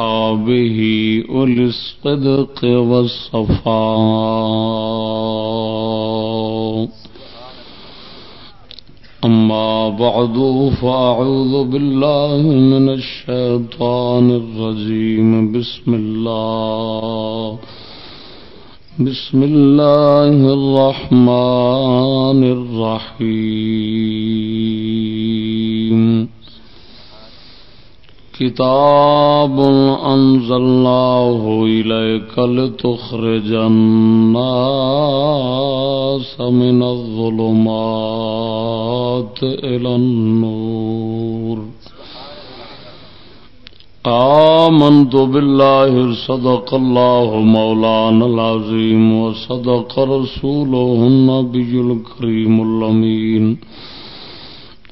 أولي الصدق والصفاء. أما بعد، فأعوذ بالله من الشيطان الرجيم. بسم الله. بسم الله الرحمن الرحيم. كتاب أنزلناه إليك لتخرج الناس من الظلمات إلى النور. آمنت بالله صدق الله مولانا العظيم وصدق رسوله النبي الكريم اللمين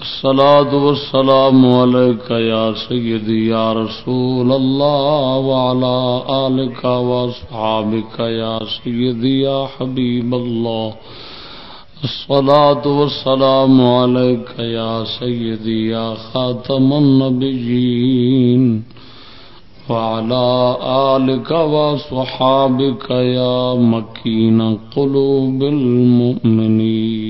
الصلاة والسلام عليك يا سيدي، يا رسول الله، وعلى آلك وأصحابك يا سيدي، يا حبيب الله. الصلاة والسلام عليك يا سيدي، يا خاتم النبيين. وعلى آلك وصحابك يا مكين قلوب المؤمنين.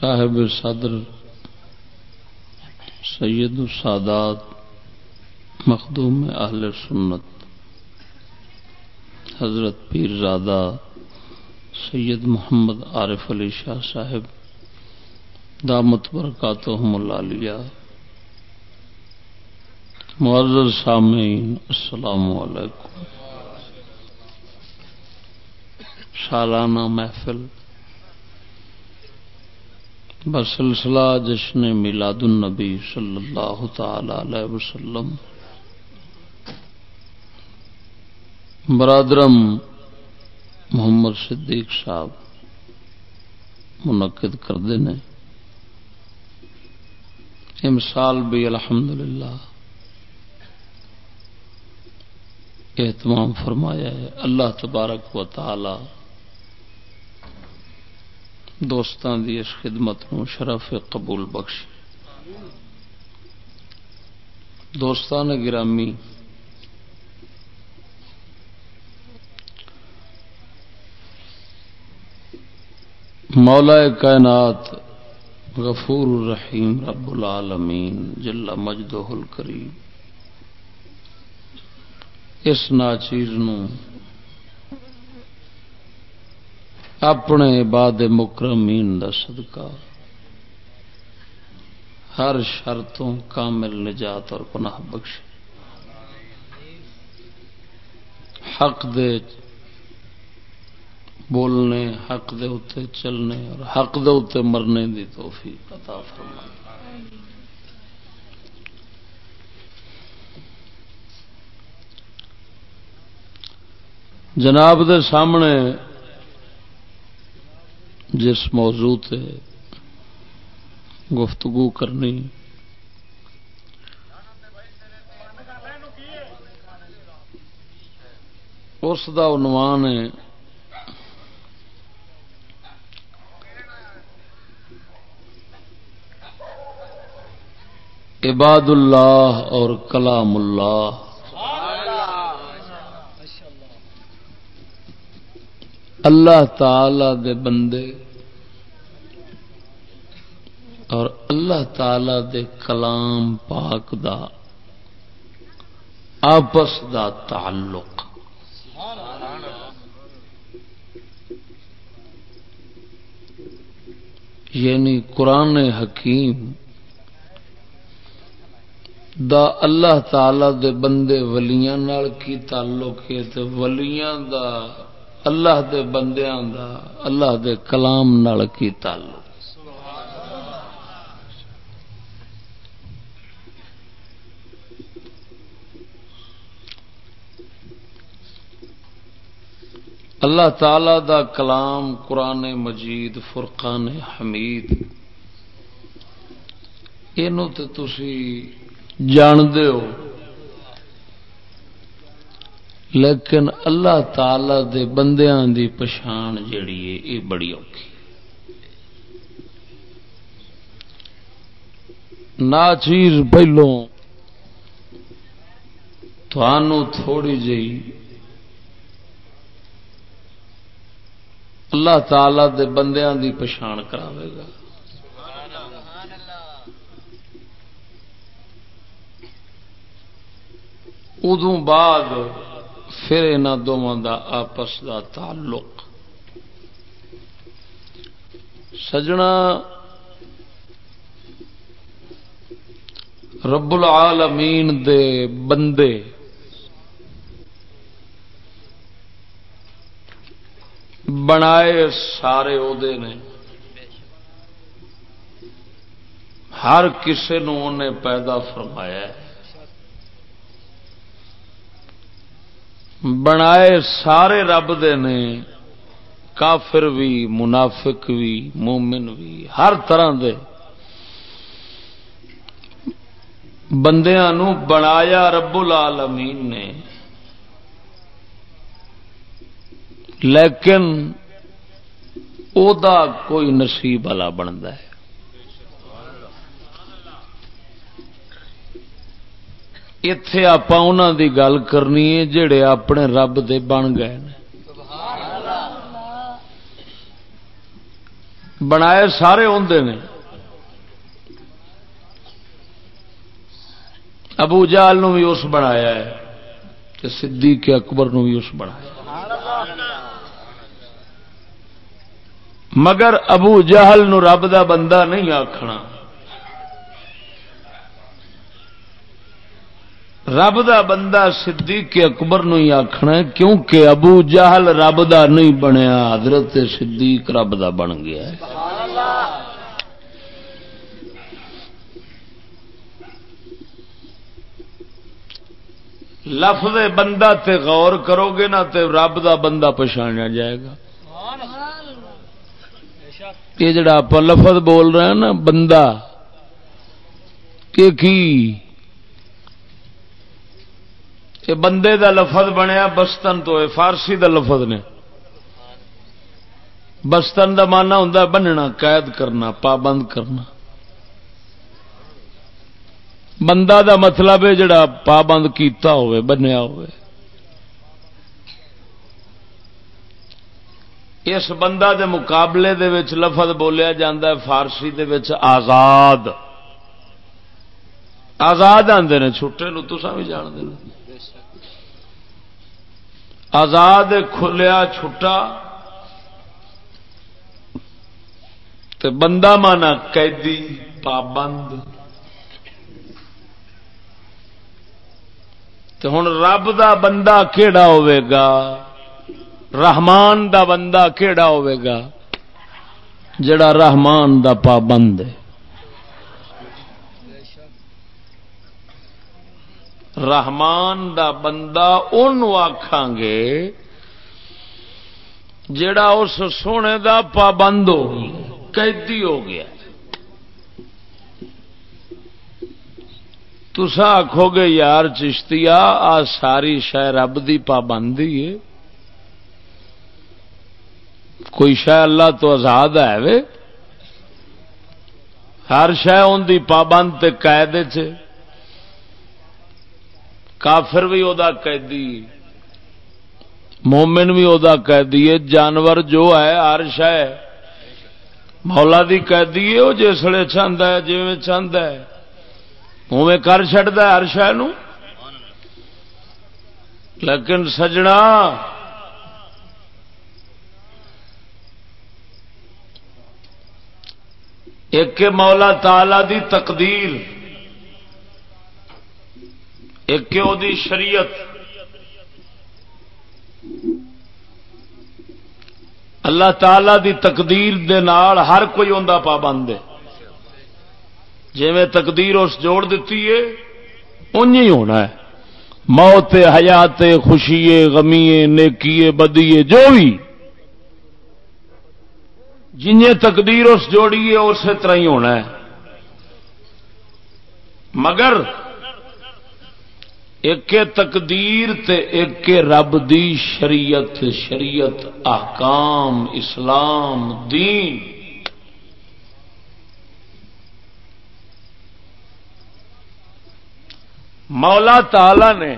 صاحب صدر، سید السادات، مخدوم اہل سنت، حضرت پیر زادہ، سید محمد عارف علی شاہ صاحب، دامت برکاتہم العالیہ، معزز سامعین، السلام علیکم۔ سالانہ محفل بسلسلہ جشن میلاد النبی صلی اللہ تعالی علیہ وسلم۔ برادرم محمد صدیق صاحب منعقد کرتے ہیں امسال بھی الحمدللہ۔ اہتمام فرمایا ہے۔ اللہ تبارک و تعالی دوستان دی اس خدمت نو شرف قبول بخش دوستان گرامی، مولا کائنات غفور الرحیم رب العالمین جل مجدہ الکریم، اس ناچیز نو اپنے باد مکرمین دا صدقہ۔ ہر شرطوں کامل نجات اور پناہ بخش حق دے بولنے، حق دے اتے چلنے اور حق دے اتے مرنے دی توفیق عطا فرما جناب دے سامنے جس موضوع تے گفتگو کرنی۔ اس دا عنوان ہے۔ عباد اللہ اور کلام اللہ۔ اللہ تعالی دے بندے اور اللہ تعالی دے کلام پاک دا آپس دا تعلق۔ یعنی قرآن حکیم دا اللہ تعالی دے بندے ولیاں نال کی تعلق ہے تے ولیاں دا اللہ دے بندیاں دا، اللہ دے کلام نال کی تعلق؟ اللہ تعالی دا کلام قرآن مجید، فرقان حمید۔ یہ تھی جاندے ہو لیکن اللہ تعالی دے بندیاں دی پچھان جیڑی ہے یہ بڑی اوکھی۔ نا چیز پہلو تھوڑی جی اللہ تعالی دے بندیاں دی پچھان کراوے گا۔ ادو بعد پھر یہاں دونوں دا آپس دا تعلق۔ سجنا رب العالمین دے بندے۔ بنائے سارے عہدے نے۔ ہر کسی نو انہیں پیدا فرمایا ہے۔ بنائے سارے رب دے نے، کافر بھی، منافق بھی، مومن بھی، ہر طرح دے۔ بندیاں نو بنایا رب العالمین نے۔ لیکن او دا کوئی نصیب والا بنتا ہے۔ اتے آپ دی گل کرنی ہے جڑے اپنے رب دے بن گئے بنائے سارے آدھے نے۔ ابو جال بھی اس بنایا ہے صدیق اکبر نو بھی اس بنایا مگر ابو جہل نو رب دا بندہ نہیں آخنا رب دا بندہ صدیق اکبر نو ہی آخنا کیونکہ ابو جہل رب دا نہیں بنیا، حضرت صدیق رب دا بن گیا ہے۔ لفظ بندہ تے غور کرو گے نا تے رب دا بندہ پچھاڑیا جائے گا۔ یہ جڑا آپ لفظ بول رہے ہیں نا، بندہ، کہ کی؟ یہ بندے دا لفظ بنیا بستن تو فارسی دا لفظ نے۔ بستن دا مانا ہوں بننا، قید کرنا، پابند کرنا۔ بندہ دا مطلب ہے جڑا پابند کیتا ہوئے، بنیا ہوئے۔ اس بندہ دے مقابلے دے وچ لفظ بولیا جاندہ ہے، فارسی دے وچ آزاد۔ آزاد آدھے نے، چھٹے نو تو بھی جان دے آزاد کھلیا چھٹا تے بندہ مانا قیدی پابند تے ہوں رب دا بندہ کیڑا ہوئے گا؟ رحمان دا بندہ کیڑا ہوئے گا؟ جڑا رحمان دا پابند ہے۔ رحمان دا بندہ ان آخان گے جڑا اس سونے دا پابند ہو قیدی ہو گیا۔ تسا آخو گے، یار چشتیا آ ساری شہ رب دی پابندی ہے۔ کوئی شہ اللہ تو آزاد ہے وے؟ ہر شہ ان کی پابند قید کافر بھی وہ قیدی، مومن بھی وہ قیدی ہے، جانور جو ہے ہر شہ مولا دی قیدی ہے وہ جسے چاہتا ہے جی چاہتا ہے۔ اوے کر چڑتا ہر شہ لیکن سجنا ایک مولا تالا دی تقدیر۔ ایک دی شریعت؟ اللہ تعالی دی تقدیر دے نال ہر کوئی اندر پابند ہے۔ جی میں تقدیر اس جوڑ دیتی ہے ان ہی ہونا ہے۔ موت حیات خوشی غمی نیکی بدی جو بھی۔ جن تقدیر اس جوڑی ہے، اسی طرح ہی ہونا ہے۔ مگر ایک تقدیر تے ایک رب دی شریعت شریعت، احکام، اسلام، دین۔ مولا تعالی نے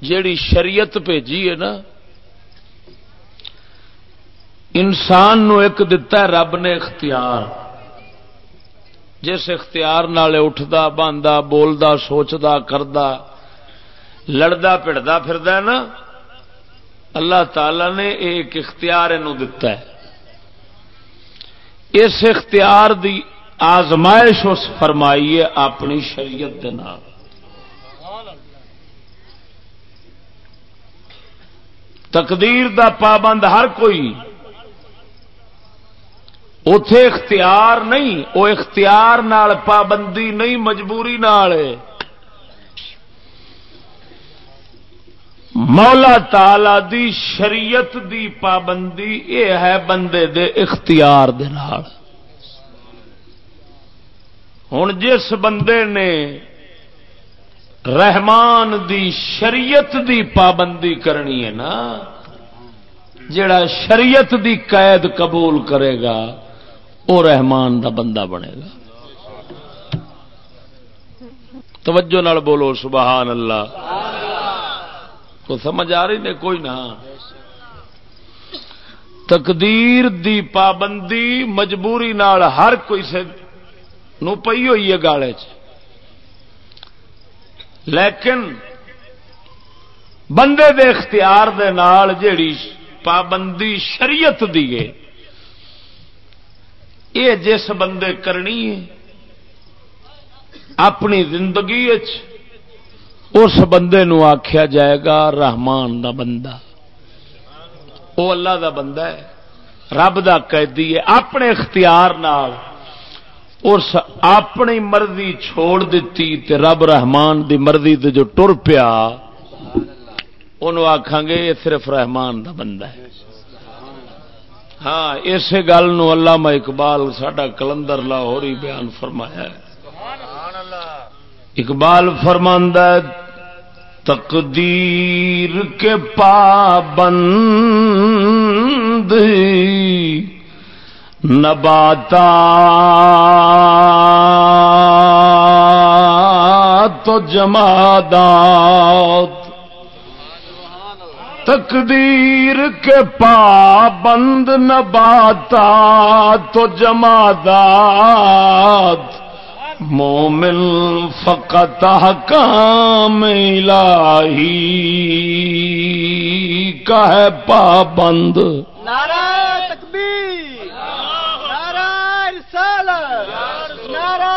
جیڑی شریعت بھیجی ہے نا، انسان نو ایک دتا ہے رب نے اختیار۔ جس اختیار نال اٹھتا باندا، بولدا، سوچدا، کردا، لڑدا پڑتا پھردا نا، اللہ تعالی نے ایک اختیار دتا ہے۔ اس اختیار دی آزمائش اس فرمائی ہے اپنی شریعت دے نال۔ تقدیر دا پابند ہر کوئی اتے اختیار نہیں وہ اختیار نال پابندی نہیں، مجبوری نال مولا تالا دی شریعت دی پابندی یہ ہے بندے دے اختیار دے نال۔ ہوں جس بندے نے رحمان دی شریعت دی پابندی کرنی ہے نا جڑا شریعت دی قید قبول کرے گا وہ رحمان دا بندہ بنے گا۔ توجہ نال بولو، سبحان اللہ۔ کو سمجھ آ رہی نے کوئی نہ۔ تقدیر دی پابندی مجبوری نال ہر کوئی سے نو پئی ہوئی ہے گالے چ۔ لیکن بندے دے اختیار دے نال جیڑی پابندی شریعت دی ہے یہ جس بندے کرنی ہے، اپنی زندگی اس بندے نو آخیا جائے گا، رحمان دا بندہ۔ وہ اللہ دا بندہ ہے، رب دا قیدی ہے، اپنے اختیار نال اس اپنی مرضی چھوڑ دیتی تے رب رحمان دی مرضی تے جو ٹر پیا آخان گے یہ صرف رحمان دا بندہ ہے۔ ہاں اسی گل علامہ اقبال سڈا کلندر لاہور ہی بیان فرمایا ہے۔ اقبال فرماند تقدیر کے پابند نباتا تو جمادات تقدیر کے پابند نباتا تو جمادات مومن فقط حکام الہی کا ہے پابند نعرہ تکبیر، نعرہ رسالت، نعرہ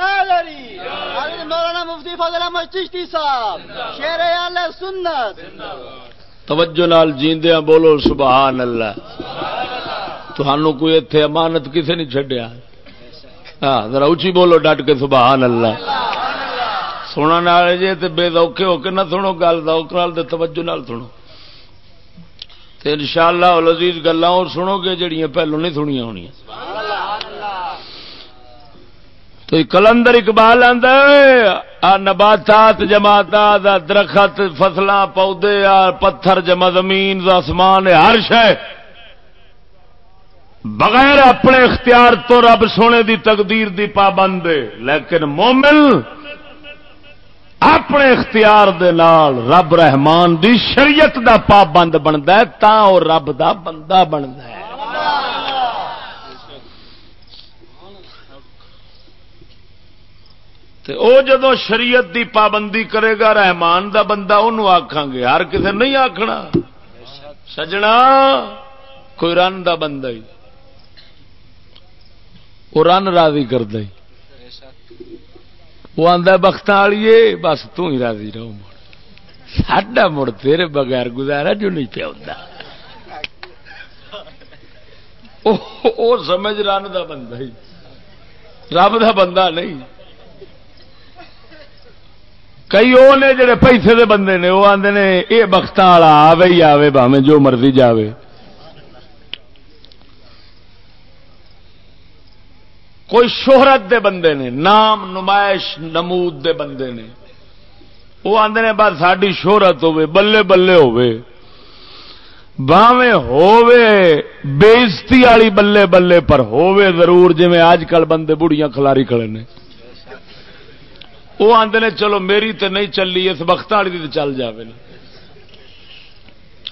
حیدری حضرت مولانا مفتی فضل احمد چشتی صاحب شیر اہل سنت توجہ نال جیندیاں بولو، سبحان اللہ۔ تھانوں کوئی اتے امانت کسے نہیں چڈیا ہاں ذرا اچھی بولو ڈٹ کے، سبحان اللہ۔ سننے والے جی تے بے دوکھے ہو کے نہ سنو گل دوک نال تے توجہ نال سنو۔ تے انشاءاللہ العزیز گلاں اور سنو گے جڑیاں پہلو نہیں سنیاں ہونیاں۔ تو کلندر اقبال آ نباتات جماعت درخت فصل پودے پتھر جمع زمین آسمان ہر شہ بغیر اپنے اختیار تو رب سونے دی تقدیر دی پابند لیکن مومن اپنے اختیار دے نال رب رحمان دی شریعت دا پابند بنتا ہے تا وہ رب دا بندہ بنتا ہے۔ او جدو شریعت دی پابندی کرے گا، رحمان دا بندہ انہوں آخان گے۔ ہر کسی نہیں آخنا سجنا کوئی رن دا بندہ ہی۔ وہ رن راضی کر دے وہ آدھا بخت والی بس تھی راضی رہو۔ مڑ ساڈا مڑ تیرے بغیر گزارا جو نہیں پیا ہوں سمجھ رن دا بندہ ہی۔ رب دا بندہ نہیں۔ کئی وہ نے جڑے پیسے دے بندے نے وہ آدھے نے یہ بخت والا آوے ہی آوے باوے جو مرضی جاوے۔ کوئی شہرت دے بندے نے، نام نمائش نمود دے بندے نے۔ وہ آدھے نے، بس ساری شہرت ہوے بلے بلے ہوے باویں ہووے بےزتی والی بلے بلے پر ہووے ضرور جی اج کل بندے بڑیاں کلاری کھڑے نے۔ وہ آدھے نے چلو میری تے نہیں چلی، اس وقت والی تو چل جائے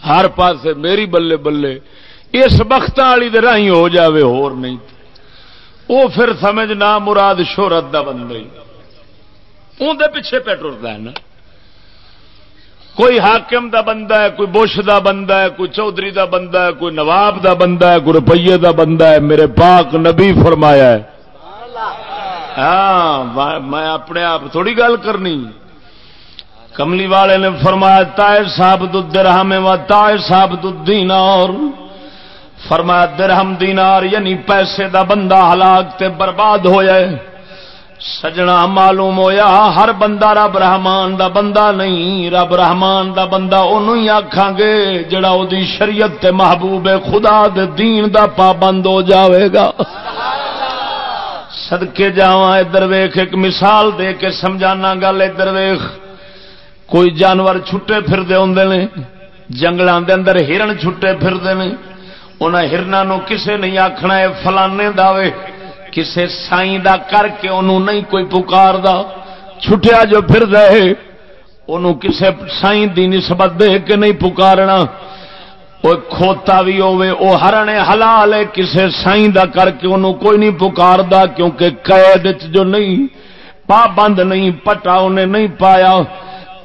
ہر پاس میری بلے بلے، اس وقت والی راہی ہو جاوے، ہور نہیں۔ وہ پھر سمجھ نہ مراد شہرت دا بندہ ہی۔ اندر پیچھے پیٹرول ہے نا۔ کوئی حاکم دا بندہ ہے، کوئی بش دا بندہ ہے، کوئی چودھری دا بندہ ہے، کوئی نواب دا بندہ ہے، کوئی روپیے دا بندہ ہے۔ میرے پاک نبی فرمایا ہے ہاں میں اپنے آپ تھوڑی گل کرنی۔ کملی والے نے فرمایا، تائے صاحب درہم و تائے صاحب دینار فرمایا، درہم دینار یعنی پیسے دا بندہ ہلاک تے برباد ہو جائے سجنا معلوم ہویا، ہر بندہ رب رحمان دا بندہ نہیں، رب رحمان دا بندہ انہوں ہی آکھاں گے، جڑا او دی شریعت تے محبوب خدا دے دین دا پابند ہو جاوے گا۔ سدکے جا ادھر ویخ ایک مثال دے کے سمجھانا گل ادھر ویخ کوئی جانور چھٹے پھرتے ہوں نے جنگلوں دے اندر ہرن چھٹے پھرتے ہیں انہیں ہرنا نو کسے نہیں آخنا ہے، فلانے دے کسے سائی دا کر کے انہوں نہیں کوئی پکار دا چھٹیا جو پھر دے انہوں کسے سائی دی نسبت دے کے نہیں پکارنا۔ وہ کھوتا بھی ہوے وہ ہرنے حلال ہے، کسے سائی دا کر کے انہوں کوئی نہیں پکار دا کیونکہ قید جو نہیں، پابند نہیں، پٹا انہیں نہیں پایا۔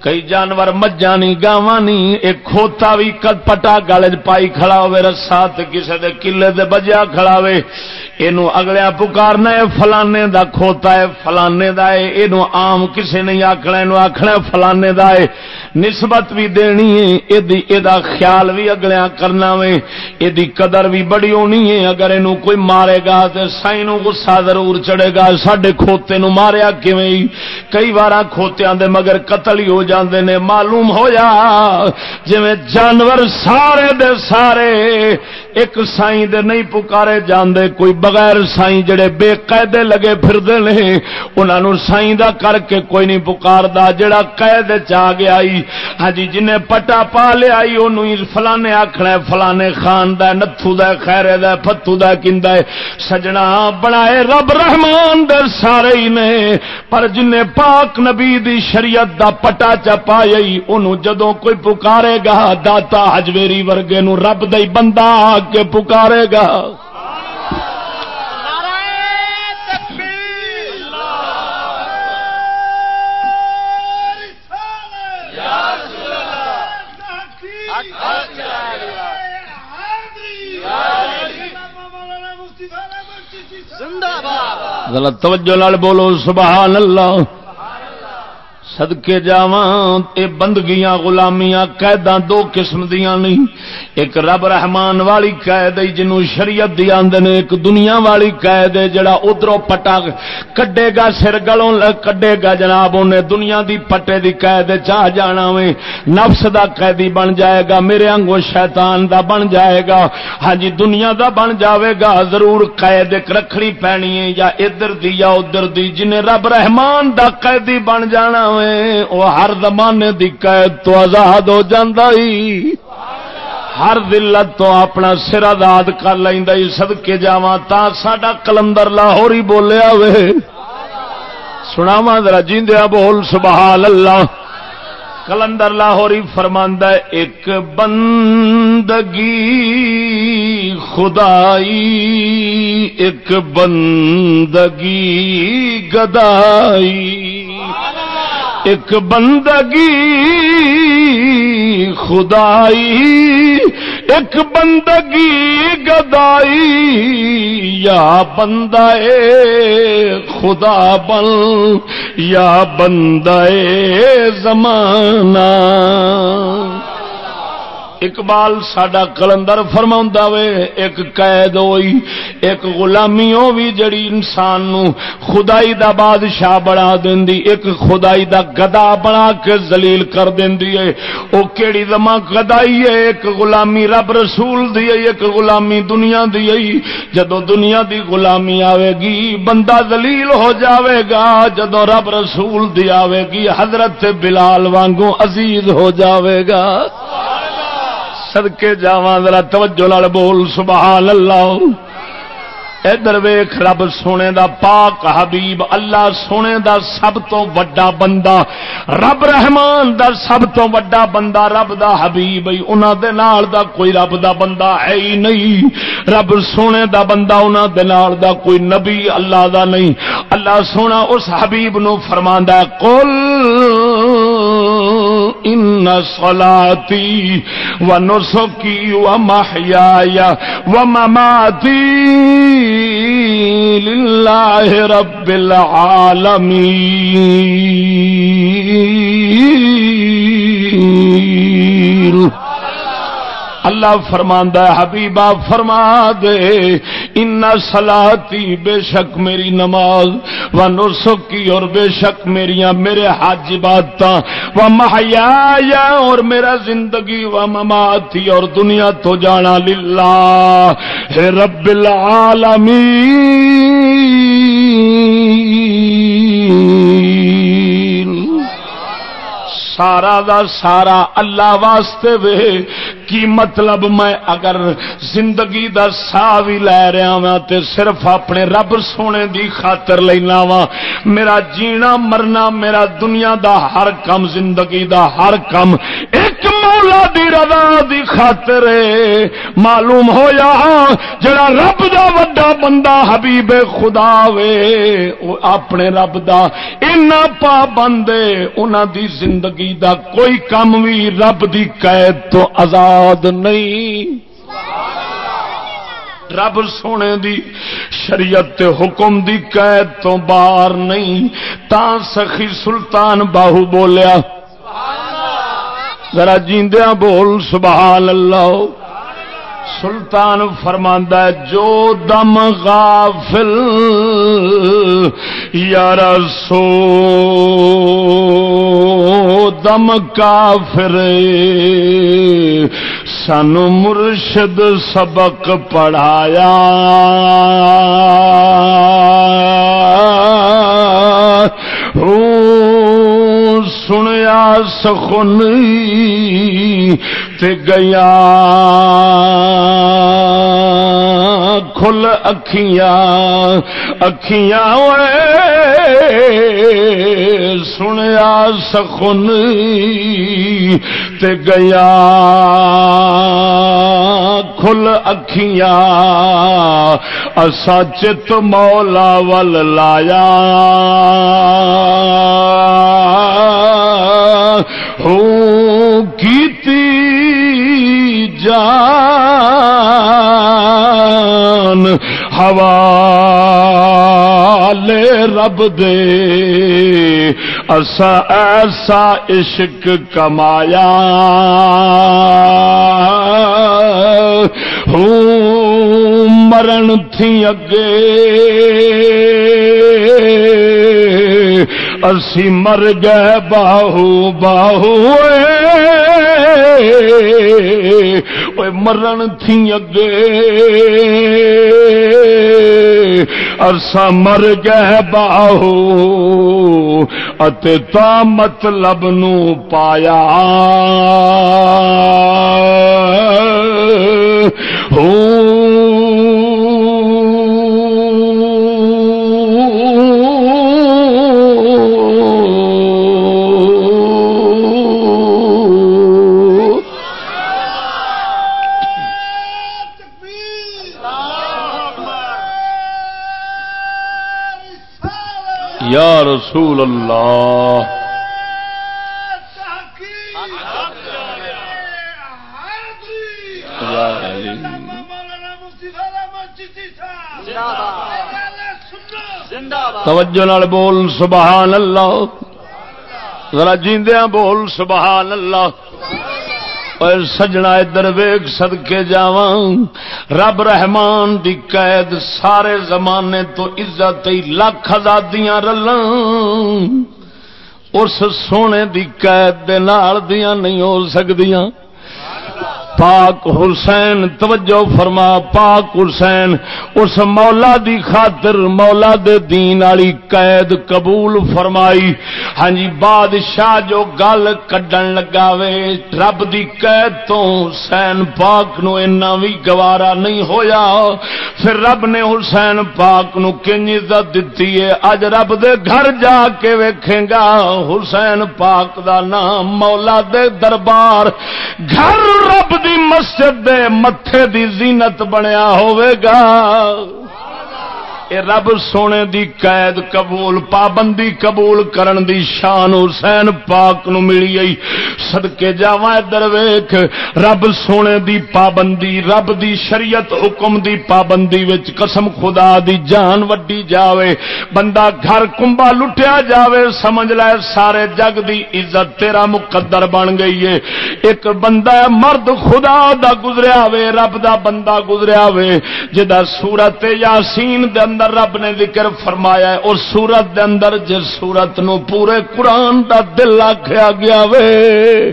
کئی جانور مجھا نہیں گاواں نہیں ایک کھوتا بھی کد پٹا گل پائی کھڑا ہوئے رسا کسی دے کلے دے بجیا کھڑا ہوئے۔ اینو اگلیا پکارنا ہے، فلانے دا کھوتا ہے، فلانے دا ہے۔ اینو عام کسے نہیں آکھنا، اینو آکھنا فلانے دا ہے۔ نسبت بھی دینی ہے، ایدی ایدا خیال بھی اگلیا کرنا وے۔ ایدی قدر بھی بڑی ہونی ہے۔ اگر اینو کوئی مارے گا تے سائنو غصہ ضرور چڑھے گا۔ ساڈے کھوتے نو ماریا کیویں؟ کئی بار کھوتیاں دے مگر قتل ہی ہو جا جاندے نے معلوم ہویا جی جانور سارے دے سارے ایک سائی دے نہیں پکارے جاندے، کوئی بغیر سائی جڑے بے قیدے لگے پھر دے لے انہاں نو سائی دا کر کے کوئی نہیں پکار دا جڑا قید چاہ گیا آئی۔ ہاں جی جنہیں پٹا پا لے آئی، انہوں ہی فلانے آکھنا ہے، فلانے خان دا نتھو دا خیرے دا پتھو دا کندہ ہے۔ سجنا بنائے رب رحمان دے سارے ہی نے۔ پر جنہیں پاک نبی دی شریعت دا پٹا چا پائی انہوں جدوں کوئی پکارے گا، داتا حجویری ورگے نو رب دئی بندہ کے پکارے گا۔ غلط توجہ لال بولو سبحان اللہ۔ سدکے جا بندگیاں، غلامیاں، قیداں دو قسم دیا نہیں۔ ایک رب رحمان والی قید ہے جنوں شریعت دی آدھے ایک دنیا والی قید ہے جڑا ادھر پٹا کڈے گا، سر گلوں کڈے گا۔ جناب، انہیں دنیا دی پٹے دی قید چاہ جانا وے نفس دا قیدی بن جائے گا، میرے انگو شیطان دا بن جائے گا۔ ہاں جی دنیا دا بن جاوے گا، ضرور قید ایک رکھنی پینی ہے، یا ادھر دی یا ادھر دی۔ جنہیں رب رحمان دا قیدی بن جانا وے وہ ہر زمانے دی قید تو آزاد ہو جاندائی ہر دلت تو اپنا سر آزاد کر لینا سدکے جا تا ساڈا کلندر لاہور ہی بولیا وے سناوا ذرا جیندیا بول سبحان اللہ کلندر لاہوری فرماندہ ایک بندگی خدائی، ایک بندگی گدائی۔ ایک بندگی خدائی ایک بندگی گدائی یا بندہ خدا بن یا بندہ زمانہ۔ اقبال ساڈا کلندر فرما وے، ایک قید ہوئی، ایک غلامی بھی جڑی انسان نو خدائی دا بادشاہ بنا دینی ایک خدائی دا گدا بنا کے زلیل کر دینی ہے۔ او کیڑی دما گدائی ہے، ایک غلامی رب رسول دی ہے، ایک غلامی دنیا دی ہے۔ جدو دنیا دی غلامی آوے گی، بندہ زلیل ہو جاوے گا۔ جدو رب رسول دی آوے گی، حضرت بلال وانگو عزیز ہو جاوے گا۔ سدکے جا ذرا توجہ لال بول سبحان اللہ ادھر ویخ رب سونے دا پاک حبیب، اللہ سونے دا سب تو وڈا بندہ۔ رب رحمان دا سب تو وڈا بندہ، رب دا حبیب۔ انہاں دے نال دا کوئی رب دا بندہ ہے ہی نہیں۔ رب سونے دا بندہ، انہاں دے نال دا کوئی نبی، اللہ دا نہیں۔ اللہ سونا اس حبیب نو فرماندا ہے، قل ان صلاتي ونسكي ومحياي ومماتي لله رب العالمين. اللہ فرماندہ حبیبہ فرما دے، ان سلاتی بے شک میری نماز، و نسخی اور بے شک میری میرے حج بات و محیا اور میرا زندگی و مماتی اور دنیا تو جانا للہ۔ ہے رب العالمین۔ سارا دا سارا اللہ واسطے وے۔ کی مطلب میں اگر زندگی دا سا بھی لے رہا وا تے صرف اپنے رب سونے دی خاطر لینا وا میرا جینا مرنا، میرا دنیا دا ہر کم، زندگی دا ہر کم۔ ایک مولا دی رضا دی خاطر معلوم ہویا جڑا رب دا وڈا بندہ حبیب خدا وے اپنے رب دا اینا پا بندے انہاں دی زندگی دا کوئی کم بھی رب دی قید تو آزاد نہیں۔ رب سونے دی شریعت تے حکم دی قید تو باہر نہیں۔ تا سخی سلطان باہو بولیا۔ سبحان ذرا جیندیا بول سبحان اللہ سلطان فرماندہ جو دم غافل یار سو دم کافر سانو مرشد سبق پڑھایا۔ سخن تے گیا۔ کھل اکھیاں اکھیاں سنیا سخن تے گیا۔ کھل اکھیاں، اسا چت مولا ول لایا۔ ہو کیتی جان حوالے رب دے۔ اسا ایسا عشق کمایا۔ ہوں مرن تھی اگے۔ اسی مر گئے باہو باہو مرن تھی اگے۔ ارسا مر گئے باہو اتے تا مطلب نو پایا۔ رسول اللہ۔ توجہ نال بول سبحان اللہ۔ ذرا جیندیاں بول سبحان اللہ۔ اور سجنا ادھر ویگ سدکے جا رب رحمان دی قید سارے زمانے تو عزت لاکھ آزادیاں رل اس سونے دی قید دے نال دیاں نہیں ہو سکدیاں پاک حسین، توجہ فرما، پاک حسین، اس مولا دی خاطر مولا دے دین والی قید قبول فرمائی۔ ہاں جی بادشاہ جو گل کڈن لگا وے، رب دی قید تو حسین پاک نو اینا بھی گوارا نہیں ہویا۔ پھر رب نے حسین پاک نو کنج عزت دتی ہے۔ اج رب دے گھر جا کے ویکھے گا، حسین پاک دا نام مولا دے دربار۔ گھر رب دی مسجد دے متھے دی زینت بنیا ہوئے گا۔ اے رب سونے دی قید قبول، پابندی قبول کرن دی شان حسین پاک نو ملی آئی۔ صدقے جاواں ادھر رب سونے دی پابندی، رب دی شریعت حکم دی پابندی وچ قسم خدا دی جان وڈی جاوے۔ بندہ گھر کنبا لٹیا جاوے، سمجھ لے سارے جگ دی عزت تیرا مقدر بن گئی ہے۔ ایک بندہ مرد خدا دا گزریا وے رب دا بندہ گزریا وے جدا سورت یاسین دے اندر رب نے ذکر فرمایا ہے، اور سورت دے اندر جس سورت نو پورے قرآن دا دل آخیا گیا وے۔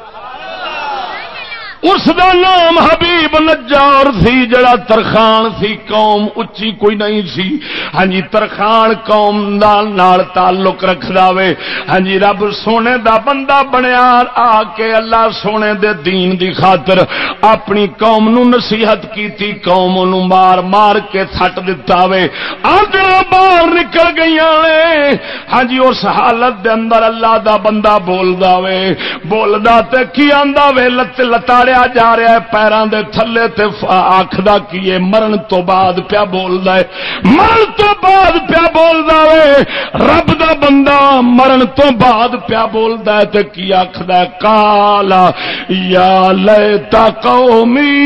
اس دا نام حبیب نجار سی، جڑا ترخان سی، قوم اچھی کوئی نہیں سی۔ ہاں جی ترخان قوم نال نال تعلق رکھدا وے۔ ہاں جی رب سونے دا بندہ بنیا، آ کے اللہ سونے دے دین دی خاطر اپنی قوم نو نصیحت کیتی، قوم نو مار مار کے تھٹ دتا وے۔ باہر نکل گئیاں نے ہاں جی اس حالت دے اندر اللہ دا بندہ بولدا وے۔ بولدا تے کی آندا وے؟ لت لتاڑے ماریا جا رہا ہے پیروں دے تھلے تے آخر کی ہے؟ مرن تو بعد پیا بول ہے۔ مرن تو بعد پیا بول ہے۔ رب دا بندہ مرن تو بعد پیا بول ہے تے کی آخر کالا یا لیتا قومی،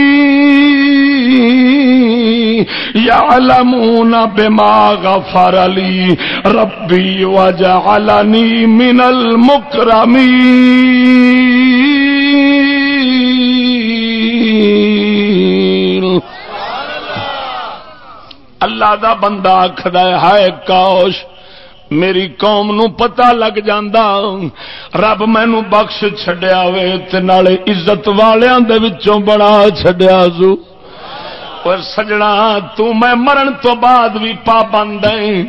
یعلمون بما غفر لی، ربی وجعلنی من المکرمین۔ اللہ دا بندہ آخد ہائے کاش میری قوم نو پتا لگ جاندہ رب مینو بخش چڈیا وے نالے عزت والیاں دے وچوں بڑا چڈیا زو۔ اور سجنا، تو میں مرن تو بعد بھی پابند ہے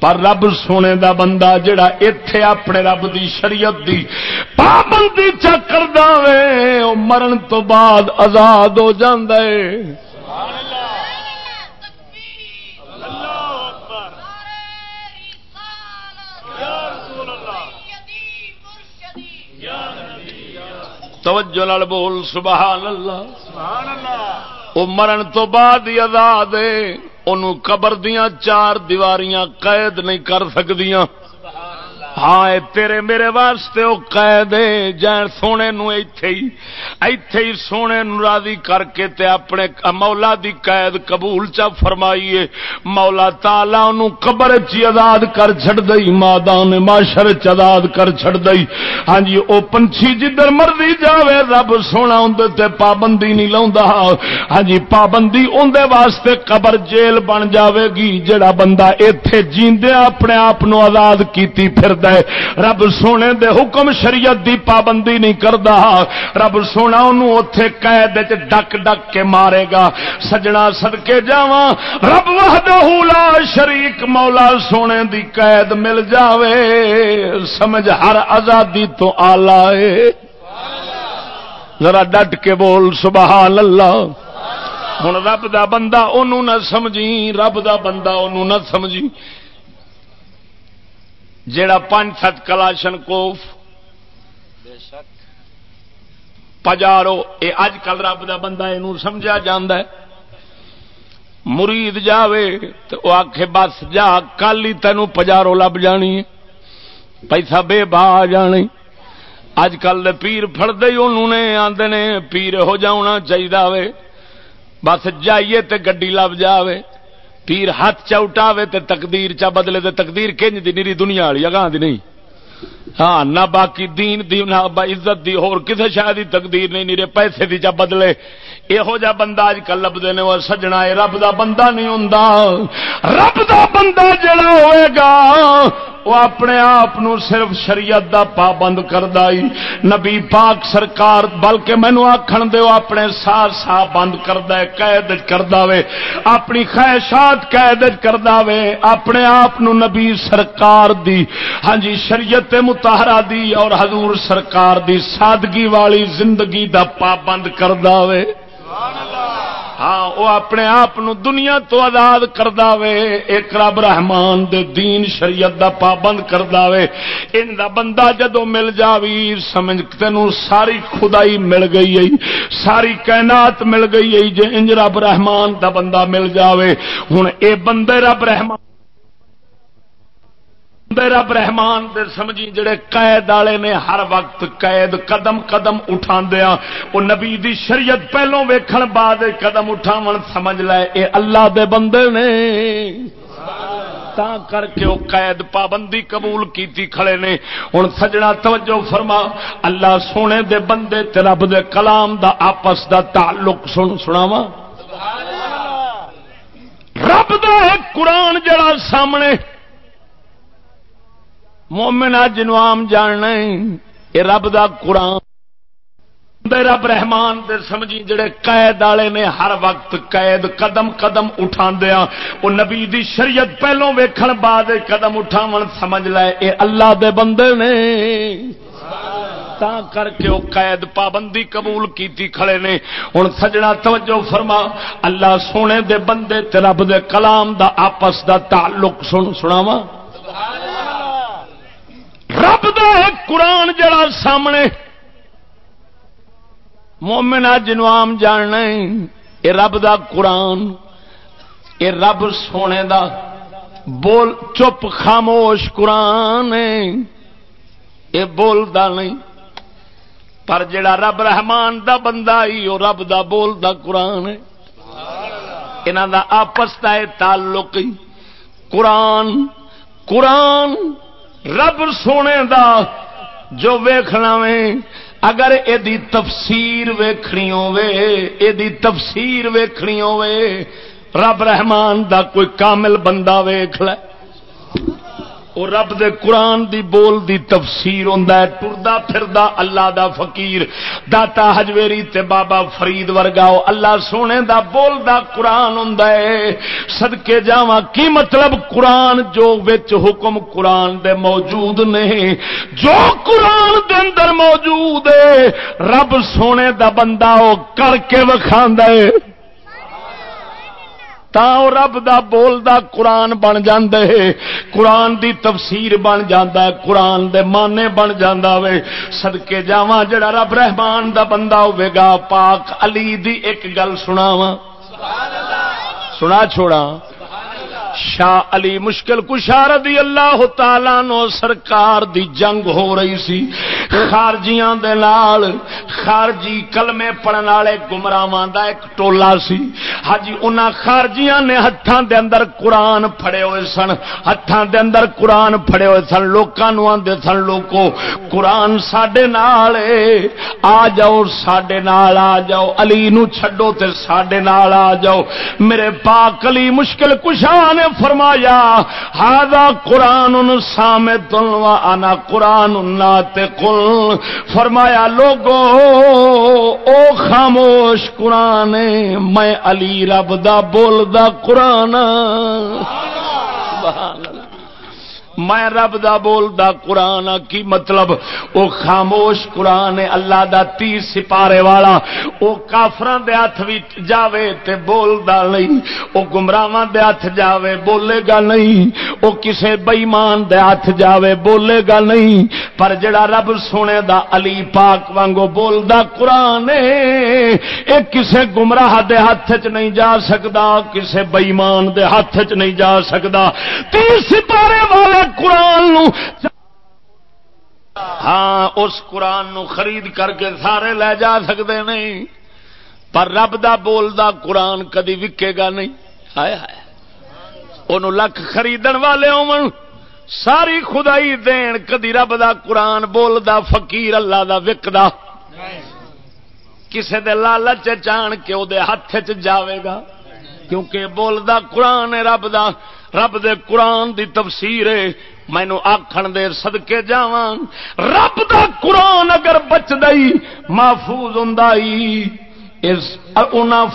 پر رب سونے دا بندہ جڑا ایتھے اپنے رب دی شریعت دی پابندی چکر دے وہ مرن تو بعد آزاد ہو جاندے توجہ لال بول سبحان اللہ وہ مرن تو بعد ہی آزاد قبر دیا چار دیواریاں قید نہیں کر سکدیاں۔ ہاں تیرے میرے واسطے وہ قید جان سونے نو ایتھے ہی ایتھے ہی سونے نو راضی کر کے تے اپنے مولا دی قید قبول چا فرمائیے۔ مولا تالا انہوں قبر چی آزاد کر چھڑ دئی مادان معاشر چ آزاد کر چھڑ دئی۔ ہاں جی او پنچھی جدھر مرضی جاوے، رب سونا اندر تے پابندی نہیں لاؤندا ہاں جی پابندی اندے واسطے قبر جیل بن جاوے گی، جڑا بندہ ایتھے جیندے اپنے آپ آزاد کیتی ہے۔ رب سونے دے حکم شریعت دی پابندی نہیں کرتا رب سونا انہوں اتے قید ڈک ڈک کے مارے گا۔ سجنا سدکے جا رب وحدہ لا شریک مولا سونے دی قید مل جاوے۔ سمجھ ہر آزادی تو آلہ ہے۔ ذرا ڈٹ کے بول سبحان اللہ۔ ہوں رب دا بندہ انہوں نہ سمجھی، رب دا بندہ انہوں نہ سمجھی۔ جیڑا پانچ ست کلاشن کوف پجارو یہ اج کل رب کا بندہ یہ سمجھا جا مرید جاوے تو وہ بس جا کل ہی تینوں پجارو لب جانی پیسہ بے با آ جانی اج کل پیر فردے انہوں نے آدھے نے پیر ہو جانا چاہیے بس جائیے تے گڈی لب جاوے۔ پیر ہاتھ چا اٹھاوے تے تقدیر چا بدلے تے تقدیر کنج دی نیری دنیا والی، اگاں دی نہیں۔ ہاں نہ باقی دین دی، نہ عزت دی اور کسے شاید دی تقدیر نہیں، نیرے پیسے دی چا بدلے۔ یہو جا بندہ اج کل لبدے نے، وہ سجنا ہے، رب دا بندہ نہیں ہوندا۔ رب دا بندہ جڑا ہوئے گا، وہ اپنے آپ صرف شریعت دا پابند کردہ نبی پاک سرکار، بلکہ مینو آخر دو اپنے سا سا بند کردہ قید کردہ وے۔ اپنی خواہشات قید کردہ وے۔ اپنے آپ نبی سرکار دی ہاں جی شریعت متحرہ دی اور حضور سرکار دی سادگی والی زندگی دا پابند کردہ وے۔ ہاں وہ اپنے آپ دنیا تو آزاد کردہ وے۔ ایک رب رحمان دے دین شریعت دا پابند کردہ وے۔ ان دا بندہ جدو مل جاوی، سمجھ تینوں ساری خدائی مل گئی ہے ساری کائنات مل گئی ہے جے انج رب رحمان دا بندہ مل جاوے۔ ہن اے بندے رب رحمان رب رحمان دے سمجھی جڑے قید والے نے ہر وقت قید قدم قدم اٹھا دیا وہ نبی دی شریعت پہلوں ویکھن بعد قدم اٹھاون، سمجھ لے اے اللہ دے بندے نے۔ تا کر کے وہ قید پابندی قبول کیتی کھڑے نے۔ ہوں سجنا توجہ فرما، اللہ سونے دے بندے تے رب دے کلام دا آپس دا تعلق سن سناوا رب دا قرآن جڑا سامنے مومن جنو آم جاننا یہ رب دا قرآن۔ دے رب رحمان دے سمجھی جڑے قید والے نے ہر وقت قید قدم قدم اٹھا دیا وہ نبی دی شریعت پہلوں ویکھن بعد قدم اٹھاون سمجھ لے، اے اللہ دے بندے نے۔ تا کر کے وہ قید پابندی قبول کیتی کھڑے نے۔ ہوں سجنا توجہ فرما، اللہ سونے دے بندے تے رب دے کلام دا آپس دا تعلق سن، سناواں۔ رب دا قرآن جڑا سامنے مومنا جنو آم جاننا یہ رب دا قرآن یہ رب سونے دا بول چپ خاموش قرآن یہ بولتا نہیں۔ پر جڑا رب رحمان دا بندہ ہی وہ رب دا بول دا قرآن ہے۔ انہوں دا آپس کا تعلق قرآن قرآن رب سونے دا جو ویخنا وے، اگر یہ تفسیر ویخنی ہوے تفسیر ویخنی ہوے رب رحمان دا کوئی کامل بندہ ویخ لے۔ وہ رب دے قرآن دی بول دی تفسیر ہوندا ہے ٹردا پھردا اللہ دا فقیر، داتا حجویری تے بابا فرید ورگاؤ اللہ سونے دا بول دا قرآن ہوندا ہے۔ صدکے جاواں، کی مطلب قرآن جو وچ حکم قرآن دے موجود نہیں، جو قرآن دے اندر موجود ہے، رب سونے دا بندہ او کر کے وکھاندا ہے۔ تا رب دا بول دا قرآن بن جاندے قرآن دی تفسیر بن جاندا ہے قرآن دے مانے بن جاندا وے صدکے جاواں جڑا رب رحمان دا بندہ ہوے گا پاک علی دی ایک گل سناواں سبحان اللہ سنا چھوڑا شاہ علی مشکل کشار دی اللہ تعالی نو سرکار دی جنگ ہو رہی سی۔ خارجیاں دے نال خارجی کلمے پڑھن والے گمراہاں دا ایک ٹولا سی۔ ہاں جی، انہاں خارجیاں نے ہتھاں دے اندر قرآن پھڑے ہوئے سن۔ ہتھاں دے اندر قرآن پھڑے ہوئے سن۔ لوکاں نو آندے سن، لوکو، قرآن ساڈے نال آ جاؤ، ساڈے نال آ جاؤ۔ علی نو چھڈو تے ساڈے نال آ جاؤ۔ میرے پاک علی مشکل کشاں نے فرمایا ہاضا قرآن سامت آنا قرآن کل فرمایا، لوگو، او خاموش قرآن، میں علی رب دا بول دا قرآن میں رب دا بول دا قرآن کی مطلب؟ او خاموش قرآن اللہ دا تیر سپارے والا۔ او کافران دے ہاتھ بھی جاوے تے بول دا نہیں۔ او گمراہاں دے ہاتھ جاوے بولے گا نہیں۔ او کسے بےمان دے ہاتھ جاوے بولے گا نہیں۔ پر جڑا رب سونے دا علی پاک وانگو بولدا قرآن اے کسے گمراہ دے ہاتھ چ نہیں جا سکدا، کسے بےمان دے ہاتھ چ نہیں جا سکدا۔ تیر سپارے والے قرآن نو ہاں اس قرآن نو خرید کر کے سارے لے جا سکتے نہیں۔ پر رب دا بول دا قرآن کدی وکے گا نہیں۔ ہائے ہائے۔ ان لکھ خریدن والے ہو ساری خدائی دین کدی رب دا قرآن بول دا، فقیر اللہ دا وکدا کسے دے لالچ چان کے وہ ہاتھ چ جاوے گا۔ کیونکہ بول دا قرآن رب دا۔ رب دے قرآن دی تفسیر ہے، مینو آخن دے سدکے جا رب دا قرآن اگر بچ دئی، محفوظ ہوں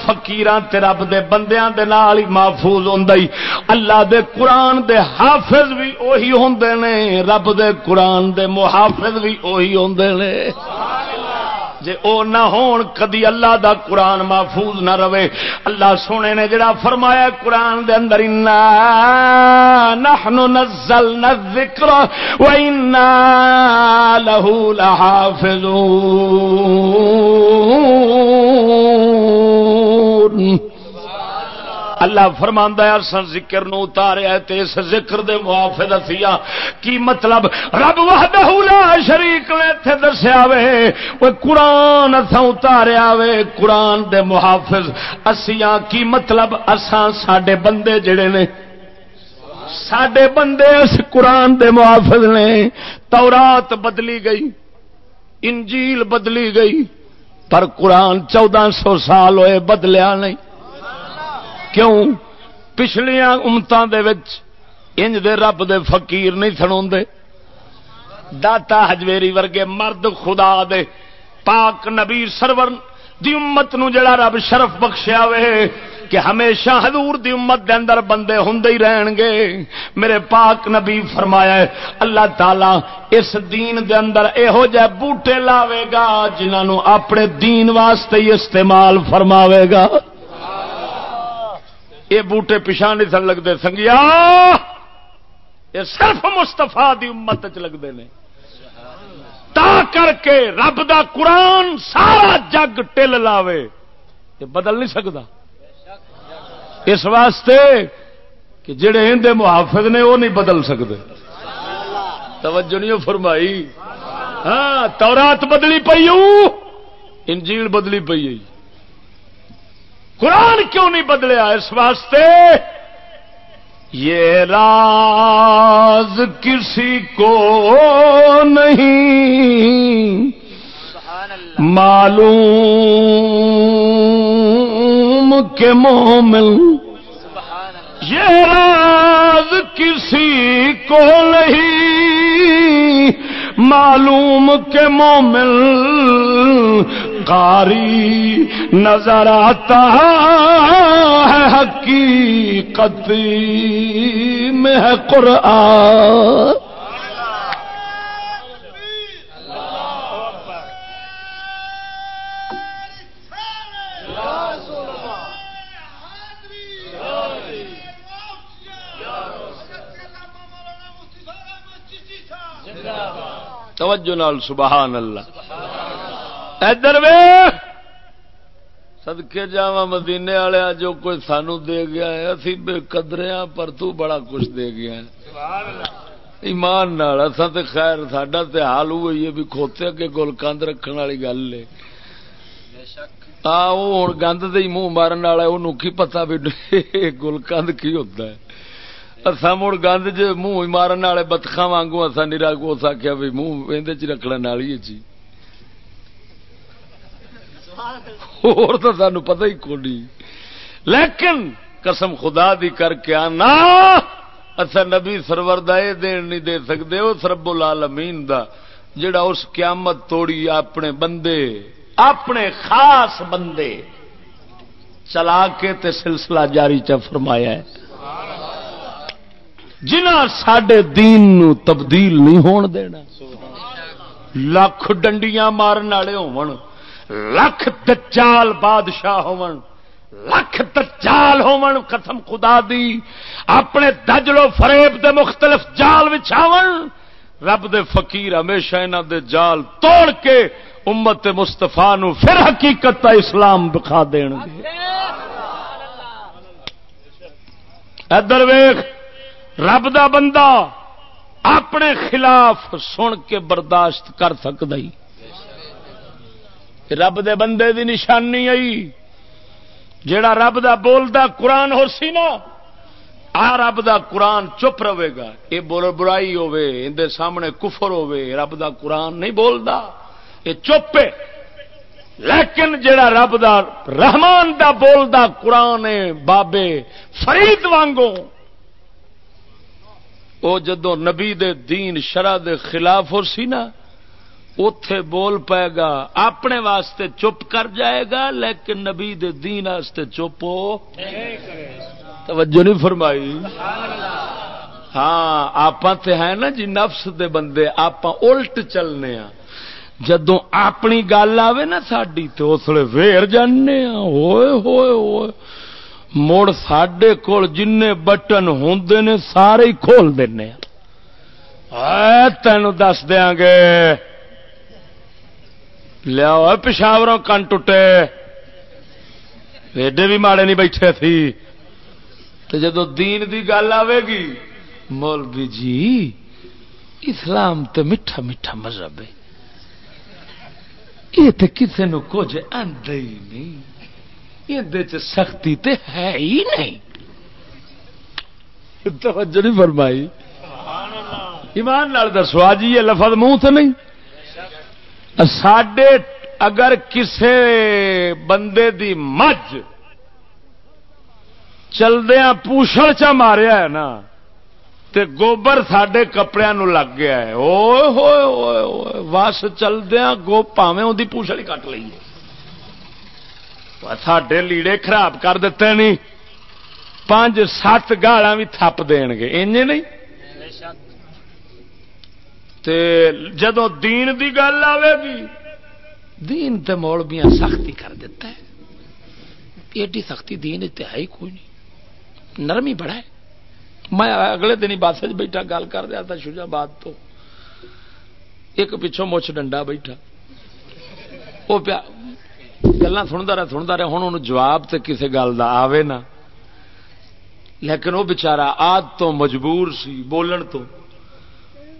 فکیر رب دے بندیاں دے نال ہی محفوظ ہوں اللہ دے قرآن دے حافظ بھی اوہی ہوں نے، رب دے قرآن دے محافظ بھی اوہی ہوں نے۔ جے او نہ ہون، کدی اللہ دا قرآن محفوظ نہ رہے۔ اللہ سونے نے جڑا فرمایا قرآن دے اندر، انا نحن نزلنا الذکر و انا لہو لحافظون. اللہ فرماندا ہے سن ذکر نو اتاریا تے اس ذکر دے محافظ اسیا کی مطلب؟ رب وحدہ لا شریک نے تے دسیا وے۔ او قرآن اساں اتاریا وے قرآن دے محافظ۔ اسیا کی مطلب؟ اساں ساڈے بندے جڑے نے۔ ساڈے بندے اس قرآن دے محافظ نے۔ تورات بدلی گئی، انجیل بدلی گئی، پر قرآن چودہ سو سال ہوئے بدلیا نہیں۔ کیوں پچھلیا امتان انج دے رب دے فقیر نہیں سنا داتا ہجویری ورگے مرد خدا دے پاک نبی سرور دی امت نو جڑا رب شرف بخشیا وے کہ ہمیشہ حضور دی امت دے اندر بندے ہوں ہی رہن گے۔ میرے پاک نبی فرمایا ہے، اللہ تعالی اس دین دے اندر یہو جہ بوٹے لاوے گا جنہوں اپنے دین واسطے ہی استعمال فرماوے گا۔ یہ بوٹے پچھا نہیں سن لگتے، سنگیا، یہ صرف مستفا دی امت چ لگتے ہیں تا کر کے رب دا قرآن سارا جگ ٹل لاوے، یہ بدل نہیں سکتا۔ اس واسطے کہ جڑے اندر محافظ نے وہ نہیں بدل سکتے۔ توجہ نہیں فرمائی۔ ہاں تورات بدلی پی انجیل بدلی پی قرآن کیوں نہیں بدلیا اس واسطے؟ یہ راز کسی کو نہیں۔ معلوم کے مومن یہ راز کسی کو نہیں۔ معلوم کے مومن قاری نظر آتا ہے حقیقت میں ہے قرآن۔ توجہ نال سبحان اللہ۔ ادھر وے سدکے جا مدینے والے جو کوئی سانو دے گیا ہے، اسی بے قدرے ہاں پر تو بڑا کچھ دے گیا ہے۔ ایمان نال، اساں تے خیر، ساڈا تے حال ہوئی ہے بھی کھوتے اگے گل کند رکھن والی گل ہے۔ ہاں وہ ہوں گند دے منہ مارن والا انہوں کی پتا بھی گل کند کی ہوتا ہے۔ اصا مڑ گند چ منہ مارن والے بتخا وانگو اصا نیرا کو آخیا بھی منہ اندر چ رکھنا نالی جی۔ اور تو سانو پتہ ہی کونی لیکن قسم خدا دی کر کے آنا اصا نبی سرور دا یہ دین نہیں دے سکتے اس رب العالمین دا، جڑا اس قیامت توڑی اپنے بندے، اپنے خاص بندے، چلا کے تے سلسلہ جاری چ فرمایا ہے۔ جنہ سڈے دین نو تبدیل نہیں ہون دینا لکھ ڈنڈیاں مارن والے ہو لکھ دجال بادشاہ ہو لکھ دجال ہو قسم خدا دی، اپنے دجلو فریب دے مختلف جال بچھاو رب دے فقیر ہمیشہ انہوں دے جال توڑ کے امت مستفا نو پھر حقیقت کا اسلام دکھا دین گے۔ ادر ویخ رب دا بندہ اپنے خلاف سن کے برداشت کر سکتا ہی رب دے بندے دی نشانی آئی۔ جیڑا رب دا بولدا قرآن ہو سی نا، آ رب دا قرآن چپ رہے گا۔ یہ بول برائی ہوے اندر سامنے کفر ہوے رب دا قرآن نہیں بولدا۔ یہ چپ ہے۔ لیکن جڑا رب دا رحمان دا بولدا قرآن بابے فرید وانگو او جدو نبی دے دین، شرع دے خلاف ہو سی نا اتے بول پائے گا، اپنے واسطے چپ کر جائے گا، لیکن نبی دے دین واسطے چپ ہو۔ توجہ نہیں فرمائی؟ ہاں آپ ہے نا جی نفس دے بندے آپ الٹ چلنے ہاں۔ جدو اپنی گل آئے نا ساری تو اس لیے ویر جانے ہاں۔ ہوئے ہوئے ہوئے۔ مڑ سڈے کول جن بٹن ہوں نے، سارے کھول دینا ہاں۔ تین دس دیا گے۔ لیا پشاوروں کن ٹوٹے ایڈے بھی ماڑے نہیں بیٹھے تھی تو جدو دین دی گل آئے گی مولوی جی اسلام تو میٹھا میٹھا مذہب ہے یہ تو کسی نو کچھ آدھا ہی نہیں یہ سختی تے ہے ہی نہیں توجہ نہیں فرمائی ایمان نال دسو جی یہ لفظ منہ تو نہیں ساڈے اگر کسے بندے دی مجھ چلدیا پوشل چا ماریا ہے نا، تے گوبر سڈے کپڑے نو لگ گیا ہے۔ اوئے، ہوئے ہوئے ہوئے، وس چلدیا گو پاوے ان پوشل ہی کٹ لیے سڈے لیڑے خراب کر دیتے نہیں پانچ سات گالا بھی تھپ دین گے انج نہیں؟ تے جدو دین دی گل آئے گی، دین تے مولبیاں سختی کر دیتا ہے۔ ایڈی سختی دین ہے ہی کوئی نہیں۔ نرمی بڑا ہے۔ میں اگلے دن ہی بس جی بیٹھا گل کر دیا تھا شجا باد تو۔ ایک پچھوں مچھ ڈنڈا بیٹھا۔ وہ پیا گلا سنتا رہا سنتا رہا ہوں جواب تے کسی گل کا آوے نا۔ لیکن وہ بچارا آد تو مجبور سی، بولن تو۔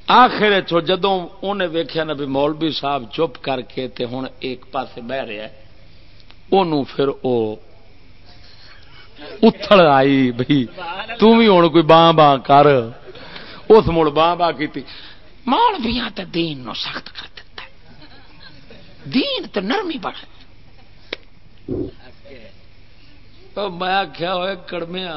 آخر جدو انہیں ویخیا نا بھی مولوی صاحب چپ کر کے تے ہوں ایک پاس بہ رہا ہے پھر او اتھل آئی بھائی تم بھی ہوں کوئی باں باں کر۔ اس مڑ باں باں کی مولویا تے دین نو سخت کر دیتا ہے۔ دین تے نرمی بڑا میں آخیا ہوئے کڑمیا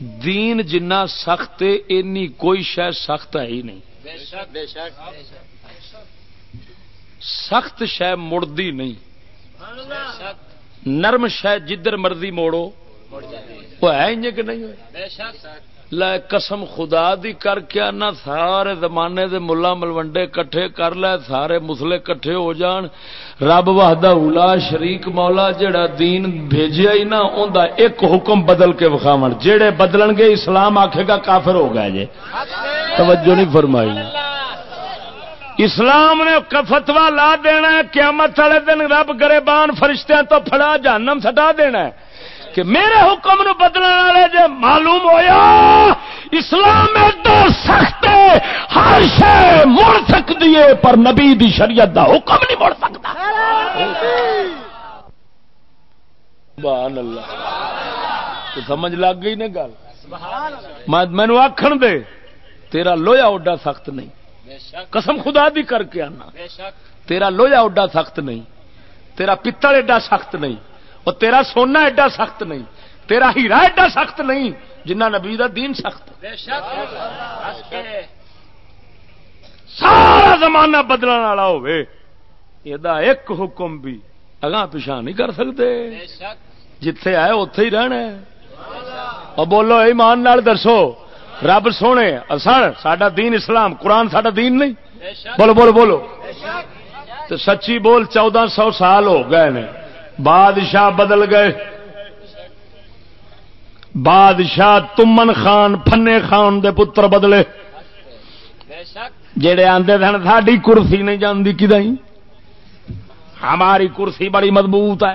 دین جنا سخت اینی کوئی شہ سخت ہے ہی نہیں۔ سخت شہ مڑتی نہیں۔ نرم شہ جدھر مرضی موڑو، وہ ہے کہ نہیں لے قسم خدا دی کر کے آنا، سارے زمانے دے ملا ملوڈے کٹھے کر لے، سارے مسلے کٹھے ہو جان۔ رب وحدہ اولا شریک مولا جڑا دین بھیجیا ہی نا اوندا ایک حکم بدل کے وکھاون۔ جڑے بدلن گے، اسلام آکھے گا کافر ہو گئے جے۔ توجہ نہیں فرمائی۔ اسلام نے فتوا لا دینا ہے، قیامت والے دن رب گریبان فرشتیاں تو پھڑا جہنم سٹا دینا ہے۔ کہ میرے حکم نو بدلنے والے جے معلوم ہویا، اسلام سخت ہر شے مڑ سکتی ہے، پر نبی دی شریعت دا حکم نہیں مڑ سکتا۔ اللہ۔ سمجھ لگ گئی نا گل؟ مینو آخر دے، تیرا لویا اوڈا سخت نہیں۔ قسم خدا دی کر کے آنا۔ تیرا لویا اوڈا سخت نہیں۔ تیرا پتل ایڈا سخت نہیں۔ وہ تیرا سونا ایڈا سخت نہیں، تیرا ہیرا ایڈا سخت نہیں جنہ نبی دا دین سخت سارا زمانہ بدلنے والا ہوے ایک حکم بھی اگاں پچھا نہیں کر سکتے۔ جتھے آئے اتے ہی رہنا اور بولو ایمان نال درسو رب سونے سر سڈا دین اسلام، قرآن سڈا دین نہیں۔ بولو بولو بولو۔ تو سچی بول چودہ سو سال ہو گئے نے۔ بادشاہ بدل گئے۔ بادشاہ تمن خان فنے خان دے پتر بدلے۔ جڑے آدھے سن ساری کرسی نہیں جانتی کدائی۔ ہماری کرسی بڑی مضبوط ہے۔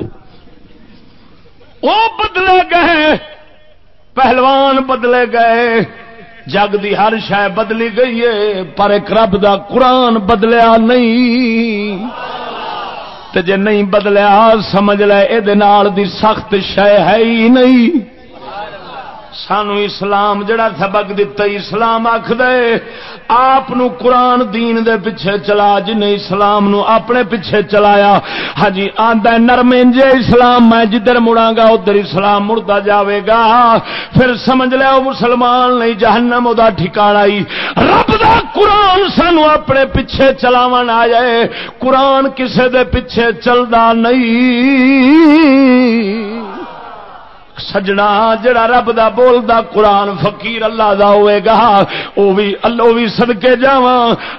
وہ بدلے گئے۔ پہلوان بدلے گئے۔ جگ دی ہر شہ بدلی گئی ہے، پر ایک رب دا قرآن بدلیا نہیں۔ تے جے نہیں بدلیا سمجھ لے یہ سخت شہ ہے ہی نہیں۔ سانو اسلام جڑا سبق دتا اسلام آخ دے آپ قرآن دین دے پیچھے چلا جن اسلام نو اپنے پیچھے چلایا۔ ہاں جی، آدھا نرم جے اسلام، میں جدھر مڑا گا ادھر اسلام مڑتا جاوے گا۔ پھر سمجھ لیا مسلمان نہیں، جہنم وہ ٹھکانا رب دا قرآن سانو اپنے پیچھے چلاو آ جائے۔ قرآن کسے دے پیچھے چلتا نہیں۔ سجنا جڑا رب دا بول دا قرآن فقیر اللہ دا ہوئے گا وہ بھی اللہ بھی سدکے جا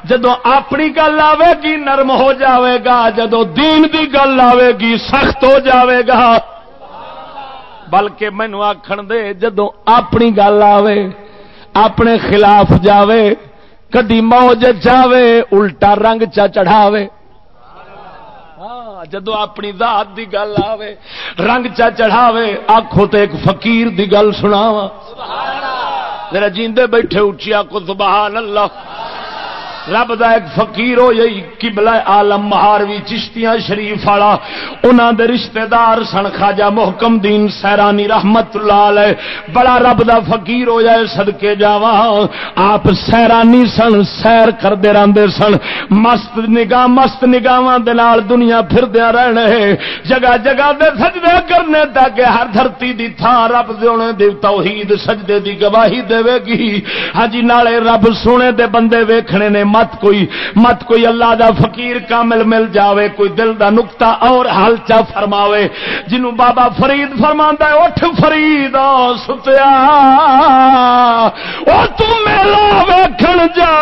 جدو اپنی گل آئے گی، نرم ہو جاوے گا۔ جدو دین دی گل آئے گی، سخت ہو جاوے گا۔ بلکہ مینو آخر دے جدو اپنی گل آوے، اپنے خلاف جاوے کدی موج جاوے الٹا رنگ چا چڑھاوے۔ جدو اپنی ذات دی گل آوے رنگ چا چڑھاوے آخو تو ایک فقیر دی گل سناوا میرا جیندے بیٹھے اچیا کو سبحان اللہ۔ رب دا ایک فقیر ہو جائی قبلہ عالم مہاروی چشتیاں شریف والا، انہاں دے رشتہ دار سن خواجہ محکم دین سیرانی رحمت اللہ علیہ۔ بڑا رب دا فقیر ہو جائے صدکے جاواں۔ آپ سیرانی سن، سیر کردے رہندے سن۔ مست نگاہ، مست نگاہاں دے نال دنیا پھردیاں رہنے۔ جگہ جگہ دے سجدے کرنے تاکہ ہر دھرتی دی تھا رب دے اونے دی توحید، سجدے دی گواہی دے گی۔ ہاں جی نالے رب سونے دے بندے ویکھنے نے مت کوئی مت کوئی اللہ دا فقیر کامل مل جاوے، کوئی دل دا نکتا اور حال چا فرماوے جنو بابا فرید فرما ہے، اٹھ فرید ستیا وہ تم میلا ویکھن جا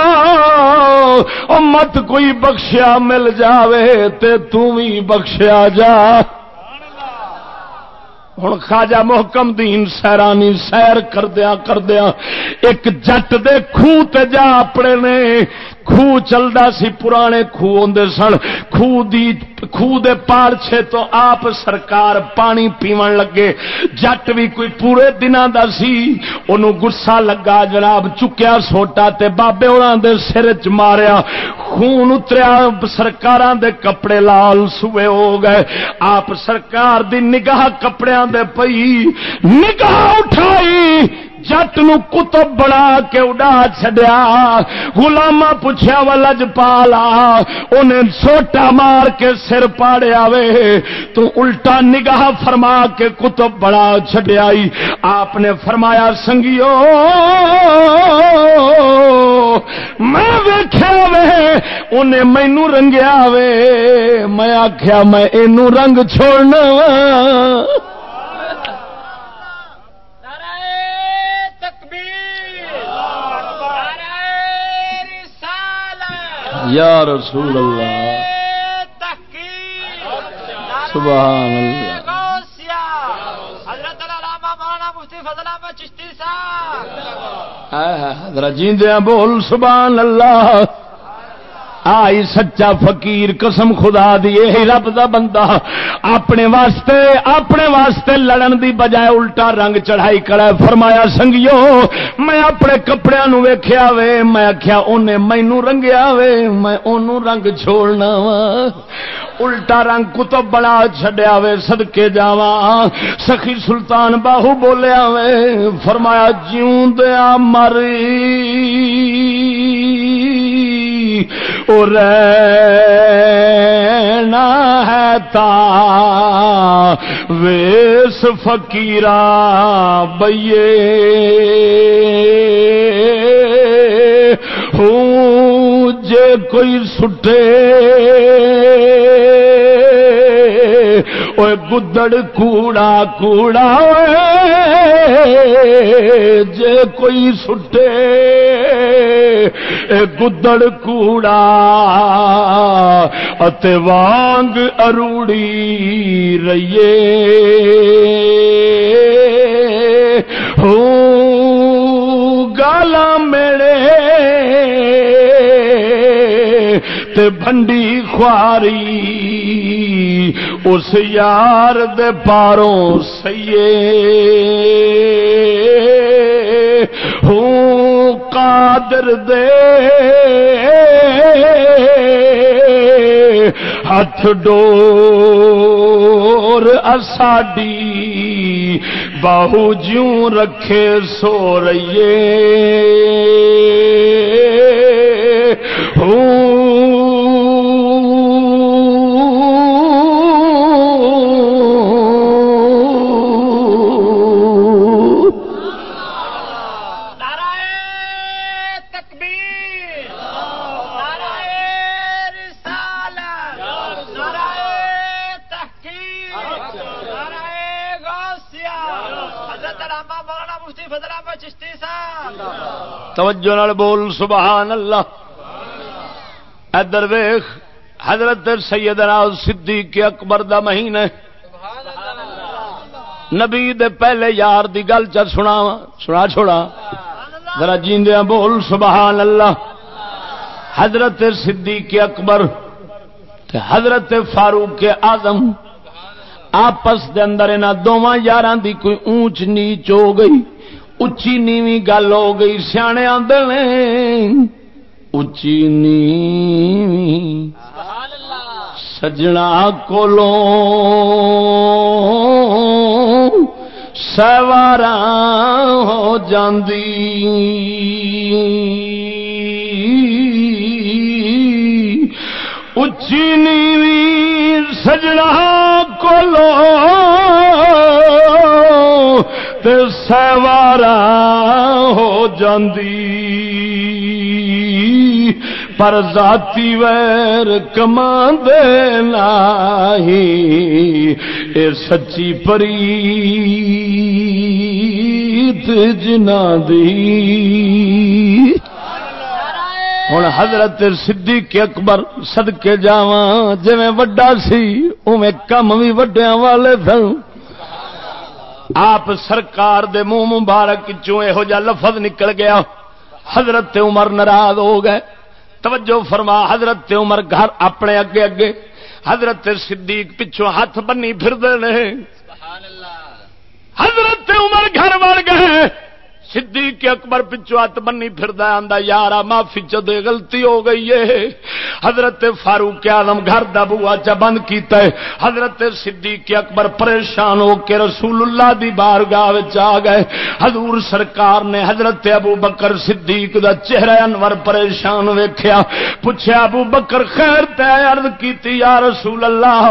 مت کوئی بخشیا مل جاوے، تے تم ہی بخشیا جا۔ ہوں خاجا محکم دین سیرانی سیر کردیا کردیا ایک جٹ دے خوہ جا اپنے نے خوہ چلتا سی، پرانے خوہ ہوں سن۔ خوہ دی، خوہ دے پارچے تو آپ سرکار پانی پیون لگے۔ جٹ بھی کوئی پورے دنوں دا سی۔ انہوں گسا لگا، جناب چکیا سوٹا تے بابے ہونا دے سر چ ماریا۔ خون اتریا، سرکاراں دے کپڑے لال سوے ہو گئے۔ آپ سرکار دی نگاہ کپڑیاں دے پئی۔ نگاہ اٹھائی۔ جٹ نو کتب بنا کے اڈا چڈیا گلاما پوچھا و لج پالا، انہیں سوٹا مار کے سر پاڑیا وے، تو الٹا نگاہ فرما کے کتب بڑا چڈیا آپ نے فرمایا، سنگیو، میں ویخیا وے، انہیں مینو رنگیا وے۔ میں آخیا میں اینو رنگ چھوڑنا یا رسول اللہ۔ سبحان اللہ۔ حضرت مولانا جیندیاں بول سبحان اللہ۔ آئی سچا فقیر قسم خدا دی یہ رب دا بندہ۔ اپنے واسطے اپنے واسطے لڑن دی بجائے الٹا رنگ چڑھائی کرا فرمایا، سنگیو، میں اپنے کپڑے نو ویکھیا وے، میں آخیا انہیں مینو رنگیا وے، میں انہوں رنگ چھوڑنا وا۔ الٹا رنگ کتب بڑا چڈیا وے سدکے جاوا سخی سلطان باہو بولیا وے۔ فرمایا، جیوں دیا مری رہنا ہے تا ویس فقیرا بئیے۔ ہوں جے کوئی سٹے۔ گدڑ کوڑا کوڑا جے کوئی سٹے گدڑ کوڑا۔ اتے وانگ اروڑی رئیے۔ ہوں بھنڈی خواری، اس یار دے پاروں سیے۔ ہوں قادر دے۔ ہاتھ ڈور اساڈی، باہو جوں رکھے سو رہیے توجہ نال بول سبحان اللہ ادر ویخ حضرت سیدنا صدیق اکبر دا مہینے نبی دے پہلے یار دی گل چ سنا سنا چھوڑا۔ ذرا جیندیا بول سبحان اللہ حضرت صدیق اکبر تے حضرت فاروق آزم آپس دے اندر انہاں دوواں یاراں دی کوئی اونچ نیچ ہو گئی اچی نیوی گل ہو گئی، سیانے آدھے اچی نیوی سجنا کولو سوار ہو جاندی۔ اچی نیوی سجنا کولو تے سوارا ہو جاندی۔ پر ذاتی ویر کما ہی اے سچی پری جنا دی۔ ہوں حضرت صدیق اکبر سدکے جاواں جی وڈا سی اوے کم بھی وڈیا والے سن۔ آپ سرکار دے منہ مبارک چوں یہو جا لفظ نکل گیا۔ حضرت عمر ناراض ہو گئے۔ توجہ فرما حضرت عمر گھر اپنے اگے اگے۔ حضرت صدیق پچھوں ہاتھ بنی پھر حضرت عمر گھر بڑ گئے۔ صدیق اکبر پچھو ہاتھ بنی پھر آندا یار معافی چدے غلطی ہو گئی ہے۔ حضرت فاروق آدم گھر دا بوا چا بند کیتا ہے۔ حضرت صدیق اکبر پریشان ہو کے رسول اللہ دی بارگاہ وچ آ گئے۔ حضور سرکار نے حضرت ابو بکر صدیق دا چہرہ انور پریشان ویکھیا۔ پوچھا ابو بکر، خیر تے عرض کیتی، یا رسول اللہ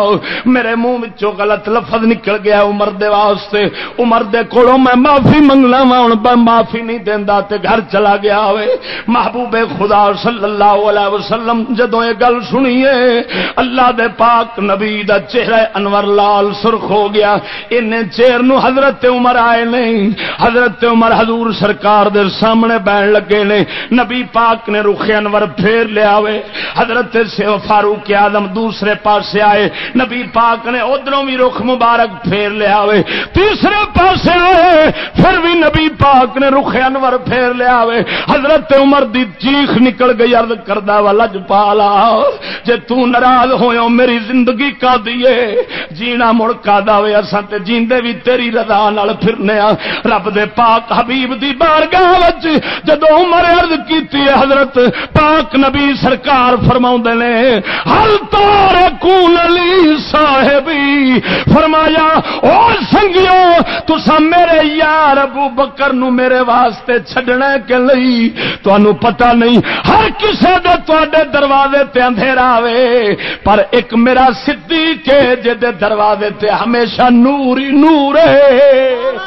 میرے منہ وچوں غلط لفظ نکل گیا عمر دے واسطے۔ عمر دے کولوں میں معافی منگنا وا ہن معافی نہیں دینا تے گھر چلا گیا ہوئے۔ محبوب خدا صلی اللہ علیہ وسلم جدو یہ گل سنیے، اللہ دے پاک نبی دا چہرہ انور لال سرخ ہو گیا۔ ان چیر نو حضرت عمر آئے نہیں حضرت عمر حضور سرکار دے سامنے بہن لگے نے۔ نبی پاک نے رخ انور پھیر لیا ہوئے۔ حضرت فاروق آدم دوسرے پاسے آئے۔ نبی پاک نے ادھروں بھی رخ مبارک پھیر لیا ہوئے۔ تیسرے پاسے آئے، پھر بھی نبی پاک نے رخ انور پھیر لیا وے۔ حضرت عمر دی چیخ نکل گئی، عرض کردا وا، لج پالا، جے تو ناراض ہویا میری زندگی کا دیے جینا مڑ کا دا وے، اساں تے جیندے وی تیری رضا نال پھرنے آ رب دے پاک حبیب دی بارگاہ وچ جدوں عمر عرض کیتی ہے، حضرت پاک نبی سرکار فرماوندے نے حل تار کون علی صاحبی؟ فرمایا، او سنگیو تسا میرے یار ابو بکر نو میرے میرے واسطے چھڈنا کہ لئی تمہوں پتا نہیں۔ ہر کسی دے تے دروازے تے اندھیرا آئے پر ایک میرا سدھی کے جد دروازے تے ہمیشہ نور ہی نور ہے۔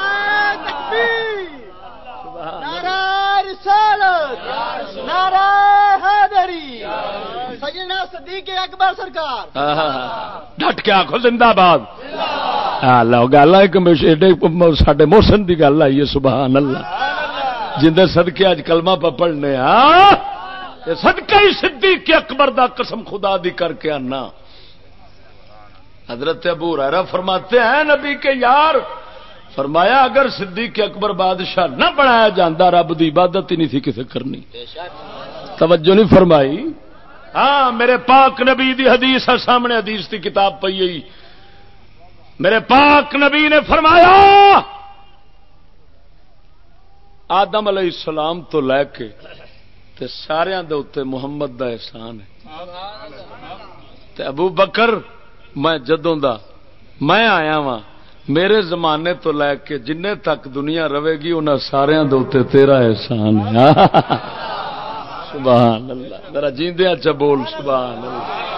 اکبر سرکار۔ ڈٹ کے آخو زندہ باد۔ گل سڈے موسم کی گل آئی ہے سبحان اللہ۔ جن سدکے اج کلما پہ پڑھنے سدکے ہی سدھی کے اکبر دا قسم خدا دی کر کے آنا۔ حضرت ابو ریرا فرماتے ہیں نبی کے یار فرمایا اگر صدیق کے اکبر بادشاہ نہ بنایا جانا رب دی عبادت ہی نہیں تھی کسے کرنی۔ توجہ نہیں فرمائی۔ ہاں میرے پاک نبی دی حدیث ہے، سامنے حدیث کی کتاب پی میرے پاک نبی نے فرمایا، آدم علیہ السلام تو لے کے تے سارے دے محمد دا احسان ہے۔ تے ابو بکر، میں جدوں دا، میں آیا وا میرے زمانے تو لے کے جن تک دنیا رہے گی انہوں سارے دے تیرا احسان ہے۔ سبحان اللہ۔ ذرا جیندیا آچھا چ بول، سبحان اللہ۔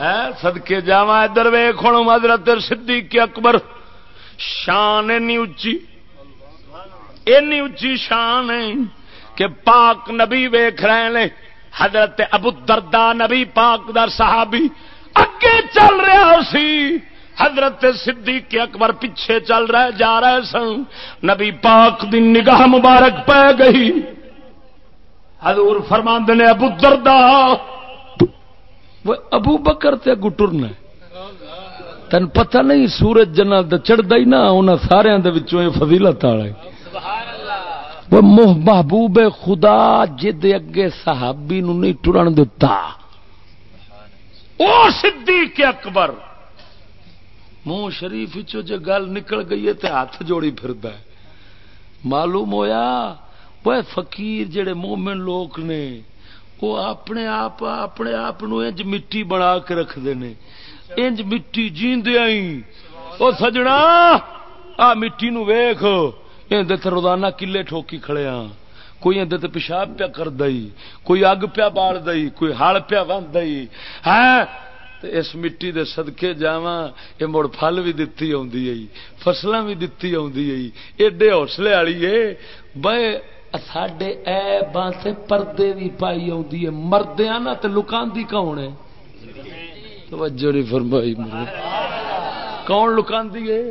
ہاں، ہے صدکے جاواں ادھر ویکھ ہن حضرت صدیق اکبر۔ شان اینی اونچی۔ اینی اونچی شان ہے کہ پاک نبی ویکھ رہے نے حضرت ابو دردا نبی پاک دا صحابی۔ اگے چل رہا سی۔ حضرت صدیق اکبر پیچھے چل رہے، جا رہے سن۔ نبی پاک دی نگاہ مبارک پہ گئی۔ حضور فرماند نے ابو دردا وہ ابو بکر تے گٹر نے تین پتہ نہیں سورج جنا چڑھتا ہی نہ ان سارے فضیلت والا وہ محبوب خدا جد اگے صحابی نو نہیں ٹرن دتا او صدیق اکبر۔ منہ شریف جو گل نکل گئی ہے تے ہاتھ جوڑی پھردا ہے۔ معلوم ہویا؟ وہ فقیر جڑے مومن لوگ نے وہ اپنے آپ اپنے آپ انج مٹی بنا کے رکھتے ہیں انج مٹی جیندیا ہی وہ سجنا آ مٹی نو ویخ اندر روزانہ کلے ٹھوکی کھڑے ہاں کوئی اندر پیشاب پیا کر دئی کوئی اگ پیا باڑ دئی کوئی ہل پیا بن دئی ہے اس مٹی دے صدقے جاواں یہ مڑ پھل بھی دتی آئی فصل بھی دتی آئی ایڈے حوصلے والی ہے بے ساڈے ایباں سے پردے بھی پائی آدھی ہے۔ مردیا نا تو لکاندی کون ہے؟ توجہ نہیں فرمائی میرے کون لکاندی ہے؟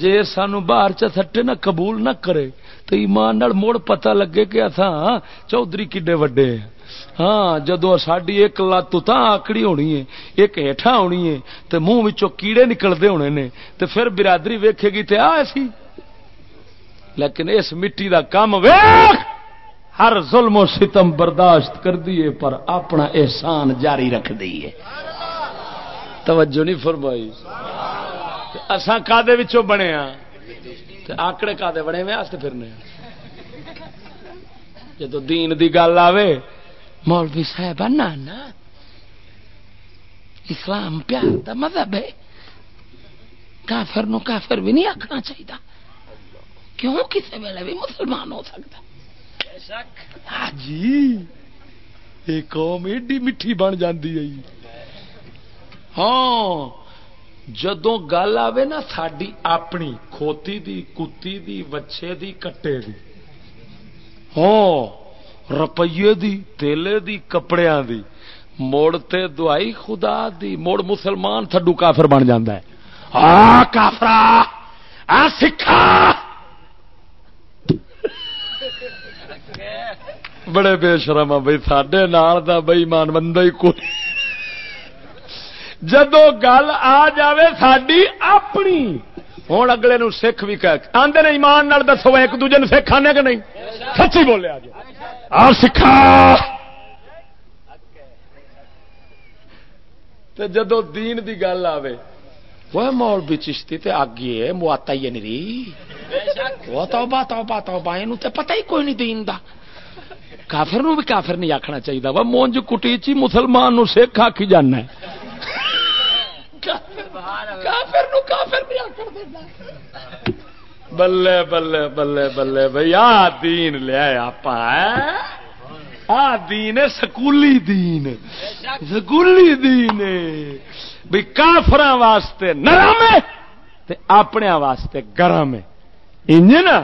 جی سانو باہر چٹے نہ قبول نہ کرے، تو ایمان نال موڑ پتہ لگے کہ اتھا چودھری کڈے وڈے ہیں۔ ہاں جدو ساری ایک لت تو آکڑی ہونی ہے، ایک ہیٹھا ہونی ہے تو منہ کیڑے نکلتے ہونے نے تو پھر برادری ویکھے گی تے آ سی لیکن اس مٹی دا کام ویخ ہر ظلم و ستم برداشت کر دیے پر اپنا احسان جاری رکھ دیے توجہ نہیں فرمائی۔ اسان کا بنے ہاں؟ آکڑے کا بنے میں پھرنے ہاں۔ جدو دین دی گل آوے، مولوی صاحب نانا اسلام پیار دا مذہب ہے۔ کافر نو کافر بھی نہیں آخنا چاہیے کیوں کسی ویلے بھی مسلمان ہو سکتا؟ ہاں جی۔ یہ قوم ایڈی میٹھی بن جاتی ہے ہاں جدو گل آئے نا ساری اپنی کھوتی دی کتی دی وچھے دی کٹے دی۔ ہاں روپیے دی تیلے دی کپڑیاں دی۔ موڑ تے دعائی خدا دی موڑ مسلمان تھڈو کافر بن جاندہ ہے۔ آ کافرا آ سکھا۔ بڑے بے شرم بھائی سڈے نال بئی مان بندہ ہی کوئی جدو گل آ جاوے ساری اپنی۔ ہوں اگلے نو سکھ بھی کہ آدھے نے ایمان نال دسو ایک دوجے سکھ آنے کہ نہیں؟ سچی بولے آج آ سکھا۔ جدو دین دی گل آوے وہ مول بھی چشتی تے آگے ہے مواتا ہی نہیں وہ تو بات تو با تے پتہ ہی کوئی نہیں دین دا۔ کافر نو بھی کافر نہیں آخنا چاہیے وہ مونج کٹی چی مسلمان نو سکھ آخی جانا کافر نو کافر نہیں آخر بلے بلے بلے بلے۔ بھائی آ دین لیا آپ دین سکولی دین۔ سکولی دین بھی کافر واسطے نرم ہے اپنے واسطے گرم ہے۔ انج نا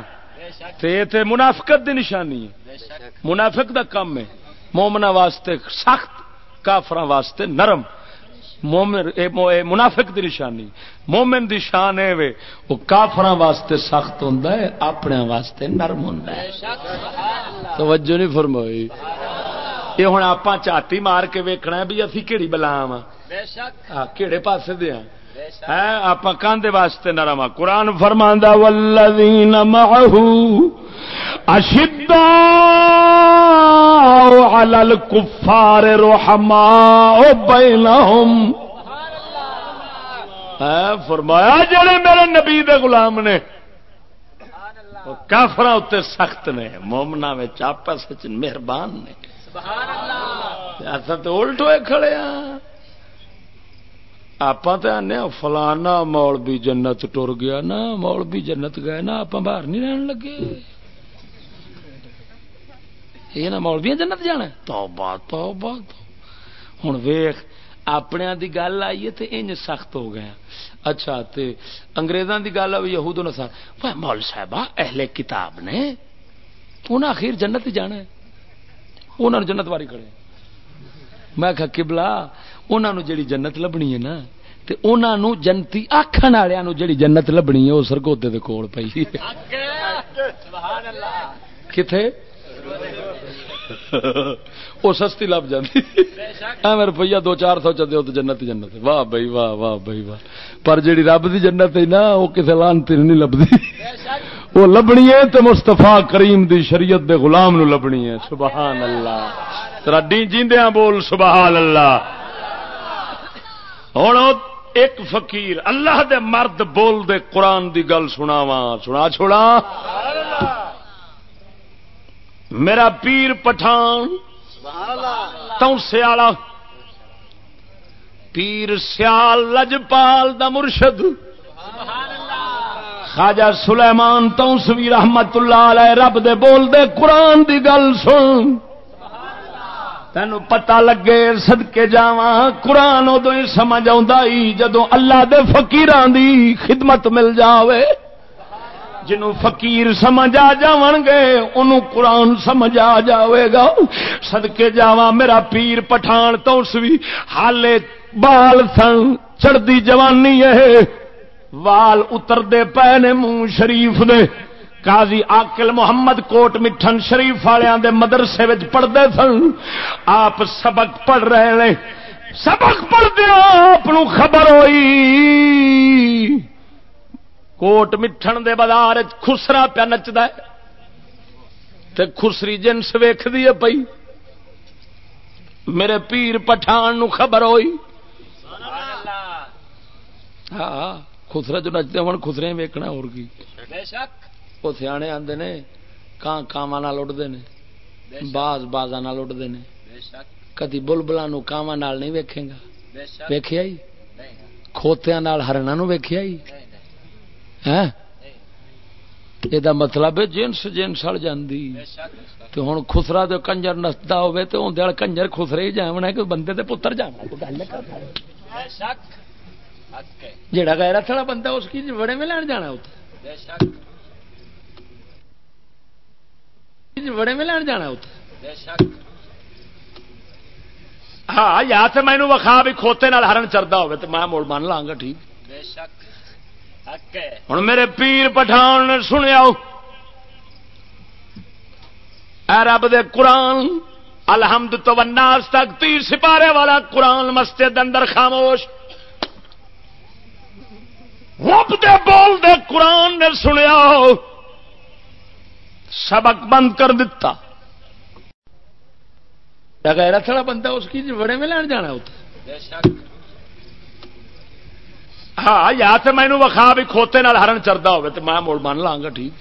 منافقت دی نشانی ہے۔ منافق دا کم ہے۔ مومنا واسطے سخت کافر واسطے نرم۔ مومن منافق دی نشانی۔ مومن دی شان ہے وے۔ وہ کافر واسطے سخت ہوں اپنے واسطے نرم ہوں توجہ نہیں فرمائی۔ یہ ہوں آپ چاٹی مار کے ویکنا بھی ابھی کہڑی بلام کہڑے پاس دیا آپ کاندے واسطے نرم قرآن فرماندہ ولدین محو اشدا علی الکفار رحماء بینہم فرمایا جڑے میرے نبی دے غلام نے۔ کافر اتنے سخت نے مومنا آپس مہربان نے۔ تو الٹ ہوئے کھڑے ہاں۔ آپ آنے فلانا مول بھی جنت ٹر گیا نا مول بھی جنت گئے نا آپ باہر نہیں رہن لگے یہ نا مول جنت جانا تو بات تو ہوں ویخ اپنے دی گل آئی ہے انج سخت ہو گیا اچھا تے انگریزاں دی گل آئی یہود نسار مول صاحب اہل کتاب نے انہیں آخر جنت ہی جانا ہے انہوں نے جنت واری کھڑے میں کہا قبلہ انہوں جڑی جنت لبنی ہے نا تے انہوں جنتی آخر والوں جڑی جنت لبنی ہے وہ سرگوتے دے کول پئی کتنے وہ سستی لب جاتی میں روپیہ دو چار سو چلے تو جنت جنت واہ بھائی واہ واہ بھائی واہ پر جیڑی رب دی جنت ہے نا وہ کسی لانتی نہیں لبھی وہ لبنی ہے تو مستفا کریم دی شریعت دے غلام نو لبنی ہے سبحان اللہ رڈی جیندیاں بول سبحان اللہ ہوں ایک فقیر اللہ دے مرد بول دے قرآن دی گل سناوا سنا چھوڑا۔ میرا پیر پٹھان تو سیالا۔ پیر سیال لجپال دا مرشد۔ خاجا سلیمان تو سوی رحمت اللہ علیہ رب دے بول دے قرآن دی گل سن۔ تین پتا لگے سدکے جا قرآن ادو ہی سمجھ آئی جدو اللہ دے فقیران دی خدمت مل جاوے، جنوں فقیر سمجھ آ جان گے انہوں قرآن سمجھ آ جاوے گا۔ سدکے جاوا میرا پیر پٹھان تو بھی حالے بال سن چڑھتی جوانی ہے۔ وال اتر دے پے نے، منہ شریف دے قاضی آکل محمد کوٹ مٹھن شریف والوں دے مدرسے پڑھتے سن۔ آپ سبق پڑھ رہے ہیں سبق پڑھتے آپ خبر ہوئی۔ کوٹ مٹھن دے بازار خسرا پیا نچد خسری جنس ویخ دی پئی۔ میرے پیر پٹھان نو خبر ہوئی۔ ہاں خسرا جو نچتے ہو خسرے ویکنا اور کی۔ وہ سیانے آتے نے کان کاوا اڈتے ہیں باز بازا اڈتے ہیں کدی بلبلوں کاوا نہیں ویکھے گا۔ ویخیا کھوتیا ہرنا ویخیا یہ مطلب جنس جنس اڑ جی ہوں خسرا تو کنجر نستا ہوے تو اندر کنجر خسرے ہی جانا کہ بندے دے پتر جانا جہاں گہرا تھوڑا بندہ اس کی بڑے میں لین جانا بڑے میں لین جانا ہاں یا تو مینو وکھا بھی کھوتے ہرن چردا ہو میں مڑ من لاں گا ٹھیک ہوں میرے پیر پٹھان نے سنیا اے رب دے قرآن الحمد تو ناس تک تیر سپارے والا قرآن مسجد اندر خاموش رب دے بول دے قرآن نے سنیا سبق بند کر دیتا غیر تھوڑا بندہ اس کی بڑے میں لین جانا ہوتا ہاں یا تو مینو وکھا بھی کھوتے نال ہرن چردا ہو میں مڑ من لاں گا ٹھیک۔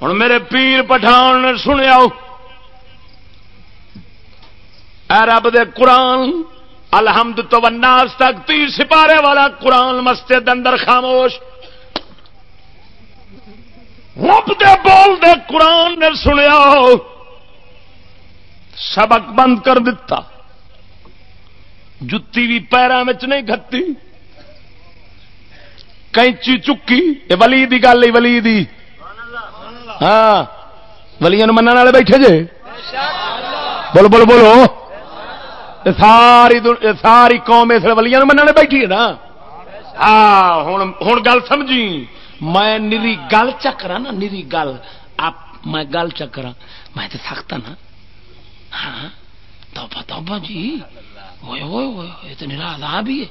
ہوں میرے پیر پٹھان نے سنیا اے رب دے قرآن، الحمد تو تک تیر سپارے والا قرآن مسجد اندر خاموش۔ رب دے بول دے قرآن نے سنیا، سبق بند کر دیتا جتی بھی پیروں میں نہیں گتی کینچی چکی۔ یہ ولی دی گل ولی دی۔ ہاں ولییا من والے بیٹھے جے۔ بولو بولو بولو۔ ساری ساری قوم اس ولییا من بیٹھی ہے نا۔ ہاں ہوں گل سمجھی۔ میں نری گل چکرا ہاں نا، نری گل۔ آپ، میں گل چکرا ہاں۔ میں تو سخت ہاں نا۔ ہاں توبہ توبہ جی۔ ہوئے ہوئے ہوئے تو نرا آداب بھی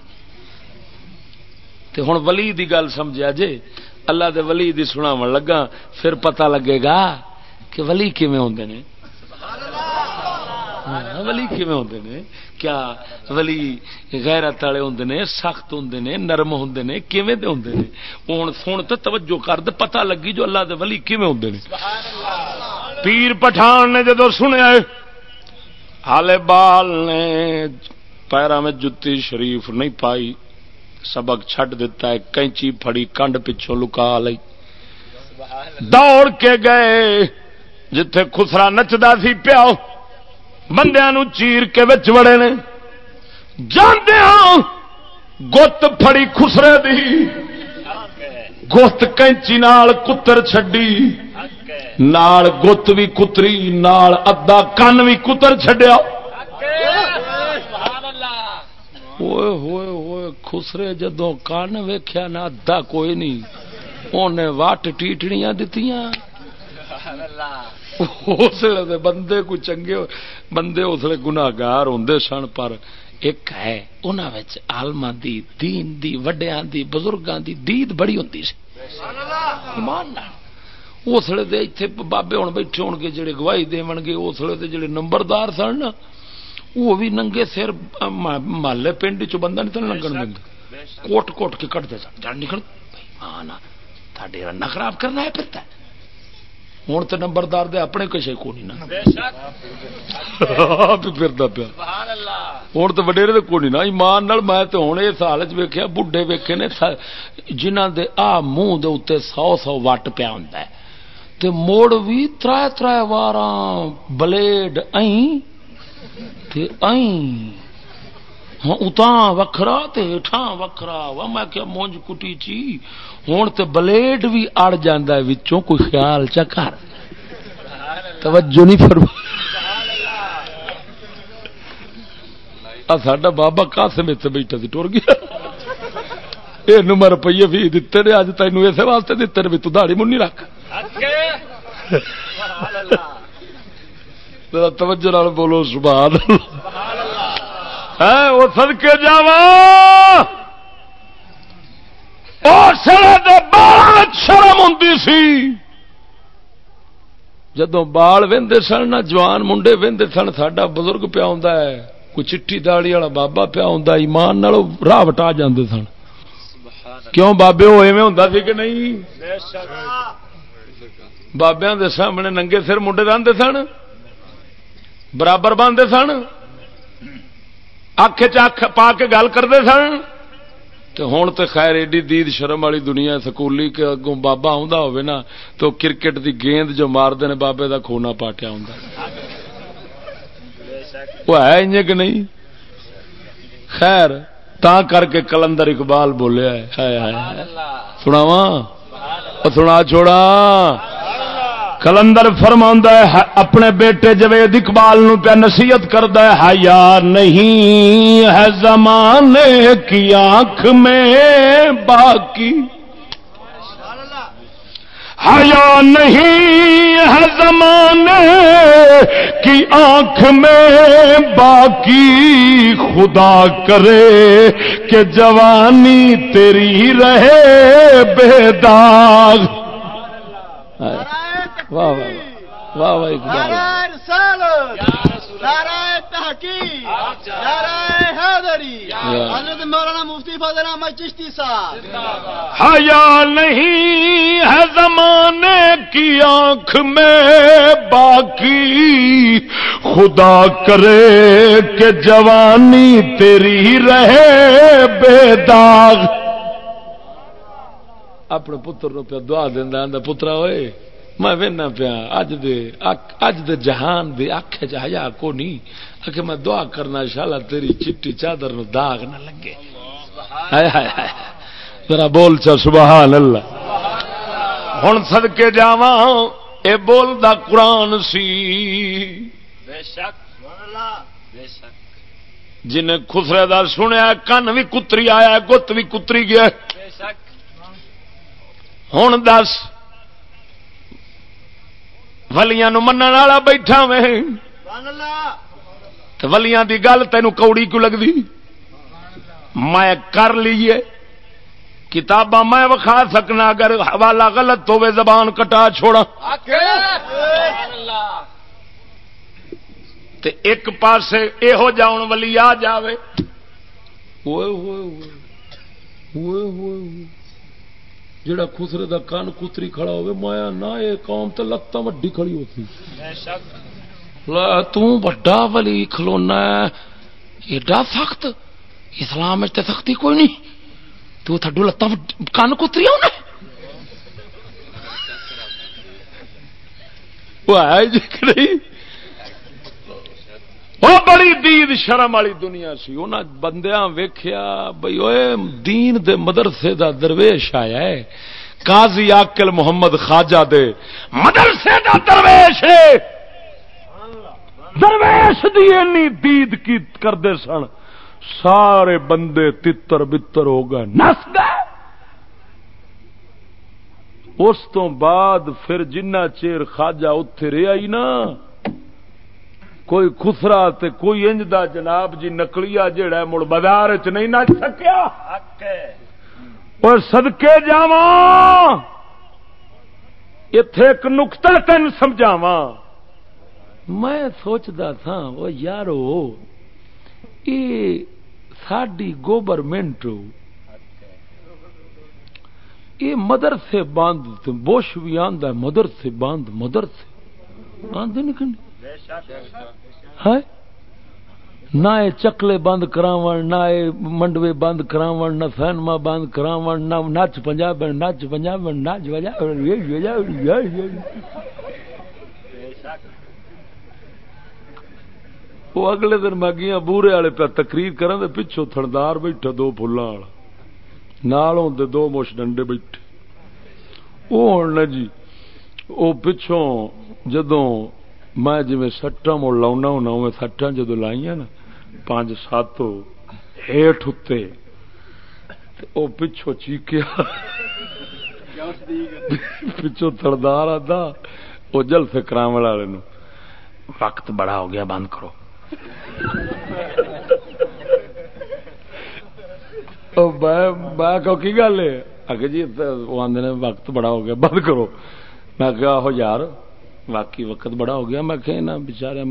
ہوں ولی دی گل سمجھا جے۔ اللہ دے ولی دی سنا لگا پھر پتہ لگے گا کہ ولی کیویں ہوندے نے۔ ولی کیویں ہوندے نے؟ کیا ولی غیرت والے ہوندے نے، سخت ہوندے نے، نرم ہوندے نے، کیویں دے ہوندے نے؟ ہن سن تے توجہ کر دے پتہ لگی جو اللہ دے ولی کیویں ہوندے نے۔ پیر پٹھان نے جدو سنیا ہالے بال نے پیروں میں جتی شریف نہیں پائی، سبق چھٹ دیتا ہے، کینچی پھڑی، کنڈ پچھوں لکا لئی۔ دوڑ کے گئے، جتھے خسرا نچدا سی، پیاؤ۔ بندیا چیر کے بچ وڑے نے۔ جانے ہاں، گت پھڑی خسرے دی۔ گت کینچی نال کتر چڈی نال گت بھی کتری، نال ادا کن بھی کتر چڈیا ہوئے ہوئے ہوئے خسرے جدو کن ویخیا نا ادا کوئی نہیں انہیں وٹ ٹیٹڑیاں دتیاں۔ اسلے بندے کو چنگے بندے اسلے گناگار ہوں سن، پر ایک ہے انہوں آلما دی، دین دی وڈیا دی، بزرگاں دی دید بڑی ہوں ایمان اسلے دے اتنے بابے ہوں بیٹھے ہو گے، جڑے گواہی دے گے اسلے دے جڑے نمبردار سن نا، وہ بھی ننگے سر محلے پنڈ چ بندہ نہیں تھا لنگن دیں کوٹ کوٹ کے کٹتے سن۔ جان نکل۔ ہاں نہ خراب کرنا ہے پھرتا ہے ہوں تو نمبردار دے اپنے کسے کو نہیں پھرتا پیا۔ ہوں تو وڈیرے کو نہیں نا ایمان میں تو ہوں اس حال چیخیا بڈھے ویکے نے جنہ دے آ منہ دے اتنے سو سو وٹ پیا ہوں تے موڑ بھی تر تر وار بلیڈ تے ہاں اتاں وکھرا تے ہٹھاں وکھرا۔ وا میں کیا مونج کٹی چی ہوں تو بلیڈ بھی اڑ جانا وچوں کوئی خیال چا کر۔ توجہ نہیں فرما ساڈا بابا قاسم اتنے بیٹھا سی ٹر گیا۔ یہ نمبر روپیے بھی دیتے نے اج تینوں اسے واسطے دیتے نے بھی تو دہڑی منی رکھ۔ توجہ بولو سبحان اللہ۔ وہ سدکے جاوا شرم ہوں سی۔ جدو بال وہدے سن نہ جوان منڈے وہدے سن ساڈا بزرگ پیا ہوں کوئی چٹی داڑی والا بابا پیا ہوں ایمان راہ وٹا جاندے سن۔ کیوں بابے وہ ایویں ہوں سی کہ نہیں؟ بابیا سامنے ننگے سر منڈے رنتے سن برابر باندھتے سن۔ اکھ چھ پا کے گل کرتے سن؟ تو ہوں تو خیر ایڈی دید شرم والی دنیا سکولی کے اگوں بابا آ نا، تو کرکٹ دی گیند جو مارتے ہیں بابے دا کھونا پاٹیا ہوں وہ ہے کہ نہیں؟ خیر تا کر کے کلندر اقبال بولیا ہے۔ سناوا سنا چھوڑا کلندر فرما ہے اپنے بیٹے جوید اقبال نو پہ نصیحت کرد ہے، حیا نہیں، ہے زمانے کی آنکھ میں باقی۔ حیا نہیں، ہے زمانے کی آنکھ میں باقی۔ خدا کرے کہ جوانی تیری رہے بے داغ۔ واہ واہ واہ۔ واہ مولانا مفتی فضل احمد چشتی صاحب۔ حیا نہیں ہے زمانے کی آنکھ میں باقی۔ خدا کرے کہ جوانی تیری رہے بے داغ۔ اپنے پتر نو پہ دعا دینا پترا ہوئے۔ میں وہنا پیا اج دے اج دے جہان دے اکھ چیا کو نہیں کہ میں دعا کرنا شالا تیری چٹی چادر نو داغ نہ لگے ہائے ہائے ہائے ذرا بول چا سبحان اللہ ہن صدکے جاواں اے بول دا قرآن سی۔ بے شک۔ بے شک۔ جن خسرے دا سنیا کن بھی کتری آیا گت بھی کتری گیا۔ ہوں دس۔ ولیاں من والا بیٹھا میں ولیاں دی گل تینوں کوڑی کیوں لگتی میں کر لیے کتاباں میں وکھا سکنا اگر حوالہ غلط ہوے زبان کٹا چھوڑا تے ایک پاسے یہو جاؤن والی آ جائے ہوئے ہوئے ہوئے ہوئے جڑا خسرے دا کان کتری کھڑا ہوئے مایا نہ یہ قوم تے لتاں وڈی کھڑی ہوتی۔ تڈا ولی کھلونا ایڈا سخت۔ اسلام تے سختی کوئی نہیں۔ تو تھڈو لتاں کان کتری ہونا وہ ہے جی نہیں؟ وہ بڑی دید شرم والی دنیا سی۔ انہاں بندیاں ویکھیا بھئی اوئے دین دے مدرسے دا درویش آیا ہے۔ قاضی عاقل محمد خواجہ دے مدرسے دا درویش۔ ہے درویش دی اینی دید کی کردے سن۔ سارے بندے تتر بتر ہو گئے۔ نس گئے۔ اس تو بعد پھر جنہ چیر خواجہ اتنے رہا ہی نا۔ کوئی خسرا تے کوئی انج دا جناب جی نکلیا جڑا مڑ بازار چ نہیں نچ سکیا۔ اور سدکے جا اتے ایک نقطہ تین سمجھاوا میں سوچتا تھا وہ یارو یہ ساری گوورمنٹ یہ مدرسے باندھ بوش بھی آدھا مدرسے باندھ مدرسے۔ آدھے نکل نہ چکلے بند کراو نہ منڈوے بند کراو نہ سینما بند کراو نہ نچ پنجاب نچ پنجاب نچ وہ اگلے دن میں گیا بورے والے پہ تقریر کرن دے پچھو تھندار بیٹھا دو فلاں نال ہوندے دو مش ڈنڈے بیٹھے۔ وہ جی وہ پچھوں جدوں میں جی سٹا مڑ لاؤنا ہونا میں سٹا جدو لائی نا، پانچ سات ہیٹ اتنے وہ پچھو چیکیا پچھو تردار آتا وہ جل کرام والے وقت بڑا ہو گیا، بند کرو۔ کی گل ہے؟ اگر جی وہ آدھے وقت بڑا ہو گیا، بند کرو۔ میں کہا ہو یار واقعی وقت بڑا ہو گیا۔ میں کہ بچارے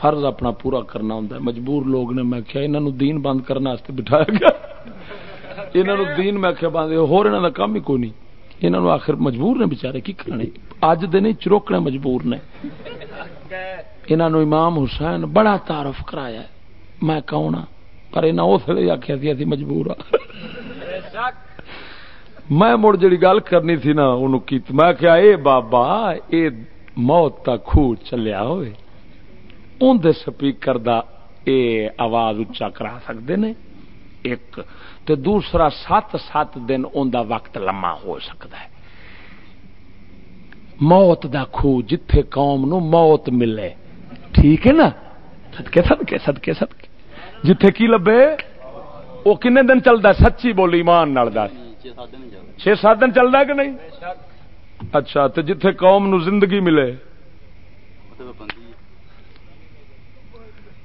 فرض اپنا پورا کرنا ہوں مجبور لوگ نے میں کیا انہوں دین بند کرنے بٹھایا گیا۔ انہوں دین میں کیا بند ہو رہا دا کام ہی کوئی نہیں۔ انہوں آخر مجبور نے بچارے کی کرنے اج دن چروکنے مجبور نے۔ انہوں امام حسین بڑا تعارف کرایا میں کون ہاں پر انہیں اس لیے آخیا سی، اسی مجبور ہاں۔ میں مڑ جڑی گل کرنی تھی نا، انہوں کی، میں کیا اے بابا، اے موت کا خوہ چلیا ہوئے اندر سپیکر دا اے آواز اچا کرا سکتے نے ایک تے دوسرا سات سات دن ان دا وقت لما ہو سکتا ہے موت دا خوہ جتھے قوم نو موت ملے ٹھیک ہے نا سدکے سدکے سدکے سدکے جتھے کی لبے وہ کنے دن چلتا سچی بولی ایمان نال دس چھ سات دن چلتا کہ نہیں اچھا تو جتھے قوم نو زندگی ملے۔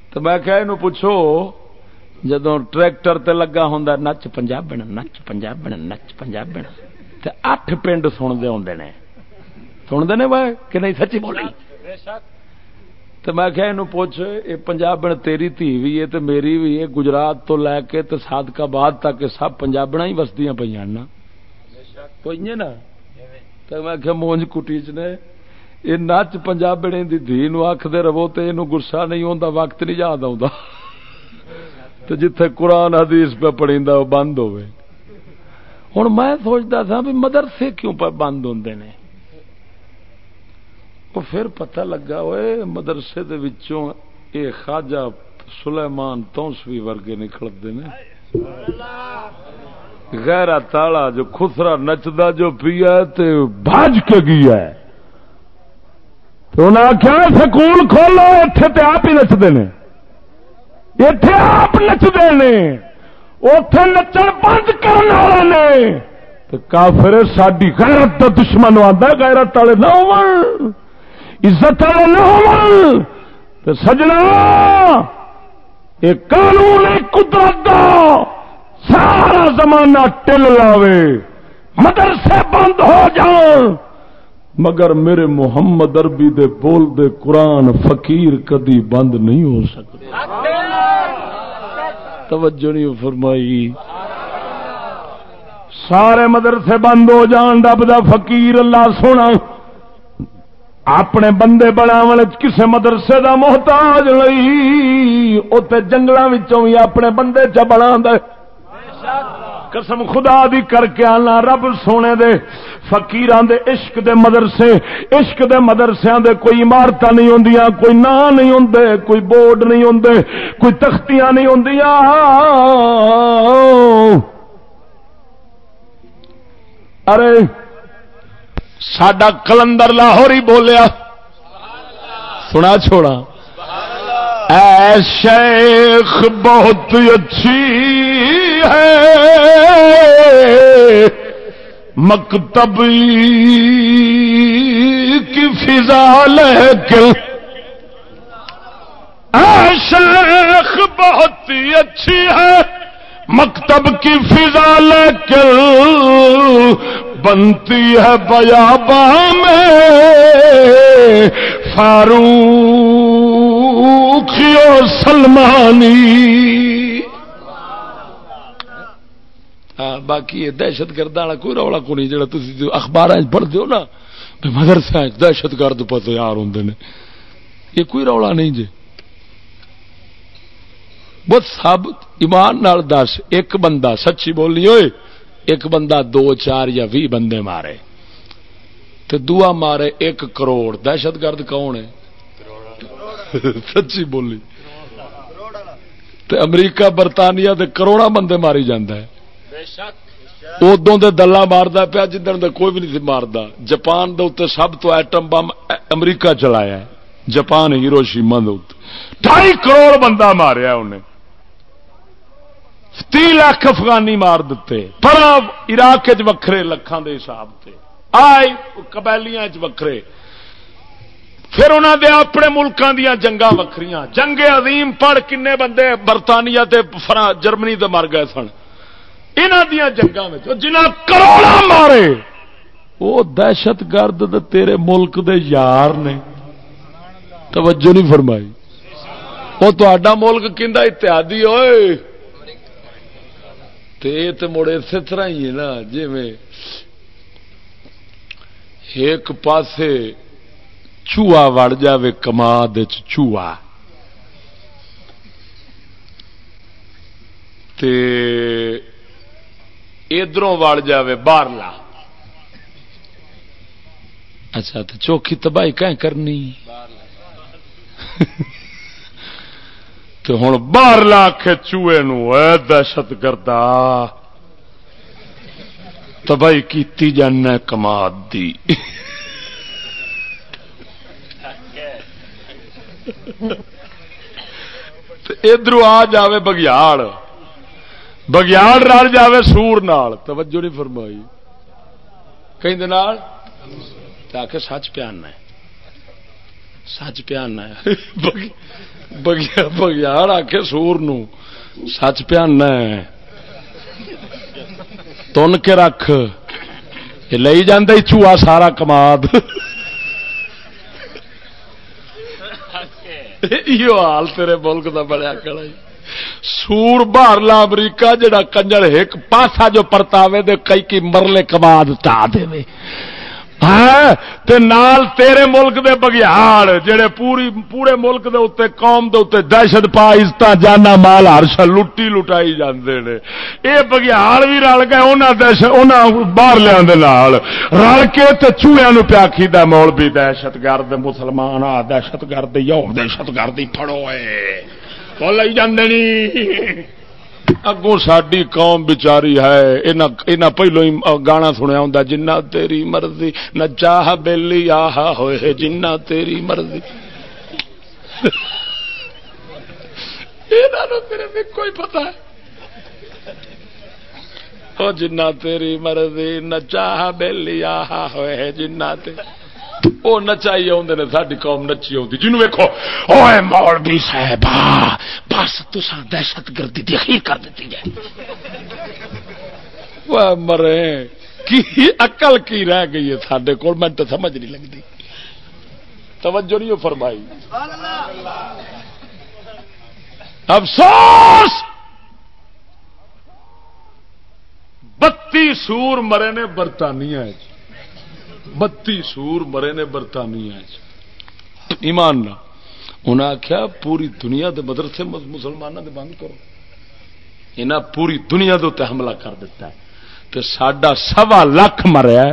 تو میں کہ پوچھو جدو ٹریکٹر تے لگا ہوں نچ پنجاب نچ پنجاب نچ پنجاب اٹھ پنڈ سنتے ہوں نے۔ سنتے نے بھائی، کہ نہیں؟ سچی بولی۔ تو میں کہ پوچھ یہ پنجاب تیری تھی بھی ہے تو میری بھی ہے گجرات تو لے کے تو سادکا بعد تک سب پنجابنا ہی وسدیاں پہ کوئی نا۔ تو میں کہ مونج کٹی چ نے یہ نچ پنجابڑے دی دھی نو آخدے رہو تو یہ گسا نہیں ہوتا وقت نہیں یاد آتا تو جتھے قرآن حدیث پہ پڑی وہ بند ہوئے ہوں میں سوچتا تھا بھی مدرسے کیوں پر بند ہوتے ہیں وہ پھر پتہ لگا ہوئے مدرسے دے وچوں اے خواجہ سلیمان تونسوی ورگے نکلتے ہیں غیرا تالا جو خسرا نچدا جو پیا تے بھاج کے گیا ہے۔ تو انہیں آخیا سکول کھولو اتے تو آپ ہی نچتے ہیں اتے آپ نچتے ہیں اتے نچن بند کرنے والے نے۔ کافر ساری غیرت کا دشمن آتا غیرت والے نہ ہو عزت والے نہ ہو سجنا یہ قانون قدرت دا۔ سارا زمانہ ٹل لاوے، مدرسے بند ہو جان مگر میرے محمد اربی دے بول دے قرآن فقیر کدی بند نہیں ہو سکتا توجہ نہیں فرمائی۔ سارے مدرسے بند ہو جان رب دا فقیر اللہ سونا۔ اپنے بندے بناو کسے مدرسے دا محتاج نہیں اتنے جنگلوں بھی اپنے بندے چ بنا دے۔ قسم خدا دی کر کے آنا، رب سونے دے، فقیران دے، عشق دے مدرسے، عشق دے مدرسے دے کوئی عمارت نہیں ہوں کوئی نا نہیں ہوں کوئی بورڈ نہیں ہوں کوئی تختیاں نہیں ہوں ارے، ساڈا کلندر لاہور ہی بولیا۔ سنا چھوڑا۔ اے شیخ بہت اچھی ہے۔ مکتب کی فضا لیکن شیخ بہت ہی اچھی ہے۔ مکتب کی فضا لیکن بنتی ہے بیابا میں۔ فاروق سلمانی۔ ہاں، باقی یہ دہشت گرد والا کوئی رولا کو نہیں، جڑا تھی اخبار پڑھتے ہو نا مدرسے دہشت گرد پتہ یار ہوں نے۔ یہ کوئی رولا نہیں جی۔ بہت سب ایمان نال دس، ایک بندہ سچی بولنی ہوئے ایک بندہ دو، چار یا بھی بندے مارے۔ تو دعا مارے، ایک کروڑ۔ دہشت گرد کون ہے؟ سچی بولی۔ امریکہ، برطانیہ دے کروڑا بندے ماری جاندہ ہے ادو دے دلہ ماردا پیا، جدن دے کوئی بھی نہیں ماردا۔ جپان دے سب تو ایٹم بم امریکہ چلایا ہے۔ جپان ہیرو شیما ڈھائی کروڑ بندہ ماریا انہیں۔ تی لاکھ افغانی مار دیتے۔ پر عراق وکھرے لکھان دے حساب سے آئے قبیلیاں وکھرے۔ پھر انہوں دے اپنے ملکوں دیا جنگا وکری جنگ عظیم پڑھ کنے بندے برطانیہ تے جرمنی تے مر گئے سن۔ دیا جنگا جنہ کروڑا مارے۔ وہ دہشت گرد تیرے ملک دے یار نے۔ توجہ نہیں فرمائی۔ وہ تا ملک کہ اتحادی ہوئے تو مڑے اسی طرح ہی ہے نا جی میں ایک پاسے چوہا وڑ جائے کما چوہا تے ادھر وڑ جائے باہرلا۔ اچھا تو چوکھی تباہی کہیں کرنی؟ تو ہوں باہر لا کے چوئے نو دہشت گردا۔ تباہی کی جانا کماد دی۔ ادھر آ جاوے بگیاڑ بگیاڑ رل جائے سور نال توجہ نہیں فرمائی کہیں آ کے سچ پیانا ہے سچ پیانا ہے بگیاڑ آ کے سور نو سچ پیانا ہے تن کے رکھ لے جانا چوہا سارا کماد یہ حال تیرے ملک کا بڑا کڑا سور بھارلا امریکہ جڑا کنجر ایک پاسا جو پرتاوے دے کئی کی مرلے کما تا دے ہاں، تے نال تیرے ملک دے بگیاڑ، جڑے پوری پورے ملک دے اتے قوم دے اتے دہشت پا عزت جانا مال ہرشا لٹی لٹائی جاندے نے۔ اے بگیاڑ بھی رل گئے انہاں دہشت انہاں باہر لیاں دے نال۔ رل کے تے چوہیاں نو پیا کھیدا مولوی دہشت گرد مسلمان، آ دہشت گرد یوم دہشت گردی پھڑو اے۔ بول جاندنی اگوں ساری قوم بچاری ہے پہلو ہی گانا سنیا ہوں جنا تیری مرضی، نہ چاہ بہلی آہ ہوئے جنا تیری مرضی۔ کوئی پتا جنا تیری مرضی، نہ چاہ بہلی آہ ہوئے جنا تیری وہ نچائی آدھے نے ساری قوم نچی آتی جنوب ویکو مولوی صاحب بس تسا دہشت گردی تخیر کر دیتی ہے مرے کی اقل کی رہ گئی ہے سارے کول میں تو سمجھ نہیں لگتی توجہ نہیں فرمائی افسوس بتی سور مرے نے برطانیہ بتی سور مرے نے برطانیہ جی۔ ایمان نہ۔ انہیں آخیا پوری دنیا کے مدرسے مسلمانوں کے بند کرو۔ انہیں پوری دنیا کے حملہ کر دیتا ہے۔ تو سڈا سوا لکھ مریا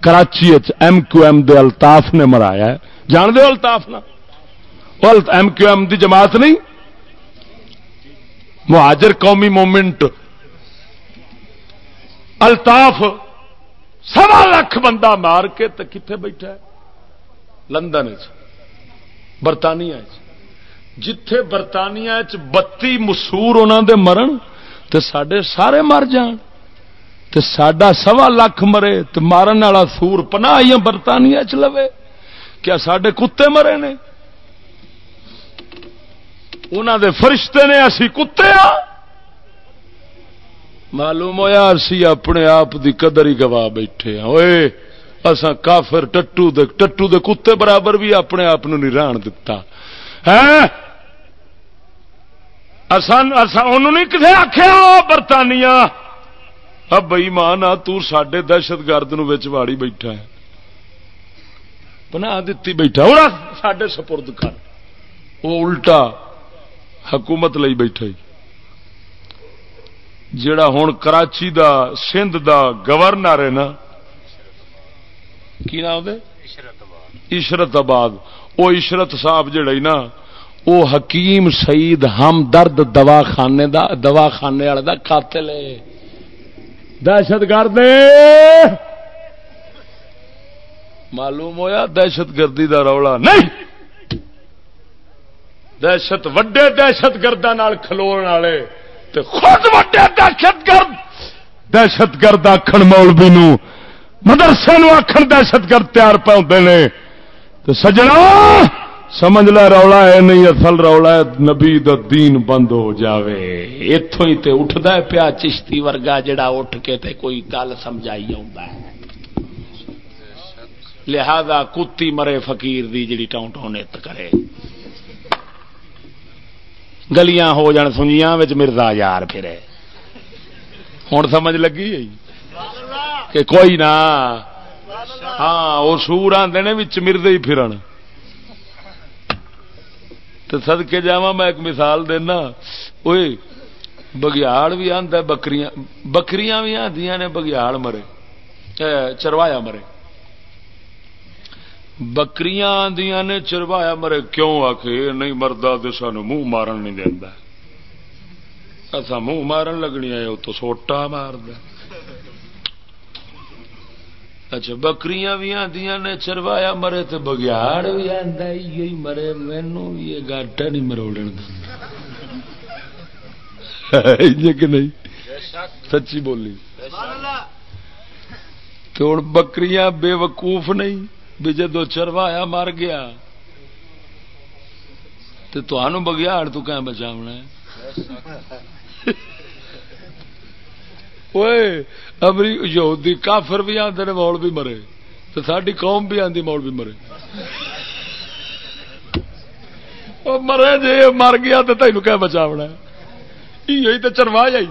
کراچی ایم کیو ایم دے الطاف نے مرایا ہے۔ جان دو الطاف نا ایم کیو ایم دی جماعت نہیں؟ مہاجر قومی مومنٹ۔ الطاف سوا لاکھ بندہ مار کے تو کتنے بیٹھا ہے؟ لندن برطانیہ جتھے برطانیہ بتی مسور انہوں دے مرن تو سڈے سارے مر جان۔ تو سڈا سوا لاکھ مرے تو مارن والا سور پنا برطانیہ چ لوے۔ کیا سڈے کتے مرے نے؟ انہوں دے فرشتے نے، اسی کتے آ معلوم ہوا اسی اپنے آپ دی قدر ہی گوا بیٹھے ہاں اسا کافر ٹٹو دے ٹٹو دے کتے برابر بھی اپنے آپ نو نہیں ران دتا۔ ہے نہیں کسی آخیا برطانیہ؟ اب بئی ماں نہ تے دہشت گرد نو وچ واڑی بیٹھا ہے۔ بنا دیتی بیٹھا ہوں سڈے سپرد کر۔ وہ الٹا حکومت لئی بیٹھا جڑا ہوں کراچی دا، سندھ دا گورنر ہے نا، کی نام عشرت آباد۔ وہ عشرت صاحب جڑا نا وہ حکیم سعید ہم درد دوا خانے دا دوا خانے والے دا قاتل ہے۔ دہشت گرد۔ معلوم ہویا دہشت گردی دا رولا؟ نہیں! دہشت وڈے دہشت گردوں کھلو والے۔ خود وڈے دہشت گرد دہشت گرد آخر مولوی نو، مدرسے نو آخر دہشت گرد تیار پہ ہوتے ہیں تو سجنا، سمجھ لا رولا ہے نہیں، اصل رولا ہے نبی دا دین بند ہو جاوے۔ اتوں ہی تے اٹھتا ہے پیا چشتی ورگا جڑا اٹھ کے تے کوئی گل سمجھائی ہے۔ لہذا کتی مرے فقیر دی جڑی ٹاؤں ٹاؤں نت کرے۔ گلیاں ہو جان، سنجیاں مرزا یار پھرے۔ ہوں سمجھ لگی؟ کہ کوئی نہ۔ ہاں وہ سور آتے نے مردے ہی پھرن۔ تو سد کے جا میں ایک مثال دینا۔ وہ بگیاڑ بھی آتا بکریاں بکریاں بھی آدی نے، بگیاڑ مرے۔ چروایا مرے۔ بکریاں آدی نے چروایا، مرے کیوں آ کے نہیں مردا تو سان منہ مارن نہیں دینا اصا منہ مارن لگنی ہے تو سوٹا مار د اچھا بکریاں بھی آدی نے چروایا، مرے تو بگیاڑ بھی آتا ہی مرے مینو یہ گاٹا نہیں مروڑ کہ نہیں؟ سچی بولی۔ تو ہوں بکریاں بے وقوف نہیں۔ بھی جدو چروایا مر گیا تو بگیاڑ تو کہ بچاونا امری یہودی کافر بھی آتے نے، مول بھی مرے۔ تو ساری قوم بھی آتی مول بھی مرے۔ وہ مرے جی مر گیا تو تین کہ بچاونا یہی تو چروا جائی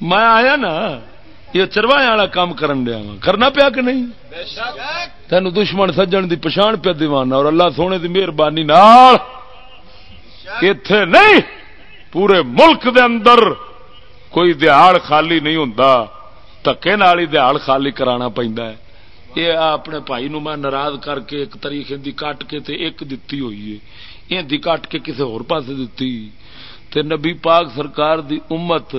میں آیا نا یہ چروایا والا کام کرن دیا کرنا پیا کہ نہیں؟ تین دشمن سجن دی پچھان پہ دیوانا اور اللہ سونے دی مہربانی اتے نہیں، پورے ملک دے اندر کوئی دہاڑ خالی نہیں ہوں دکے نال ہی دہاڑ خالی کرانا پہنتا ہے۔ یہ اپنے بھائی نو میں ناراض کر کے ایک تاریخ دی کٹ کے تے ایک دتی ہوئی ہے۔ یہ کٹ کے کسی ہور دتی تے نبی پاک سرکار دی امت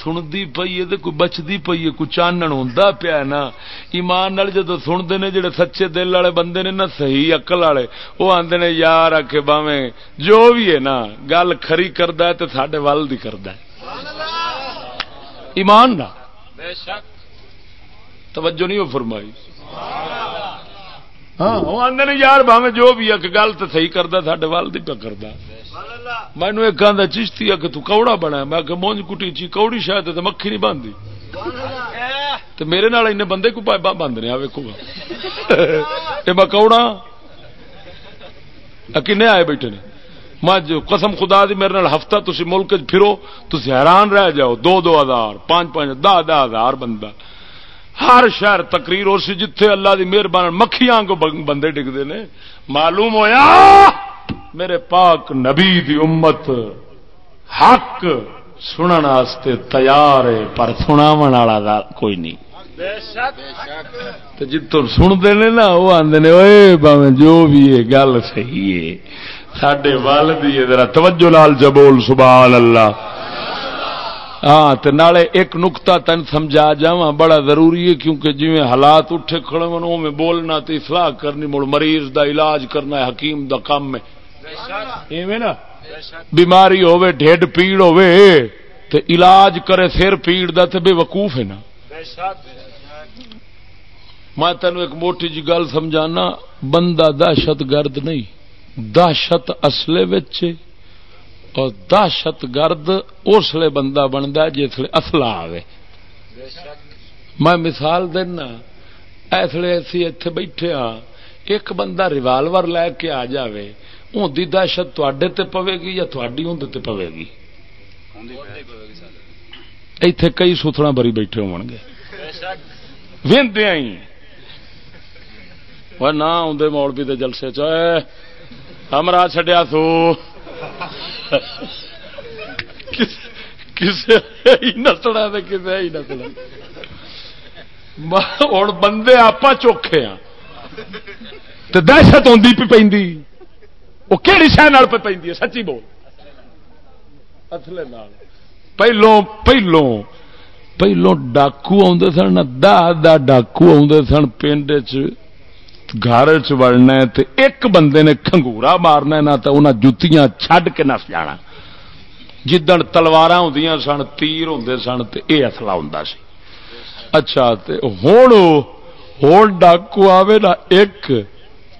سندی پئی ہے کوئی بچتی پئی ہے کوئی چانن ہوندا پیا نا۔ ایمان نال جدو سنتے نے جڑے سچے دل والے بندے نے نا صحیح اقل والے وہ آندے نے یار آکھے باویں جو بھی ہے نا گل کھری کردا ہے تے ساڈے ول دی کردا ہے۔ ایمان نہ توجہ نہیں ہو فرمائی۔ ہاں وہ آدھے یار بھاوے جو بھی ایک گل تو صحیح کرتا سڈے وال کی پہ کرتا مینو ایک آدھا چشتی ہے کہ تو کوڑا بنا میں کہ مونج کٹی چی، کوڑی شاید تو مکھی نہیں بنتی تو میرے نال این بندے کو پائبا بند نے ویکو گا۔ یہ میں کوڑا۔ کنے آئے بیٹھے نے۔ میں قسم خدا دی میرے نال ہفتہ تسی ملک پھرو، تسی حیران رہ جاؤ۔ دو دو ہزار، پانچ پانچ، دہ دہ ہزار بندہ۔ ہر شہر تقریر ہو سی جتھے اللہ دی مہربانی مکھیاں کو بندے ڈگتے نے۔ معلوم ہویا؟ میرے پاک نبی دی امت حق سنن واسطے تیار ہے، پر سناو والا کوئی نہیں۔ جتوں سنتے نے نا وہ آدھے نے باوے جو بھی ہے، گل صحیح ہے۔ سڈے والد ذرا توجہ لال جبول سبحان اللہ ہاں تے نالے ایک نقطہ تن سمجھا جاواں، بڑا ضروری ہے، کیونکہ جی حالات اٹھے کھڑے ون میں بولنا تے اصلاح کرنی، مڑ مریض دا علاج کرنا ہے، حکیم دا کام ہے۔ ایویں نا؟ بیماری ہوے ڈھڈ پیڑ ہوے تے علاج کرے سر پیڑ دا تے بے وقوف ہے نا۔ میں تینوں ایک موٹی جی گل سمجھانا، بندہ دہشت گرد نہیں، دہشت اصل اور دہشت گرد اس لیے بندہ بنتا جس لیے اصلا آئے میں مثال دینا اس لیے اسی اتے بیٹھے ہاں ایک بندہ ریوالور لے کے آ جائے ان دہشت تے پوے گی یا تھوڑی اندر پوے گی اتے کئی ستنا بری بیٹھے ہو گے نہ آدھے مولوی دے جلسے چمرا چڈیا سو کسے ہی نسنا کسے ہی نسنا ہوں بندے آپ چوکھے ہاں دہشت آدھی پی پی وہ کہڑی شہ پہ پہ سچی بول۔ اصل پہلو پہلو پہلو ڈاکو آدھے سن دہ دہ ڈاکو آدھے سن پنڈ گھر چڑنا ایک بندے نے کنگورا مارنا نہ تو انہیں جتیاں چھڈ کے نس جانا۔ جدن تلوار ہوں سن، تیر ہوں سن تو یہ اصلا ہوں سی۔ اچھا ہوں ہوں ڈاکو آئے نا ایک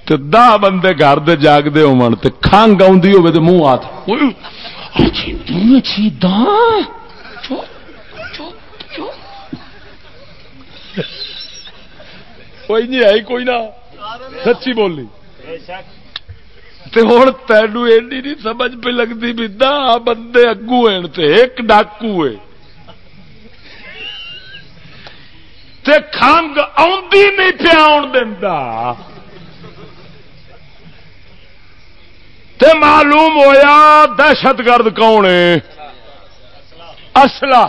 دہ بندے گھر دے جاگتے ہو کنگ آدھی ہوے تو منہ ہاتھ کوئی نہیں آئی کوئی نہ سچی بولی ہوں تینو ایڈی نہیں سمجھ پہ لگتی بھی دہ بندے اگو ایک ڈاکو ہے کنگ آدھی نہیں پیا آن دینا تے معلوم ہویا دہشت گرد کون ہے؟ اصلا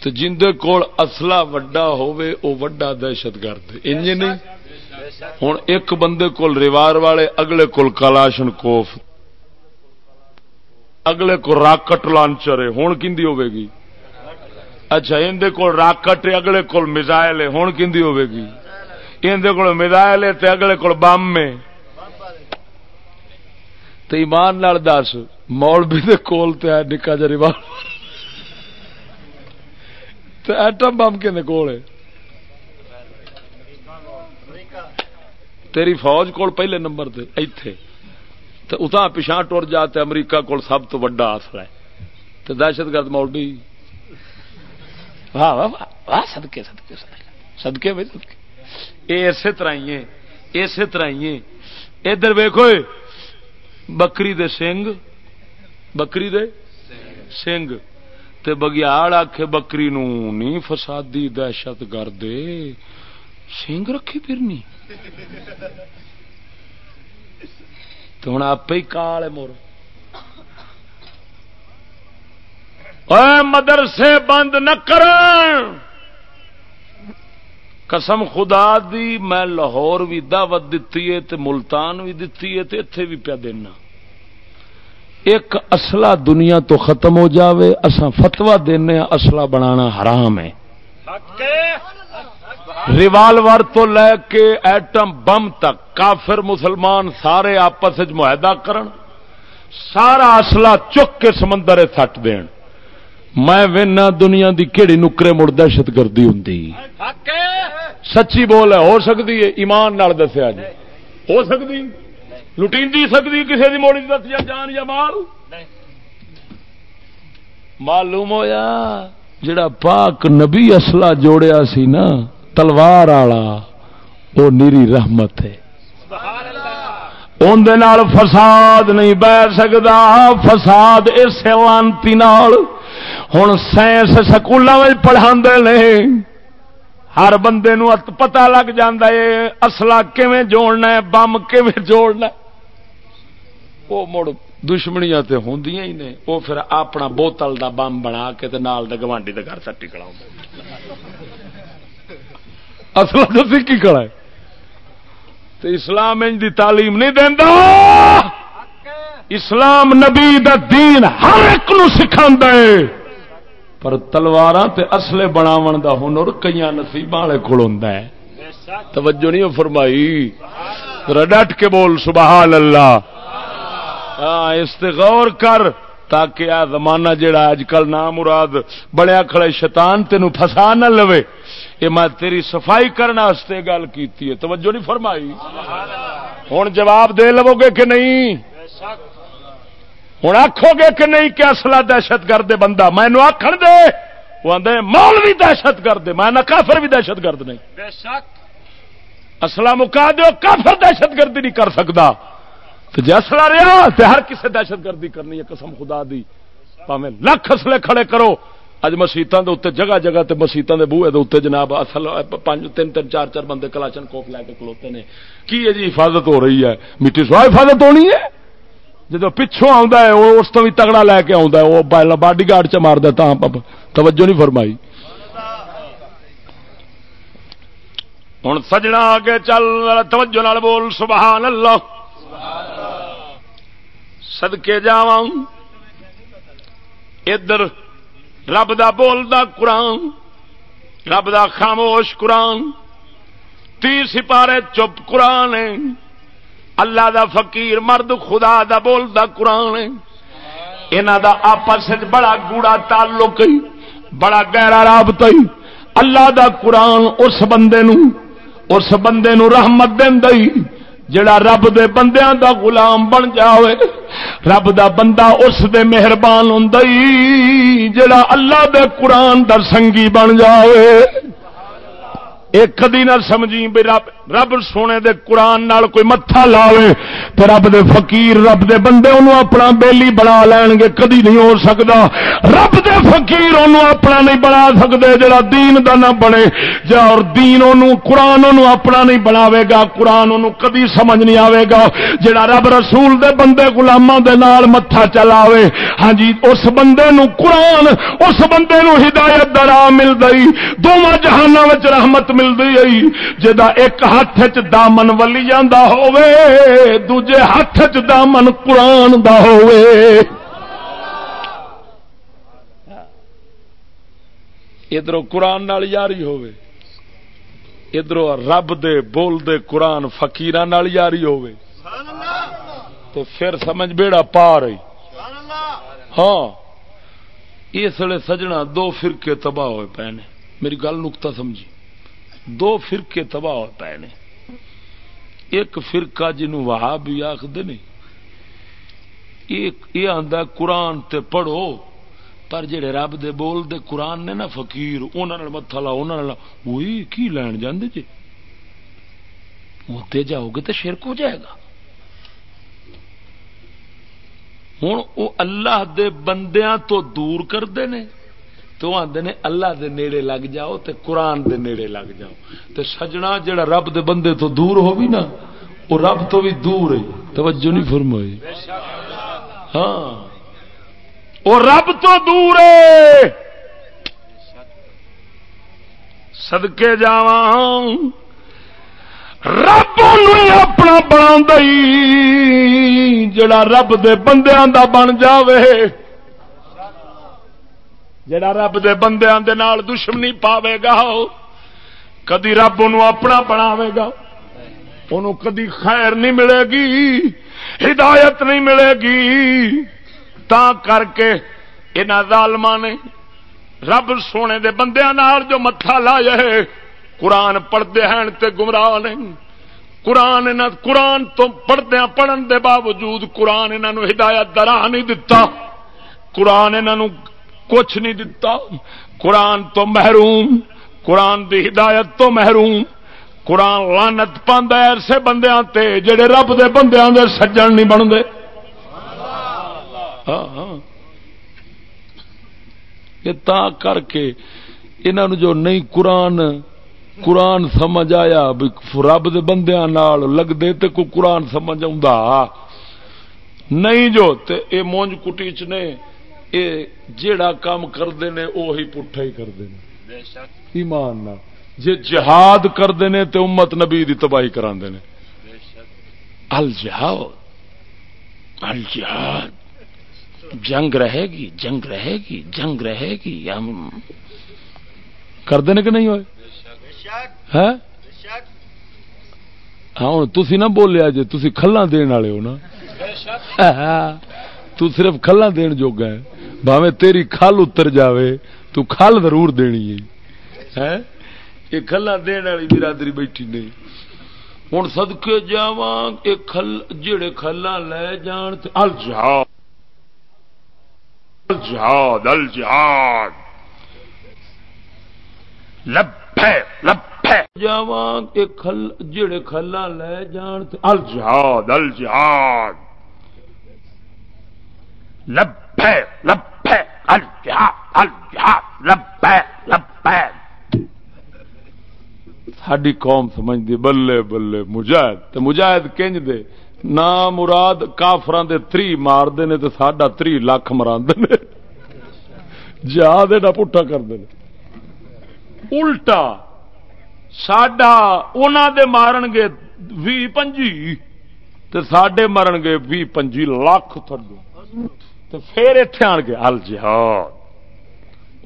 تو جندے کول اصلا وڈا ہوئے او وڈا دہشت گرد۔ انج نہیں؟ ہوں ایک بندے کول ریوار والے، اگلے کول کلاشن کوف۔ اگلے کو راکٹ لانچر ہے۔ ہوں کھی ہوے گی؟ اچھا اندر کول راکٹ اگلے کول میزائل ہے۔ ہوں کھی ہوے گی؟ اندر کول میزائل ہے اگلے کول بم ہے۔ تو ایمان نال دس، مولوی دے کول تے ہے نکا جا ریوال تو ایٹم بم کے کول ہے؟ تیری فوج کول پہلے نمبر تے، ایتھے۔ تو اتنا پچھا ٹر جاتے امریکہ کول سب تو وڈا آسرا ہے۔ تو دہشت گرد مولوی۔ واہ واہ واہ سدکے سدکے سدکے بھائی سدکے یہ اسی طرح ہی ہے اسی طرح ہی ہے ادھر ویکو بکری دے سنگ؟ بکری دے سنگ۔ تے بگیاڑ آخ بکری نو، نی فسادی دہشت گرد سنگ رکھی پھرنی۔ تو ہوں آپ ہی کال مور۔ مدرسے بند نہ کر قسم خدا دی، میں لاہور بھی دعوت دیتی ہے تے ملتان بھی دیتی ہے تے اتے بھی پیا دینا۔ ایک اصلہ دنیا تو ختم ہو جاوے اسا فتوا دینے اصلہ بنانا حرام ہے۔ ریوالور تو لے کے ایٹم بم تک کافر مسلمان سارے آپس معاہدہ کرن، سارا اصلہ چک کے سمندر سٹ دین۔ میں دنیا دی کہڑی نکرے مڑ دہشت گردی ہوں سچی بول ہے ہو سکتی ہے؟ ایمان نال دسیا جی۔ ہو سکتی؟ لٹی سکتی؟ کسی کی موڑی دس یا جان یا مال؟ معلوم ہویا جڑا پاک نبی اصلہ جوڑیا سی نا تلوار والا وہ نیری رحمت ہے۔ اندر فساد نہیں بہ سکتا فساد اس لانتی ہوں سائنس سکولوں میں پڑھا ہر بندے نو پتا لگ ہے اصلا کیویں جوڑنا ہے بم کیویں جوڑنا وہ مڑ دشمنیاں تے ہوندیاں ہی نے۔ وہ پھر اپنا بوتل دا بم بنا کے تے نال دے گوانڈی دے گھر سٹی کڑا اصل تو کی کڑا ہے۔ تو اسلام ان دی تعلیم نہیں دینا اسلام نبی دا دین ہر ایک نو سکھا ہے۔ پر تلوار اصلے بناو دا ہنر کئی نصیب والے کول کو توجہ نہیں فرمائی۔ ڈٹ کے بول، سبحان اللہ۔ ہاں استغور کر تاکہ آ زمانہ جڑا اج کل نام مراد بڑیا کھڑے شیطان تینو پھسا نہ لوے۔ یہ میں تیری صفائی کرنا واسطے گل کیتی ہے۔ توجہ نہیں فرمائی۔ ہوں جواب دے لو گے کہ نہیں؟ بے شک ہوں آخو گے کہ نہیں کہ اصلا دہشت گرد بندہ میں آخر دے؟ وہ آدھے مول بھی دہشت گرد میں نہ کافر بھی دہشت گرد نہیں۔ اصلا مکا دو کافر دہشت گردی نہیں کر سکتا تو جی اصلا رہا تو ہر کسی دہشت گردی کرنی ہے قسم خدا دی۔ پاوے لکھ اصلے کھڑے کرو۔ اج مسیتوں کے اتنے جگہ جگہ تے مسیتوں کے بوہے اتنے جناب اصل تین تین چار چار بندے کلاشن کوپ لے کے کلوتے ہیں کی ہے جی حفاظت ہو رہی ہے؟ مٹی سوا حفاظت ہونی ہے؟ جب پچھوں آ اس تو بھی تگڑا لے کے آ وہ باڈی گارڈ چ مار دتا توجہ نہیں فرمائی۔ ہوں سجنا آگے چل توجہ نال بول، سبحان اللہ۔ سدکے جا ادھر رب دا بول دا قرآن، رب دا خاموش قرآن۔ تی سپارے چپ قرآن اللہ دا فقیر، مرد خدا دا بول قرآن انہ دا آپس بڑا گوڑا تعلق بڑا گہرا رابطہ اللہ دا قرآن اس بندے نو، اس بندے نو رحمت دین دئی جڑا رب دے بندیاں دا غلام بن جاوے، رب دا بندہ اس دے مہربان ہوں جڑا اللہ دے قرآن دا سنگی بن جاوے۔ ایک کدی نہ سمجھی بھی رب رب سونے دے قرآن نال کوئی متھا لاوے تو رب دے فقیر، رب دے بندے انہوں اپنا بیلی بنا لین گے، کدی نہیں ہو سکتا رب دے فقیر انہوں اپنا نہیں بنا سکتے جڑا دین دا نہ بنے۔ جا اور دین انہوں، قرآن انہوں اپنا نہیں بناوے گا، قرآن انہوں کدی سمجھ نہیں آوے گا۔ جڑا رب رسول دے بندے غلاماں دے نال متھا چلاوے۔ ہاں جی اس بندے نو قرآن، اس بندے نو ہدایت درا مل گئی۔ دونوں جہانوں رحمت ملتی آئی۔ جا ایک ہاتھ چ دامن ولی جانا دوجے ہاتھ چ دامن قرآن دا ادھر قرآن نال یاری ہوے ادھر رب دے بول دے قرآن فکیر یاری ہوے تو پھر سمجھ بیڑا پا رہی ہاں اس لیے سجنا دو فرقے تباہ ہوئے پے نے۔ میری گل نکتا سمجھی۔ دو فرقے تباہ ہو پے نے۔ ایک فرقہ جنوں وہاں بھی آخر یہ آدھا قرآن تے پڑھو، پر جڑے رب دے بول دے قرآن نے نا فقیر انہوں متھا لا انہوں وہی کی لین جاندے جی ہوتے جاؤ گے تو شرک ہو جائے گا۔ ہوں وہ اللہ دے بندیاں تو دور کرتے ہیں تو آدھے نے اللہ دے نیڑے لگ جاؤ تے قرآن دے نیڑے لگ جاؤ۔ تے سجنا جڑا رب دے بندے تو دور ہو بھی نا وہ رب تو بھی دور ہے۔ توجہ نہیں فرمائی۔ ہاں۔ وہ رب تو دور ہے۔ سدکے جا رب اپنا بنا جڑا رب دے بندیاں دا بن جاوے۔ جڑا رب دے بندیاں دے نال دشمنی پاوے گا، کدی رب ان اپنا بناوے گا ان کدی خیر نہیں ملے گی، ہدایت نہیں ملے گی۔ تا کر کے یہاں ظالما نے رب سونے دے بندیاں نال جو متھا لایا ہے، قرآن پڑھتے ہیں تے گمراہ نے۔ قرآن قرآن تو پڑھدیا پڑھن دے باوجود قرآن انہوں ہدایت درا نہیں دتا۔ قرآن انہوں کچھ نہیں دتا۔ قرآن تو محروم، قرآن دی ہدایت تو محروم۔ قرآن لانت پاند ایسے بندیاں تے، جڑے رب دے بندیاں دے سجن نہیں بنتے ہاں،, ہاں یہ تا کر کے انہوں جو نہیں قرآن قرآن سمجھ آیا رب دے بندیاں نال لگ دے تے کو قرآن سمجھ آ نہیں جو تے، اے مونج کٹی چ نے۔ اے جیڑا کام کرتے نے وہی پٹھا ہی کرتے ہیں ایمان نہ۔ جے جہاد کرتے ہیں تے امت نبی دی تباہی کرا الجہاد الجہاد جنگ رہے گی جنگ رہے گی جنگ رہے گی۔ ہم کرتے ہیں کہ نہیں ہوئے؟ ہاں؟ تھی نہ بولیا جی تھی کھلا دن والے ہو نا۔ تو صرف کھلا دین جوگا ہے۔ بھاوے تیری کھل اتر جاوے، تو کھل ضرور دینی ہے۔ یہ کھلا دین والی برادری بیٹھی نہیں ہوں سدکے جا کھل جڑے کھلا لے جان الجہاد الجہاد الجہاد لبے لبے۔ جاواں جڑے کھلا لے جان الجہاد الجہاد لبے لبے الجہاد الجہاد لبے لبے۔ ساری قوم سمجھتی بلے بلے، مجاہد۔ تو مجاہد کنج دے نہ مراد کافران دے تری مار دے تو ساڈا تری لاکھ مرا دے نے۔ جہاد ایڈا پٹھا کر دے الٹا ساڈا انہوں دے مارن گے بھی پنجی، تے ساڈے مرن گے بھی پنجی لاکھ تھڈو تو پھر اتے آن کے ہل جہاد۔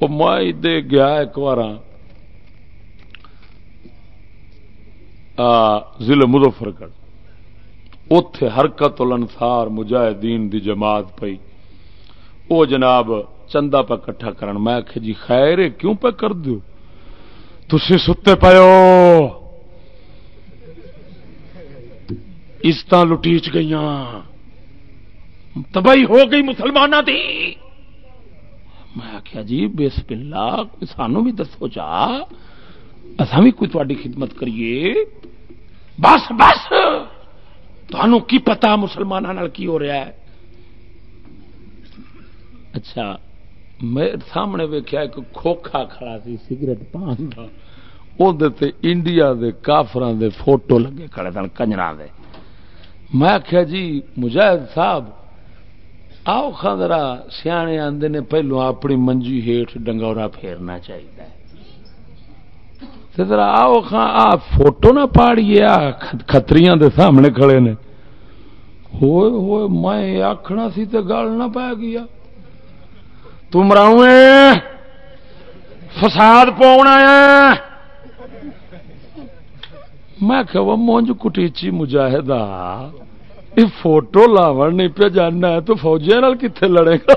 وہ میں دے گیا ایک بار ضلع مظفر گڑھ اتے حرکت الانصار مجاہدین دی جماعت پئی۔ او جناب، چندہ پہ کٹھا کرن۔ میں آخ جی خیر کیوں پہ کر دو تھی ستے پیو عزت لٹیچ گئی تباہی ہو گئی مسلمان دی۔ میں آخیا جی بسم اللہ سانو بھی دسو چا اصا بھی کوئی تاری خدمت کریے۔ بس بس۔ تمہوں کی پتا مسلمانوں کی ہو رہا ہے؟ اچھا میں سامنے ویکیا ایک کھوکھا کھڑا سی، سگریٹ پان کا انڈیا دے کافران دے فوٹو لگے کھڑے سن کنجرا دے۔ میں آخیا جی مجاہد صاحب آؤ خاندرا سیانے آدھے نے پہلو اپنی منجی ہیٹ ڈنگورا پھیرنا چاہیے ذرا آؤ خان آ فوٹو نہ پاڑیے، آ کتری دے سامنے کھڑے نے۔ ہوئے ہوئے، میں آخنا سی تے گل نہ پا گیا۔ تم راؤ فساد پاؤنا میں کہ وہ مونج کٹیچی مجاہدہ۔ یہ فوٹو لاو نہیں پہ جانا ہے تو فوجیا کتنے لڑے گا؟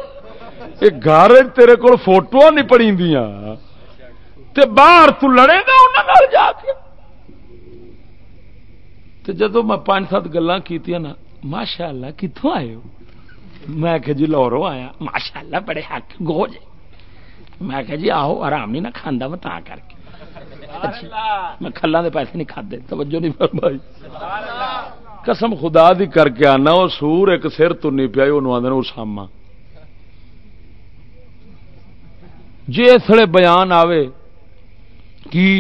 یہ گھر تیرے کو فوٹو نہیں پڑی تے باہر تو لڑے گا انہوں جا کے۔ تے جدو میں پانچ سات گلا کی نا ماشاء اللہ کتوں آئے ہو؟ میں کہ جی لورو آیا ماشاء اللہ بڑے حق گو جے میں کہ جی آہو آرام نہیں نہ کھانا میں تا کر کے میں کھلا دے پیسے نہیں کھدے توجہ نہیں فرمائی۔ قسم خدا دی کر کے آنا، وہ سور ایک سر تنی پیا، وہ آدھے اسامہ جی اسے بیان آوے کی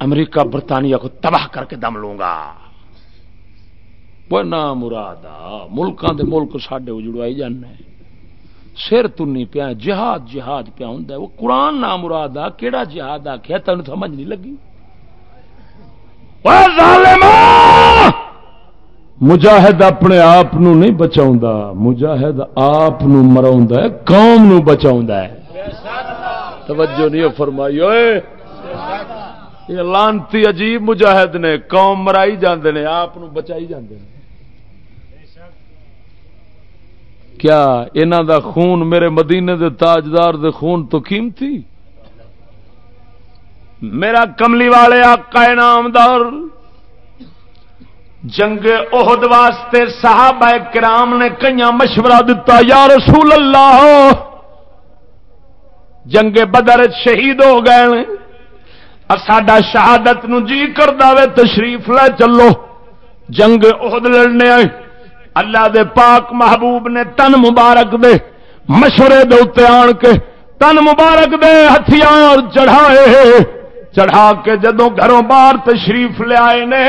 امریکہ، برطانیہ کو تباہ کر کے دم لوں گا۔ وہ نہ مراد ملکوں دے ملک سڈے اجڑوائی جانا سر تنی پیا، جہاد جہاد پیا ہوں وہ قرآن نہ مراد آ کہڑا جہاد آخیا تین سمجھ نہیں لگی۔ مجاہد اپنے آپ نہیں بچا مجاہد آپ مرا قوم نو بچا توجہ نہیں فرمائی ہوئے یہ لانتی عجیب مجاہد نے، قوم مرائی جاندے نے، آپ بچائی جاندے نے۔ کیا انہ دا خون میرے مدینے دے تاجدار دے خون تو قیمتی؟ میرا کملی والے آقا نامدار۔ جنگ عہد واسطے صحابہ کرام نے کئی مشورہ دیتا یا رسول اللہ، جنگ بدر شہید ہو گئے ساڈا شہادت نو جی کر دے تشریف لے چلو۔ جنگ عہد لڑنے آئے۔ اللہ دے پاک محبوب نے تن مبارک دے مشورے دے آن کے، تن مبارک دے ہتھیار چڑھائے۔ چڑھا کے جدوں گھروں باہر تشریف لیا نے،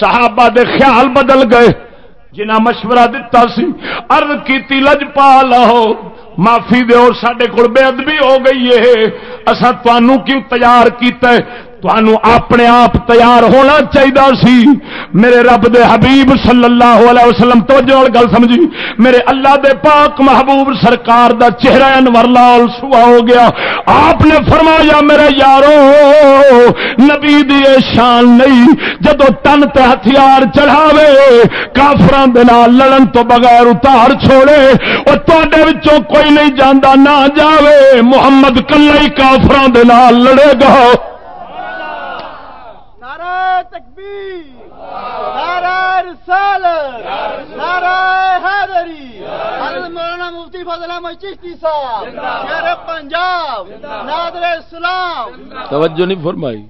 صحابہ دے خیال بدل گئے۔ جنہ مشورہ دتا سی ارد کی لج پا لو معافی دو سڈے کول بے ادبی ہو گئی ہے۔ اصا کیوں تیار کیتا ہے؟ اپنے آپ تیار ہونا چاہیے سی۔ میرے رب دے حبیب صلی اللہ علیہ وسلم، توجہ گل سمجھی۔ میرے اللہ دے پاک محبوب سرکار دا چہرہ انور لال سوا ہو گیا۔ آپ نے فرمایا، میرے یارو، نبی دی شان نہیں۔ جدو تن تے ہتھیار چڑھاوے کافران دے نال لڑن تو بغیر اتار چھوڑے، اور تے کوئی نہیں جانا نہ جاوے۔ محمد کلا ہی کافران دے نال لڑے گا۔ مولانا مفتی فضل احمد چشتی صاحب. شیر پنجاب. نادر اسلام. توجہ نہیں فرمائی.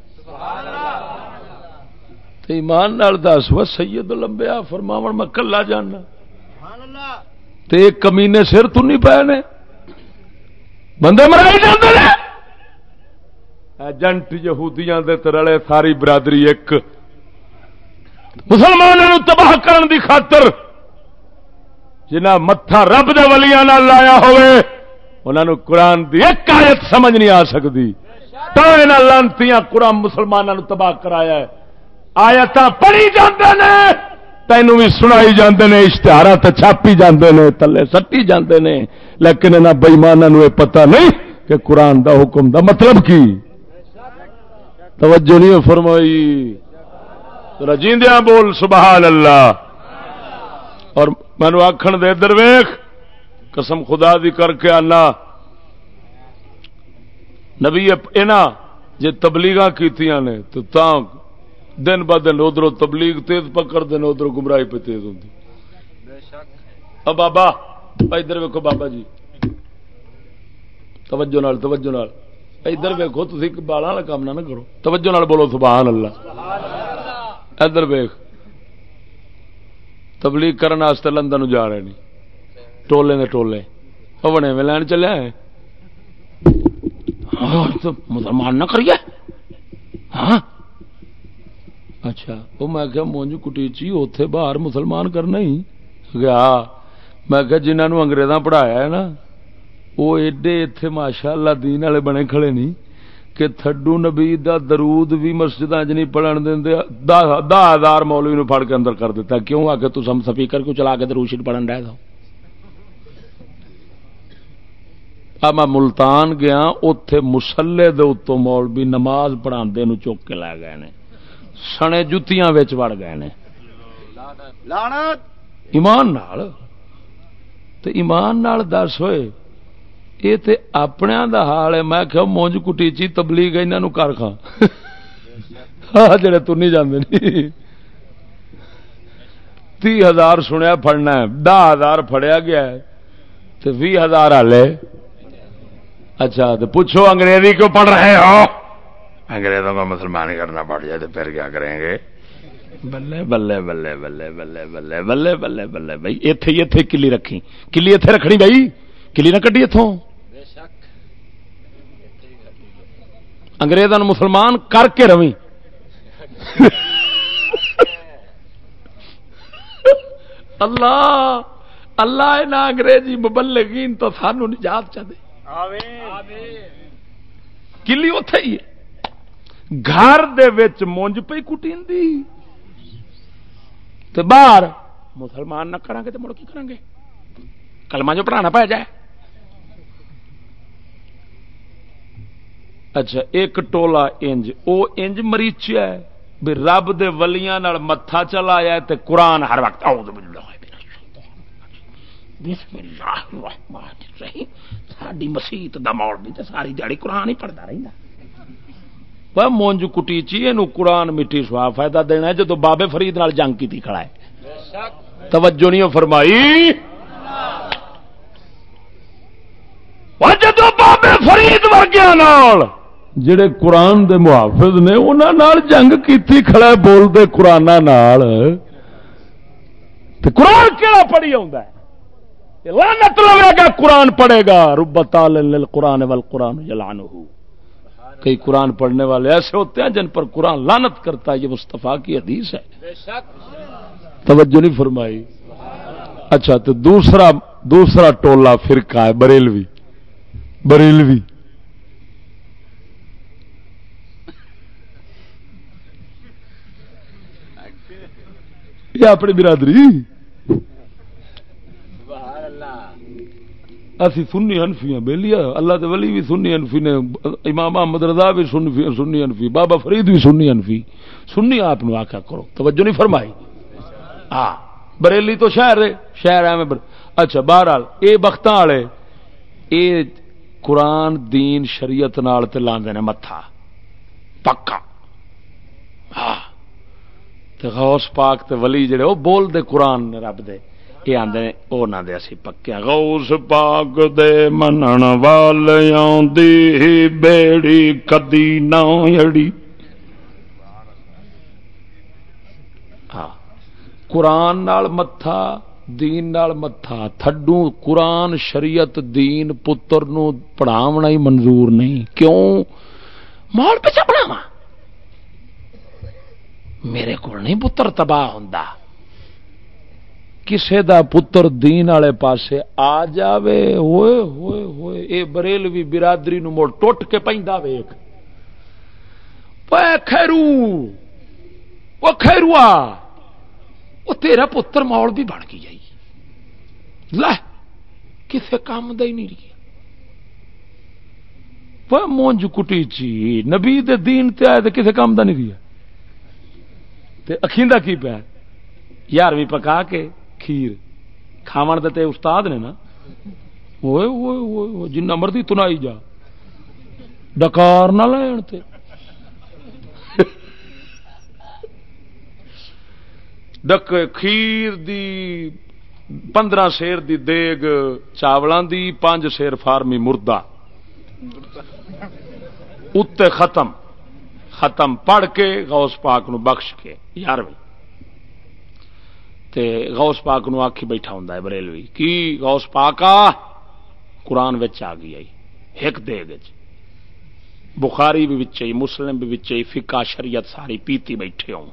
ایمان نال دس و سید لمبیا فرماون میں کلا جانا تے کمینے سر تو نہیں پے نے. بندے مرائی جاندے نے. ایجنٹ یہودیاں دے ترلے ساری برادری ایک. مسلمانوں تباہ کرن دی خاطر جنہ متھا رب دے ولیاں نال لایا ہوئے، انہاں نو قرآن دی ایک آیت سمجھ نہیں آ سکتی تو انہاں لانتیاں قرآن مسلمانوں نو تباہ کرایا ہے۔ آیت پڑھی جاندے نے، تینوں بھی سنائی جاندے نے اشتہارات چھاپی جاندے نے تلے سٹی جاندے نے۔ لیکن انہاں بےمانوں نو پتہ نہیں کہ قرآن دا حکم دا مطلب کی۔ توجہ نہیں فرمائی۔ رجیندیا بول سبحان اللہ اور مینو آخر دے درویخ قسم خدا دی کر کے آنا۔ نبی جی تبلیغ کی تو دن ب دن ادھر تبلیغ تیز پکڑ دین ادھر گمراہی پہ تیز ہوں بابا ادھر ویکو بابا جی۔ توجہ نال توجہ نال۔ ادھر ویکو تھی بالا والا کام نہ کرو۔ توجہ نال بولو سبحان اللہ ادھر ویخ تبلیغ کرنے لندن جا رہے نہیں۔ ٹولے نے ٹولے۔ بنے میں لین چلے ہاں، ہاں، مسلمان نہ کریے۔ ہاں۔ اچھا وہ میں کیا مونج کٹیچی اتے باہر مسلمان کرنا ہی۔ گیا ہاں۔ میں کہ جنہوں انگریزاں پڑھایا ہے نا وہ ایڈے اتے ماشاء اللہ دین والے بنے کھڑے نہیں۔ کہ تھڈو نبی دا درود بھی مسجد چ نہیں پڑھن دہ ہزار مولوی نو پڑ کے اندر کر دیتا کیوں؟ آ کے تم سپیکر کو چلا کے دروشت پڑھن رہ دو میں ملتان گیا اتے مسلے دے اتوں مولوی نماز پڑھا چوک کے لے گئے نے۔ سنے جتیاں وڑ گئے نے۔ ایمان نال۔ تو ایمان نال دس ہوئے یہ تے اپنے دا حال ہے۔ میں کہ مونج کٹیچی تبلیغ انہوں کر کھا۔ ہاں جڑے تو نہیں جانے نہیں تی ہزار سنیا پڑنا ہے۔ دہ ہزار پڑیا گیا ہے۔ تو بھی ہزار ہالے اچھا تو پوچھو انگریزی کیوں پڑھ رہے ہو؟ انگریزوں کو مسلمان کرنا پڑ جائے تو پھر کیا کریں گے؟ بلے بلے بلے بلے بلے بلے بلے بلے بلے بھائی اتے اتے کلی رکھی کلی اتے رکھنی بھائی؟ کلی نہ کٹی اتوں انگریزوں مسلمان کر کے روی اللہ اللہ نہ انگریزی مبلغین تو سانو نجات چاہتے کلی اتے ہی گھر دے مونج پی کٹی باہر مسلمان نہ کریں گے تو مڑ کی کریں گے کلمہ جو پڑھانا پہ جائے۔ اچھا ایک ٹولا انج، او انج مریچیا ہے۔ بھی رب دے ولیاں نال متھا چلایا تے قرآن ہر وقت، اعوذ باللہ بسم اللہ الرحمن الرحیم۔ ساڈی مسیت دا مولوی تے ساری دیہڑی قرآن ہی پڑھدا رہندا وہ مونج کٹیچی اینو قرآن مٹی سوا فائدہ دینا ہے، جدو بابے فرید نال جنگ کیتی کھڑا ہے۔ توجہ نہیں فرمائی۔ جدو بابے فرید ورگیا جڑے قرآن دے محافظ نے انہوں جنگ کی کھڑا بولتے قرآن قرآن کہڑا پڑھی آ لانت گا، قرآن پڑھے گا۔ ربت قرآن ول قرآن جلان کئی قرآن پڑھنے والے ایسے ہوتے ہیں جن پر قرآن لانت کرتا ہے، یہ مستفا کی حدیث ہے۔ توجہ نہیں فرمائی۔ اچھا تو دوسرا دوسرا ٹولا فرقہ ہے، بریلوی۔ بریلوی۔ یہ اپنی برادری؟ اسی سنی انفی ہیں بہلی اللہ دے ولی بھی سنی انفی نے امام احمد رضا بھی سنی انفی بابا فرید بھی سنی انفی سنی آپ آخیا کرو توجہ نہیں فرمائی۔ ہاں بریلی تو شہر ہے۔ شہر ہے بر... اچھا بہرحال اے بختاں والے اے قرآن دین شریعت نال تے لاندے نے متھا۔ پکا۔ ہاں تے غوث پاک تے ولی جڑے او بول دے قرآن رب دے یہ آدھے وہ نہ دے اسی پکے۔ غوث پاک دے منن والیاں دی بیڑی کدی نہ ہاں قرآن نال متھا دین نال متھا۔ تھڈو قرآن شریعت دین پتر نو پڑھاونا ہی منظور نہیں۔ کیوں؟ مال پہ پڑھاوا میرے کو نہیں پتر تباہ ہوندا۔ کسے دا پتر دین والے پاسے آ جاوے، ہوئے ہوئے ہوئے، اے بریلوی برادری نو مڑ ٹوٹ کے پیندا ویکھ۔ خیرو وہ خیروا وہ تیرا پتر مول بھی بن کی جائی۔ لے کسے کام دا ہی نہیں رہی وہ مونج کٹی چی، نبی دے دین تے آئے تے کسے کام دا نہیں رہی تے اکھیندا کی پیا؟ یارویں پکا کے کھیر۔ کھاون دے استاد نے نا۔ ہوئے ہوئے ہوئے جنہ مرضی تنائی جا۔ ڈکار نہ لین تے۔ ڈک کھیر دی پندرہ شیر دی دیگ، چاولاں دی پانچ شیر فارمی مردہ۔ اتنے ختم۔ ختم پڑھ کے غوث پاک نو بخش کے یارویں تے غوث پاک نو آکھی بیٹھا ہوں بریلوی۔ کی غوث پاک قرآن وچ آ گئی ایک دے گج بخاری بھی بچے مسلم بھی بچے فقہ، شریعت ساری پیتی بیٹھے ہوں۔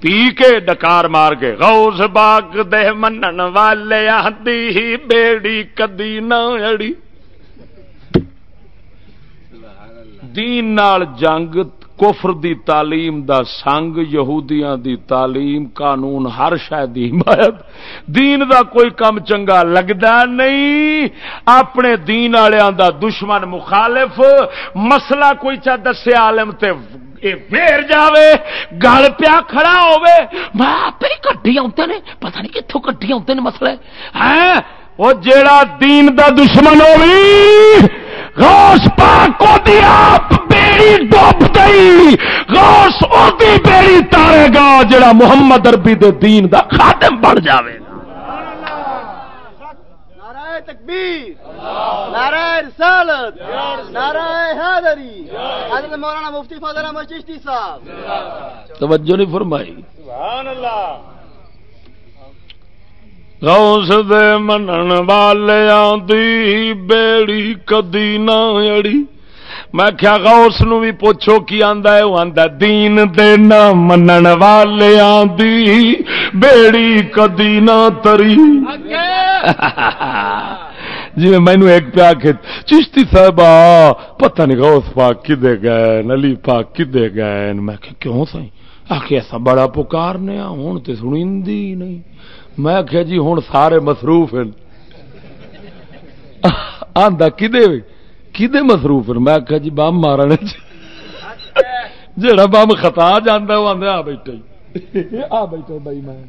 پی کے ڈکار مار کے، غوث پاک دے منن والے آدھی بیڑی کدی نہ اڑی۔ دین نال جنگ، کفر دی تعلیم دا سنگ، یہودیاں دی تعلیم، قانون، ہر شاید دی حمایت۔ دین دا کوئی کم چنگا لگدا نہیں۔ اپنے دین والوں دا دشمن مخالف۔ مسئلہ کوئی چا دسے عالم تے پھر جاوے، گل پیا کھڑا ہوے میں آپ ہی کٹی آتے نے؟ پتہ نہیں کتوں کٹی آتے نے مسئلے۔ ہے وہ جیڑا دین دا دشمن ہوئی غوث پاک کو دیا بیڑی ڈوب گئی۔ غوث او دی بیڑی تارے گا جڑا محمد عربی دے دین دا خاتم بن جاوے۔ گا نعرہ تکبیر نعرہ رسالت نعرہ حیدری حضرت مولانا مفتی فضل احمد چشتی صاحب۔ توجہ نہیں فرمائی۔ سبحان اللہ۔ غوث دے منن والیاں دی بیڑی کدی نہ اڑی میں کیا غوث نو بھی پوچھو کی آندا ہے وہ آندا دین دے نہ منن والیاں دی بیڑی کدی نہ تری جی مینو ایک پیا کے چشتی صاحب پتہ نہیں غوث پاک کدے گئے نلی پاک کدے گئے میں کہ کیوں سی آخ ایسا بڑا پکارنے ہوں تو سنی نہیں میں کیا جی ہوں سارے مصروف ہیں۔ آندا کدے کدے مصروف ہیں؟ میں کیا جی بم مارنے جی۔ جڑا بم خطا جانا وہ آدھے آ بیٹھا آ بیٹھا بھائی میں۔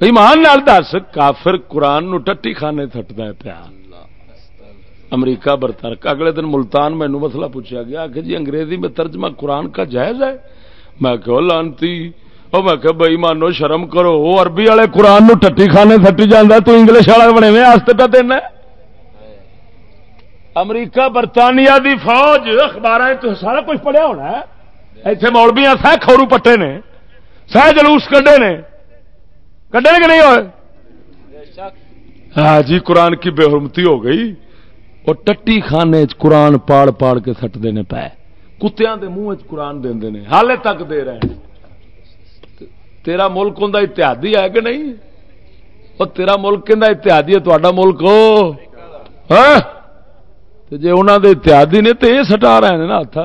ایمان نال دس، کافر قرآن نو ٹٹی خانے تھٹتا ہے پیا امریکہ برتر اگلے دن ملتان مینو مسئلہ پوچھا گیا کہ جی انگریزی میں ترجمہ قرآن کا جائز ہے؟ میں کہ لانتی۔ او میں کہ بھائی مانو شرم کرو عربی والے قرآن نو ٹٹی خانے تھٹی جانا تو انگلش والے بنے میں آستے پہ دینا امریکہ، برطانیہ دی فوج اخبار سارا کچھ پڑھیا ہونا ہے۔ اتنے مولبیاں سہ کھورو پٹے نے، سہ جلوس کڈے نے۔ کڈے کہ نہیں ہوئے؟ ہاں جی قرآن کی بے حرمتی ہو گئی۔ وہ ٹٹی خانے قرآن پاڑ پاڑ کے سٹ دینے پے۔ کتیاں دے منہ قرآن دے نے، حالے تک دے رہے ہیں۔ تیرا ملک ہوں اتحادی ہے کہ نہیں؟ وہ تیرا ملک کہ اتحادی ہے تا ملک ہاں؟ جی انہوں دے اتحادی نے تو یہ سٹا رہے ہیں نا ہاتھ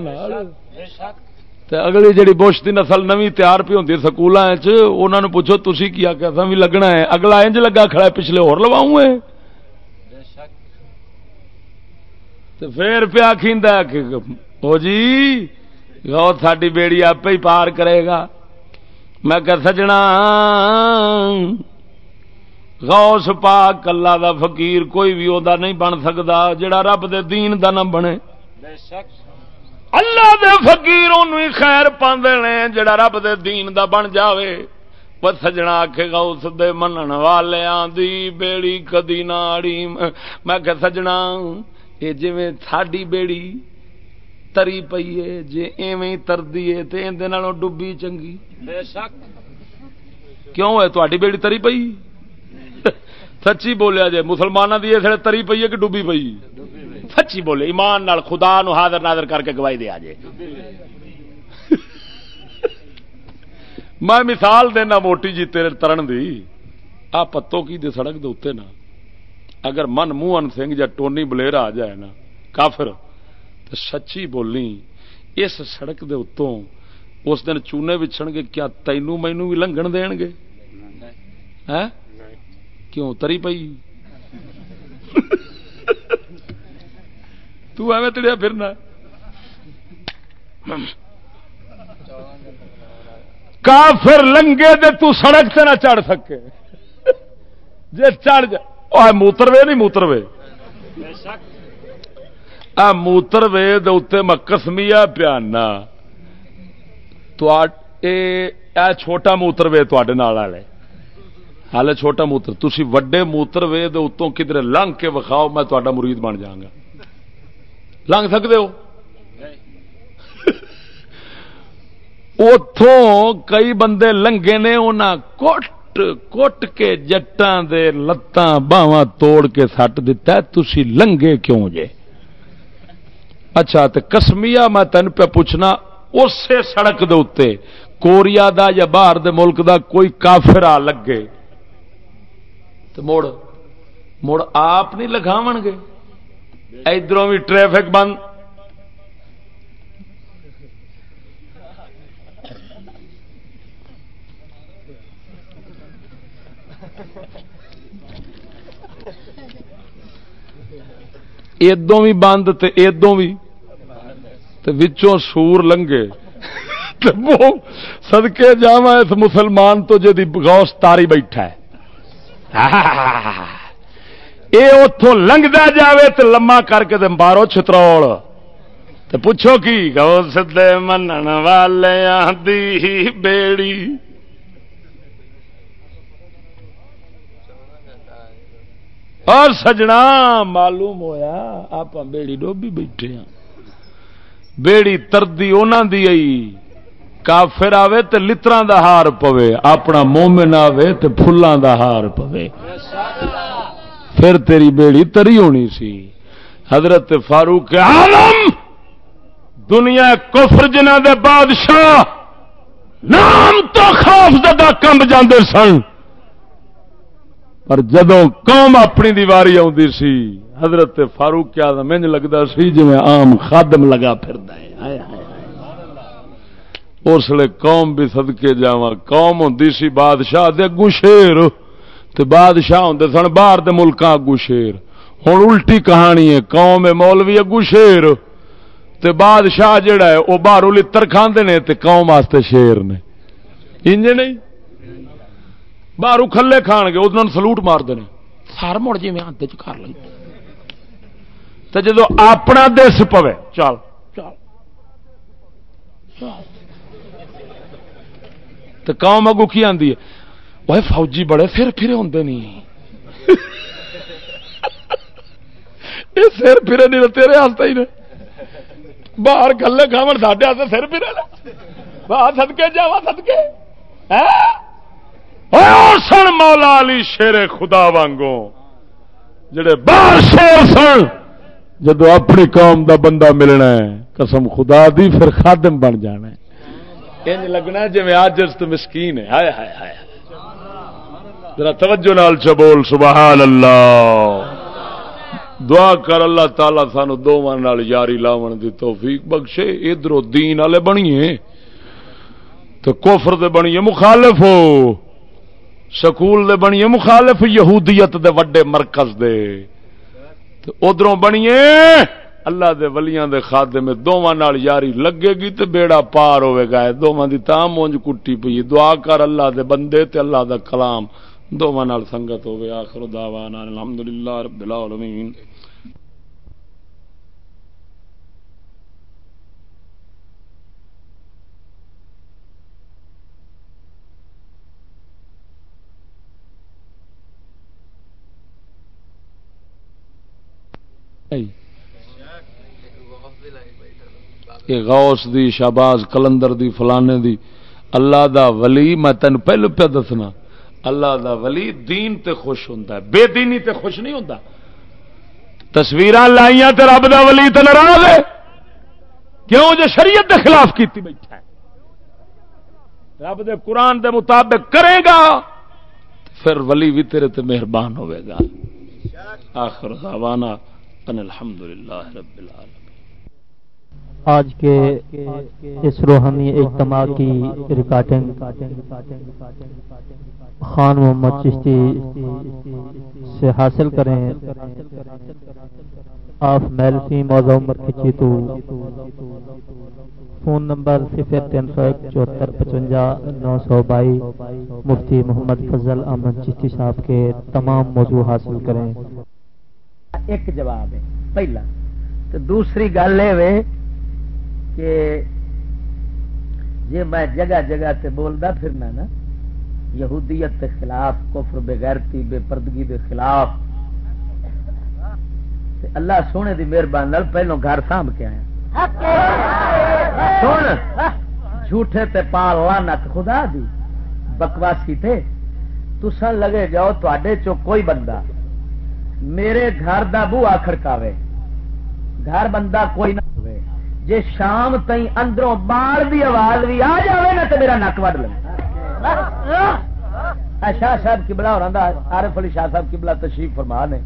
اگلی جڑی بش کی نسل نوی تیار پی ہوتی سکولوں پوچھو تھی کیا کہ بھی لگنا ہے۔ اگلا انج لگا کھڑا ہے، پچھلے ہو لواؤں پھر پیا کھیندا کہ، او جی غور ساری بیڑی آپ ہی پار کرے گا۔ میں کہ سجنا غوث پاک اللہ دا فقیر کوئی بھی دا نہیں بن سکتا جڑا رب دے دین دا نہ بنے۔ اللہ دے فقیر ہی خیر پاندے جڑا رب دے دین دا بن جاوے۔ پر سجنا گا اس دے منن والے دی بیڑی کدی ناڑی۔ میں کہ سجنا یہ جی ساڈی بیڑی تری پئی ہے جی ایویں تردی ہے اندے نالوں ڈبی چنگی کیوں ہے تہاڈی بیڑی تری پئی سچی بولیا جی مسلمانوں کی اس تری پئی ہے کہ ڈبی پئی سچی بولے ایمان نال خدا نو حاضر ناظر کر کے گواہی دیا جے میں مثال دینا موٹی جی تیرے ترن دی آ پتو کی دے سڑک دے اتنے نا اگر من موہن سنگھ یا ٹونی بلیر آ جائے نا کافر تو سچی بولنی اس سڑک دے اتوں اس دن چونے بچھن گے کیا تینو مینو بھی لنگن دین گے؟ کیوں تری پئی؟ تو ایویں تڑیا پھرنا۔ کافر لنگے دے تو سڑک سے نہ چڑھ سکے۔ جی چڑھ جا۔ موتروے نہیں موتروے آ موتروے دے میں کسمیا پیانا۔ تو اے چھوٹا موتروے تے والے ہال چھوٹا موتر۔ تھی وڈے موتر وے اتوں کدھر لنگ کے وکھاؤ، میں تا مرید بن جاگا۔ لنگ سکتے ہو؟ اتوں کئی بندے لنگے نے انہیں کٹ کٹ کے جٹان دے لتاں باواں توڑ کے سٹ دتا تھی لنگے کیوں جے؟ اچھا تو کسمیا میں تین پہ پوچھنا اسی سڑک دے اتنے کوریا دا یا باہر دے ملک دا کوئی کافر آ لگے؟ تو مڑ مڑ آپ نہیں لگاو گے؟ ادھر بھی ٹریفک بند۔ ادو بھی بند تو ادو بھی۔ وچوں سور لنگے۔ سدکے جا اس مسلمان تو جی غوث تاری بیٹھا ہے۔ یہ اتوں لنگتا جائے تو لما کر کے مارو چتروڑ تو پوچھو کی گو سدے من دی بیڑی۔ اور سجنا معلوم ہویا آپ بیڑی ڈوبی بیٹھے ہیں بیڑی تردی انہوں دی آئی کافر آوے تے لتران دا ہار پوے، اپنا مومن آوے تے پھلان دا ہار پوے۔ پھر تیری بیڑی تری ہونی سی۔ حضرت فاروق عالم، دنیا کفر جنہ دے بادشاہ، نام تو خوف زدہ کمب جاندے سن۔ پر جدو قوم اپنی دیواری آتی سی حضرت فاروق کیا منج لگتا سی جی آم خادم لگا پھر دے اس لیے قوم بھی سدکے جا قوم ہوں سی بادشاہ دے اگو شیر، تے بادشاہ ہوں سن باہر دے اگو شیر۔ ہوں الٹی کہانی ہے، قوم مولوی اگو شیر۔ تے بادشاہ جڑا ہے وہ باہر لر کھانے نے، تے قوم واسطے شیر نے۔ انج نہیں؟ باہر کھلے کھان گے ادھر سلوٹ مار دے سر مڑ جی میں ہاتھ کر لیں تو جدو اپنا دس پوے چل۔ چل۔ تو قوم اگو کی آدھی ہے؟ وہ فوجی بڑے پھر پھر ہوں نہیں یہ سر پھرے نہیں تیرے ہاتھ ہی نے۔ باہر گلے کھاو ساڈے ہاتھ سر پھرے باہر سدکے جا سدکے سن مولا علی شیر خدا وانگوں جڑے باہر شیر سن۔ جدو اپنی قوم دا بندہ ملنا ہے، قسم خدا دی، پھر خادم بن جانا ہے۔ انج لگنا جی میں آج تو مسکین ہے۔ ہائے ہائے ہائے ذرا توجہ نال چبول سبحان اللہ دعا کر اللہ تعالی سانو دونوں نال یاری لاون دی توفیق بخشے۔ ادھر دین والے بنیے۔ تو کوفر دے بنیے مخالف ہو۔ سکول دے بنیے مخالف، یہودیت دے وڈے مرکز دے۔ ادھروں بنیے۔ اللہ دے ولیاں دے خادے میں دونوں نال یاری لگے گی تے بیڑا پار ہوے گا دوواں دی تاں مونج کٹی پئی دعا کر اللہ دے بندے تے اللہ دا کلام۔ دوواں نال سنگت ہوے آخر دعوانا الحمدللہ رب العالمین۔ غوث دی شاباز کلندر دی، فلانے دی۔ اللہ دا ولی میں تین پہلو پہ دسنا۔ اللہ دا ولی دین تے خوش ہوتا ہے۔ بے دینی تے خوش نہیں ہوتا تصویر لائیاں تے رب دا ولی تے ناراض ہے۔ کیوں؟ جو شریعت دے خلاف کیتی بیٹھا ہے۔ رب دے قرآن دے مطابق کرے گا، پھر ولی بھی تیرے تے مہربان ہوئے گا۔ آخر دعوانا ان الحمدللہ رب العالمین۔ آج کے اس روحانی اجتماع کی ریکارڈنگ، خان محمد چشتی سے حاصل کریں۔ آپ میلسی موضوع عمر تو فون نمبر صفر تین سو ایک چوہتر پچونجا نو سو بائی مفتی محمد فضل احمد چشتی صاحب کے تمام موضوع حاصل کریں۔ ایک جواب ہے، پہلا، تو دوسری گل یہ کہ جی میں جگہ جگہ تے بولدا پھرنا نا، یہودیت کے خلاف، کفر بغیرتی بے پردگی دے خلاف۔ تے اللہ سونے دی مہربانی پہلو گھر سانب کے آیا۔ سن، جھوٹے تے پال لانت خدا دی، بکواسی تے۔ تسن لگے جاؤ تے چو کوئی بندہ میرے گھر دا بوا کھڑکاوے۔ گھر بندہ کوئی نہ ہوئے۔ جے شام تئی اندروں بال دی آواز بھی آ جائے نا تو میرا نک وڈ لے شاہ صاحب کبلا ہو آرف علی شاہ صاحب کبلا تشریف فرما نے۔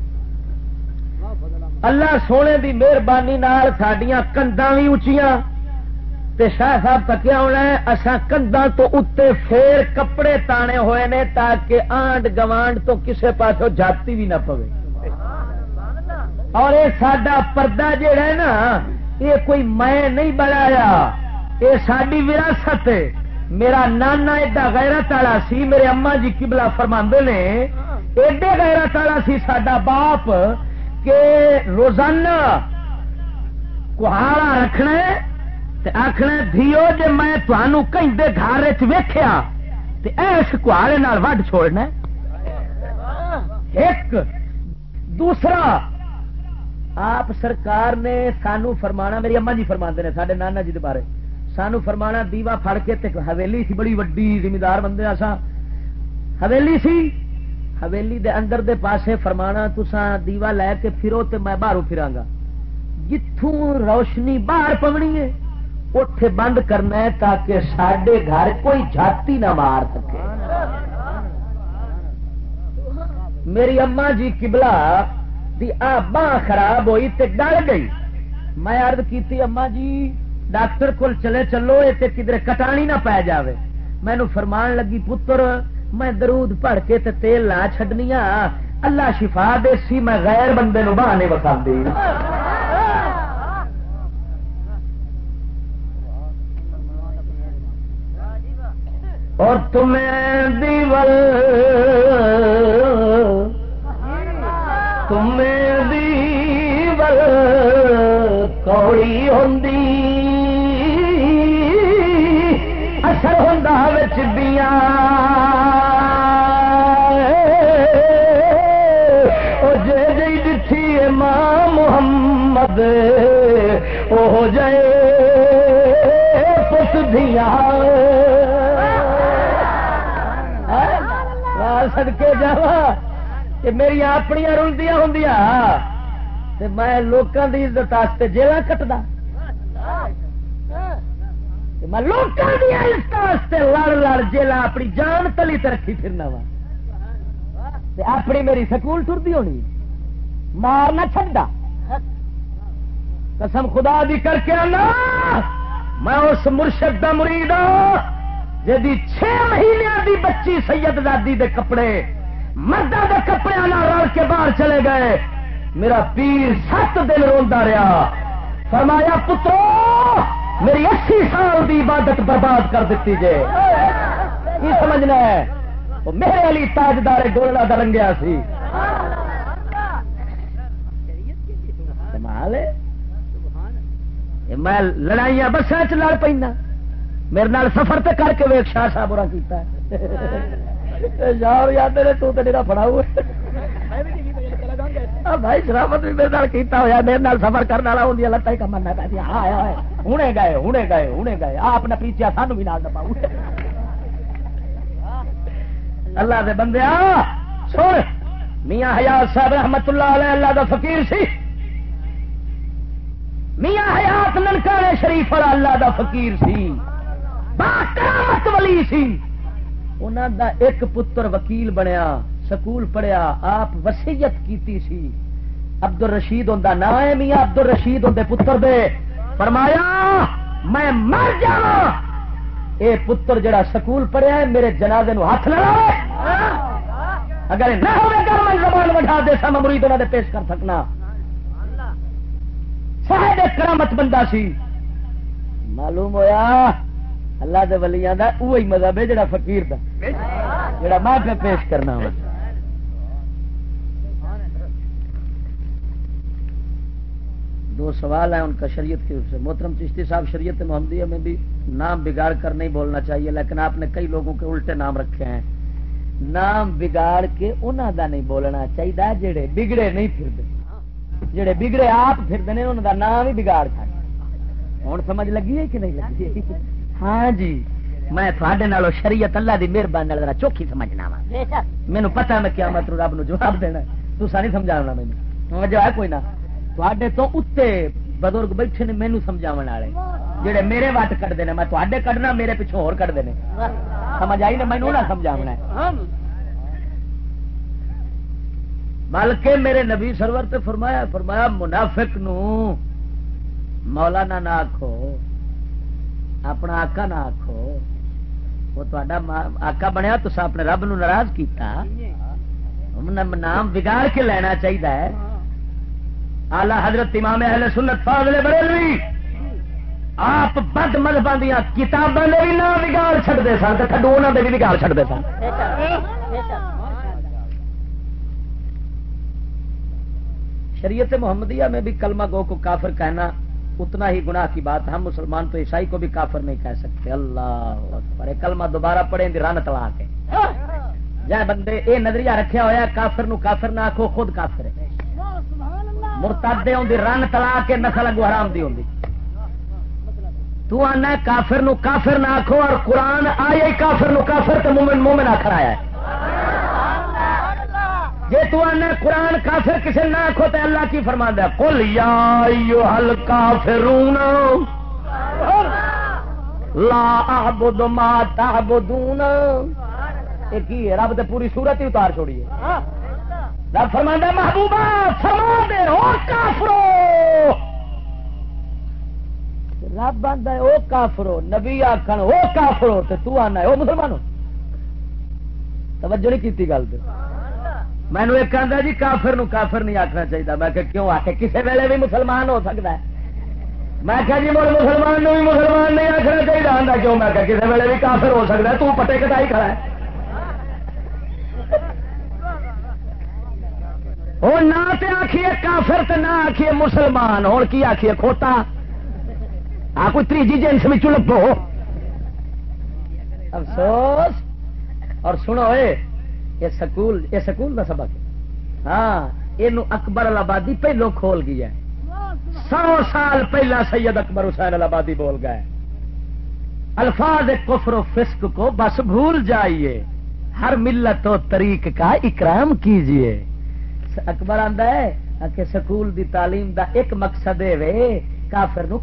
اللہ سونے دی مہربانی سڈیا کندا بھی اچیاں تے شاہ صاحب تکیا ہونا ہے اصا کندا تو اتنے پھر کپڑے تانے ہوئے نے تاکہ آنڈ گوانڈ تو کسے پاسوں جاتی بھی نہ پوے۔ اور یہ سڈا پردہ جہا ہے نا یہ کوئی میں نہیں بنایا۔ یہ ساری وراثت میرا نانا ایڈا گہرا تالا سی، میرے اما جی کبلا فرما نے، ایڈے گہرا تالا سی سڈا باپ کہ روزانہ کہاڑا رکھنا آخنا دھیو جی میں تمہوں کہیں گھر ویخیا تو ایس کہاڑے وڈ چھوڑنا ایک، دوسرا آپ سرکار نے سانو فرمانا، میری اما جی فرما نے سارے نانا جی بارے۔ سانو فرمانا، دیوا فڑ کے تے حویلی سی، بڑی وڈی زمیندار بندے آسا حویلی سی؟ حویلی دے اندر دے پاسے فرمانا تسا دیوا لے کے پھرو تے میں باہر پھراں گا جتوں روشنی باہر پونی ہے اٹھے بند کرنا ہے تاکہ سڈے گھر کوئی جاتی نہ مار سکے۔ میری اما جی کبلا باں خراب ہوئی تے ڈر گئی۔ میں ارد کی اما جی ڈاکٹر کول چلے چلو، یہ کدھر کٹانی نہ پی جائے مینو فرمان لگی، پتر، میں درود پڑھ کے تے تیل نہ چڈنی اللہ شفا دے سی، میں غیر بندے نو بہانے بتا دی۔ اور تمہیں دیول کوڑی ہوں اثر ہوں جی دھی ماں محمد ہو جائے پس دیا سڑکے جا میری اپنی رلدیاں ہوں میں لوگوں کی عزت واسطے جیل کٹدا۔ میں لوگوں کی عزت واسطے لڑ لڑ جیل اپنی جان تلی رکھی پھرنا وا۔ اپنی میری سکول ٹرتی ہونی۔ مار نہ چڈا قسم خدا دی کر کے آنا۔ میں اس مرشد دا مرید ہوں جی چھ مہینے دی بچی سید زادی دے کپڑے مردہ دے کپڑے رل کے باہر چلے گئے۔ میرا پیر سات دن روا رہا۔ فرمایا، پترو، میری اسی سال دی عبادت برباد کر دیتی جے۔ کی سمجھنا ہے؟ وہ میرے علی تاجدار گولڈا دا رنگیا سی۔ میں لڑائیاں بسا چ لڑ پہ میرے نال سفر تے کر کے ویک شاہ صاحب کیتا ہے۔ یار یاد نے تو تے فڑا ہوا بھائی شرافت بھی میرے نال کیتا ہوا میرے نال سفر کرنے والا ہوں لتا ہی کمنا پہ آیا ہوں گئے ہوں گئے ہوں گئے۔ آپ نے پیچھا سانو بھی نال دباؤ۔ اللہ دے بندے سن۔ میاں حیات صاحب رحمت اللہ علیہ اللہ دا فقیر سی۔ میاں حیات ننکانے شریف والا اللہ دا فقیر سی۔ باقامت ولی سی۔ انہوں دا ایک پتر وکیل بنیا، سکول پڑھیا، آپ وسیعت کیتی سی۔ عبد الرشید ہوں نام ہے، میاں عبد الرشید ہوں پتر دے۔ فرمایا، میں مر جا اے پتر جڑا سکول پڑھیا ہے، میرے جنازے نو ہاتھ لڑا اگر نہ ہوگا میں زبان بٹھا دے سا، میں مرید انہوں نے پیش کر سکنا۔ صاحب کرامت بندہ سی۔ معلوم ہویا؟ اللہ دے ولیاں دا وہی مذہب ہے جڑا فقیر دا، جڑا میں پہ پیش کرنا ہوں دو سوال ہیں ان کا شریعت کی سے۔ محترم چشتی صاحب، شریعت محمدیہ میں بھی نام بگاڑ کر نہیں بولنا چاہیے، لیکن آپ نے کئی لوگوں کے الٹے نام رکھے ہیں۔ نام بگاڑ کے انہوں دا نہیں بولنا چاہیے جڑے بگڑے نہیں پھر جڑے بگڑے آپ پھر انہوں دا نام ہی بگاڑ کر ہوں سمجھ لگی ہے کہ نہیں لگی؟ ہاں جی میں تھوڑے نالوں شریعت اللہ دی مہربانی چوکھی سمجھنا وا مینو پتا میں کیا مطلب رب نو جواب دینا تو نہیں سمجھا مینو جو ہے کوئی نہ۔ تھوڑے تو اتنے بزرگ بیٹھے نے مینو سمجھا والے۔ جہے میرے وٹ کٹتے ہیں میں تے کڈنا میرے پیچھوں ہو کٹتے ہیں سمجھ آئی نا مینو نہ سمجھا بلکہ میرے نبی سرور تے فرمایا فرمایا منافق نو مولانا نہ آخو اپنا آکا نہ آخو وہ تا آکا بنیا تو اپنے رب نو ناراض کیتا۔ نام بگاڑ کے لینا چاہیے آلہ حضرت امام اہل سنت فاضل بریلوی آپ بد مذہب دیا کتابوں نے بھی نام بگاڑ چڑھتے سن تو کڈو انہوں نے بھی بگاڑ چڑھتے سن۔ شریعت محمدیہ میں بھی کلمہ گو کو کافر کہنا اتنا ہی گناہ کی بات ہم مسلمان تو عیسائی کو بھی کافر نہیں کہہ سکتے۔ اللہ اکبر۔ کلمہ دوبارہ پڑھیں دی رن تلا کے۔ جائے بندے، اے نظریہ رکھیا ہوا کافر نو کافر نہ آخو خود کافر ہے۔ مرتادے ہوں رن تلا کے، نسل اگو حرام دی ہوں تو آنا کافر نو کافر نہ آخو اور قرآن آیا کافر نو کافر تو مومن مومن آخر آیا ہے۔ جی تو آنا قرآن کافر کسی نہ آخو تو اللہ کی فرما دیا کل یا ہل کافرون لا اعبد ما تعبدون۔ ایک ہی رب تے پوری صورت ہی اتار چھوڑی ہے۔ رب فرما محبوبہ فرما دے او کافرو۔ رب آدھا او کافرو۔ نبی آخر او کافرو تے تو آنا ہے او توجہ نہیں کی گل مینو ایک آدھا جی کافر نو کافر نہیں آخنا چاہیے میں کہ کیوں آ کے کسی ویلے بھی مسلمان ہو سکتا ہے۔ میں کہ جی مجھے مسلمان نو بھی مسلمان نہیں آخنا چاہیے آتا کیوں؟ میں کہ کسی ویلے بھی کافر ہو سکتا ہے۔ تو پٹے کٹائی کھڑا ہے۔ وہ نہ آخیے کافر تو نہ آخیے مسلمان۔ ہوں کی آخیے کھوتا آ، کوئی تیجی جنس میں لبو افسوس۔ اور سنو اے یہ سکول یہ سکول کا سبق ہاں یہ اکبر آبادی پہلو کھول گیا ہے۔ سو سال پہلا سید اکبر حسین آبادی بول گئے۔ الفاظ کفر و فسق کو بس بھول جائیے۔ ہر ملت و طریق کا اکرام کیجیے اکبر آندا ہے کہ سکول دی تعلیم دا ایک مقصد ہے کافر نو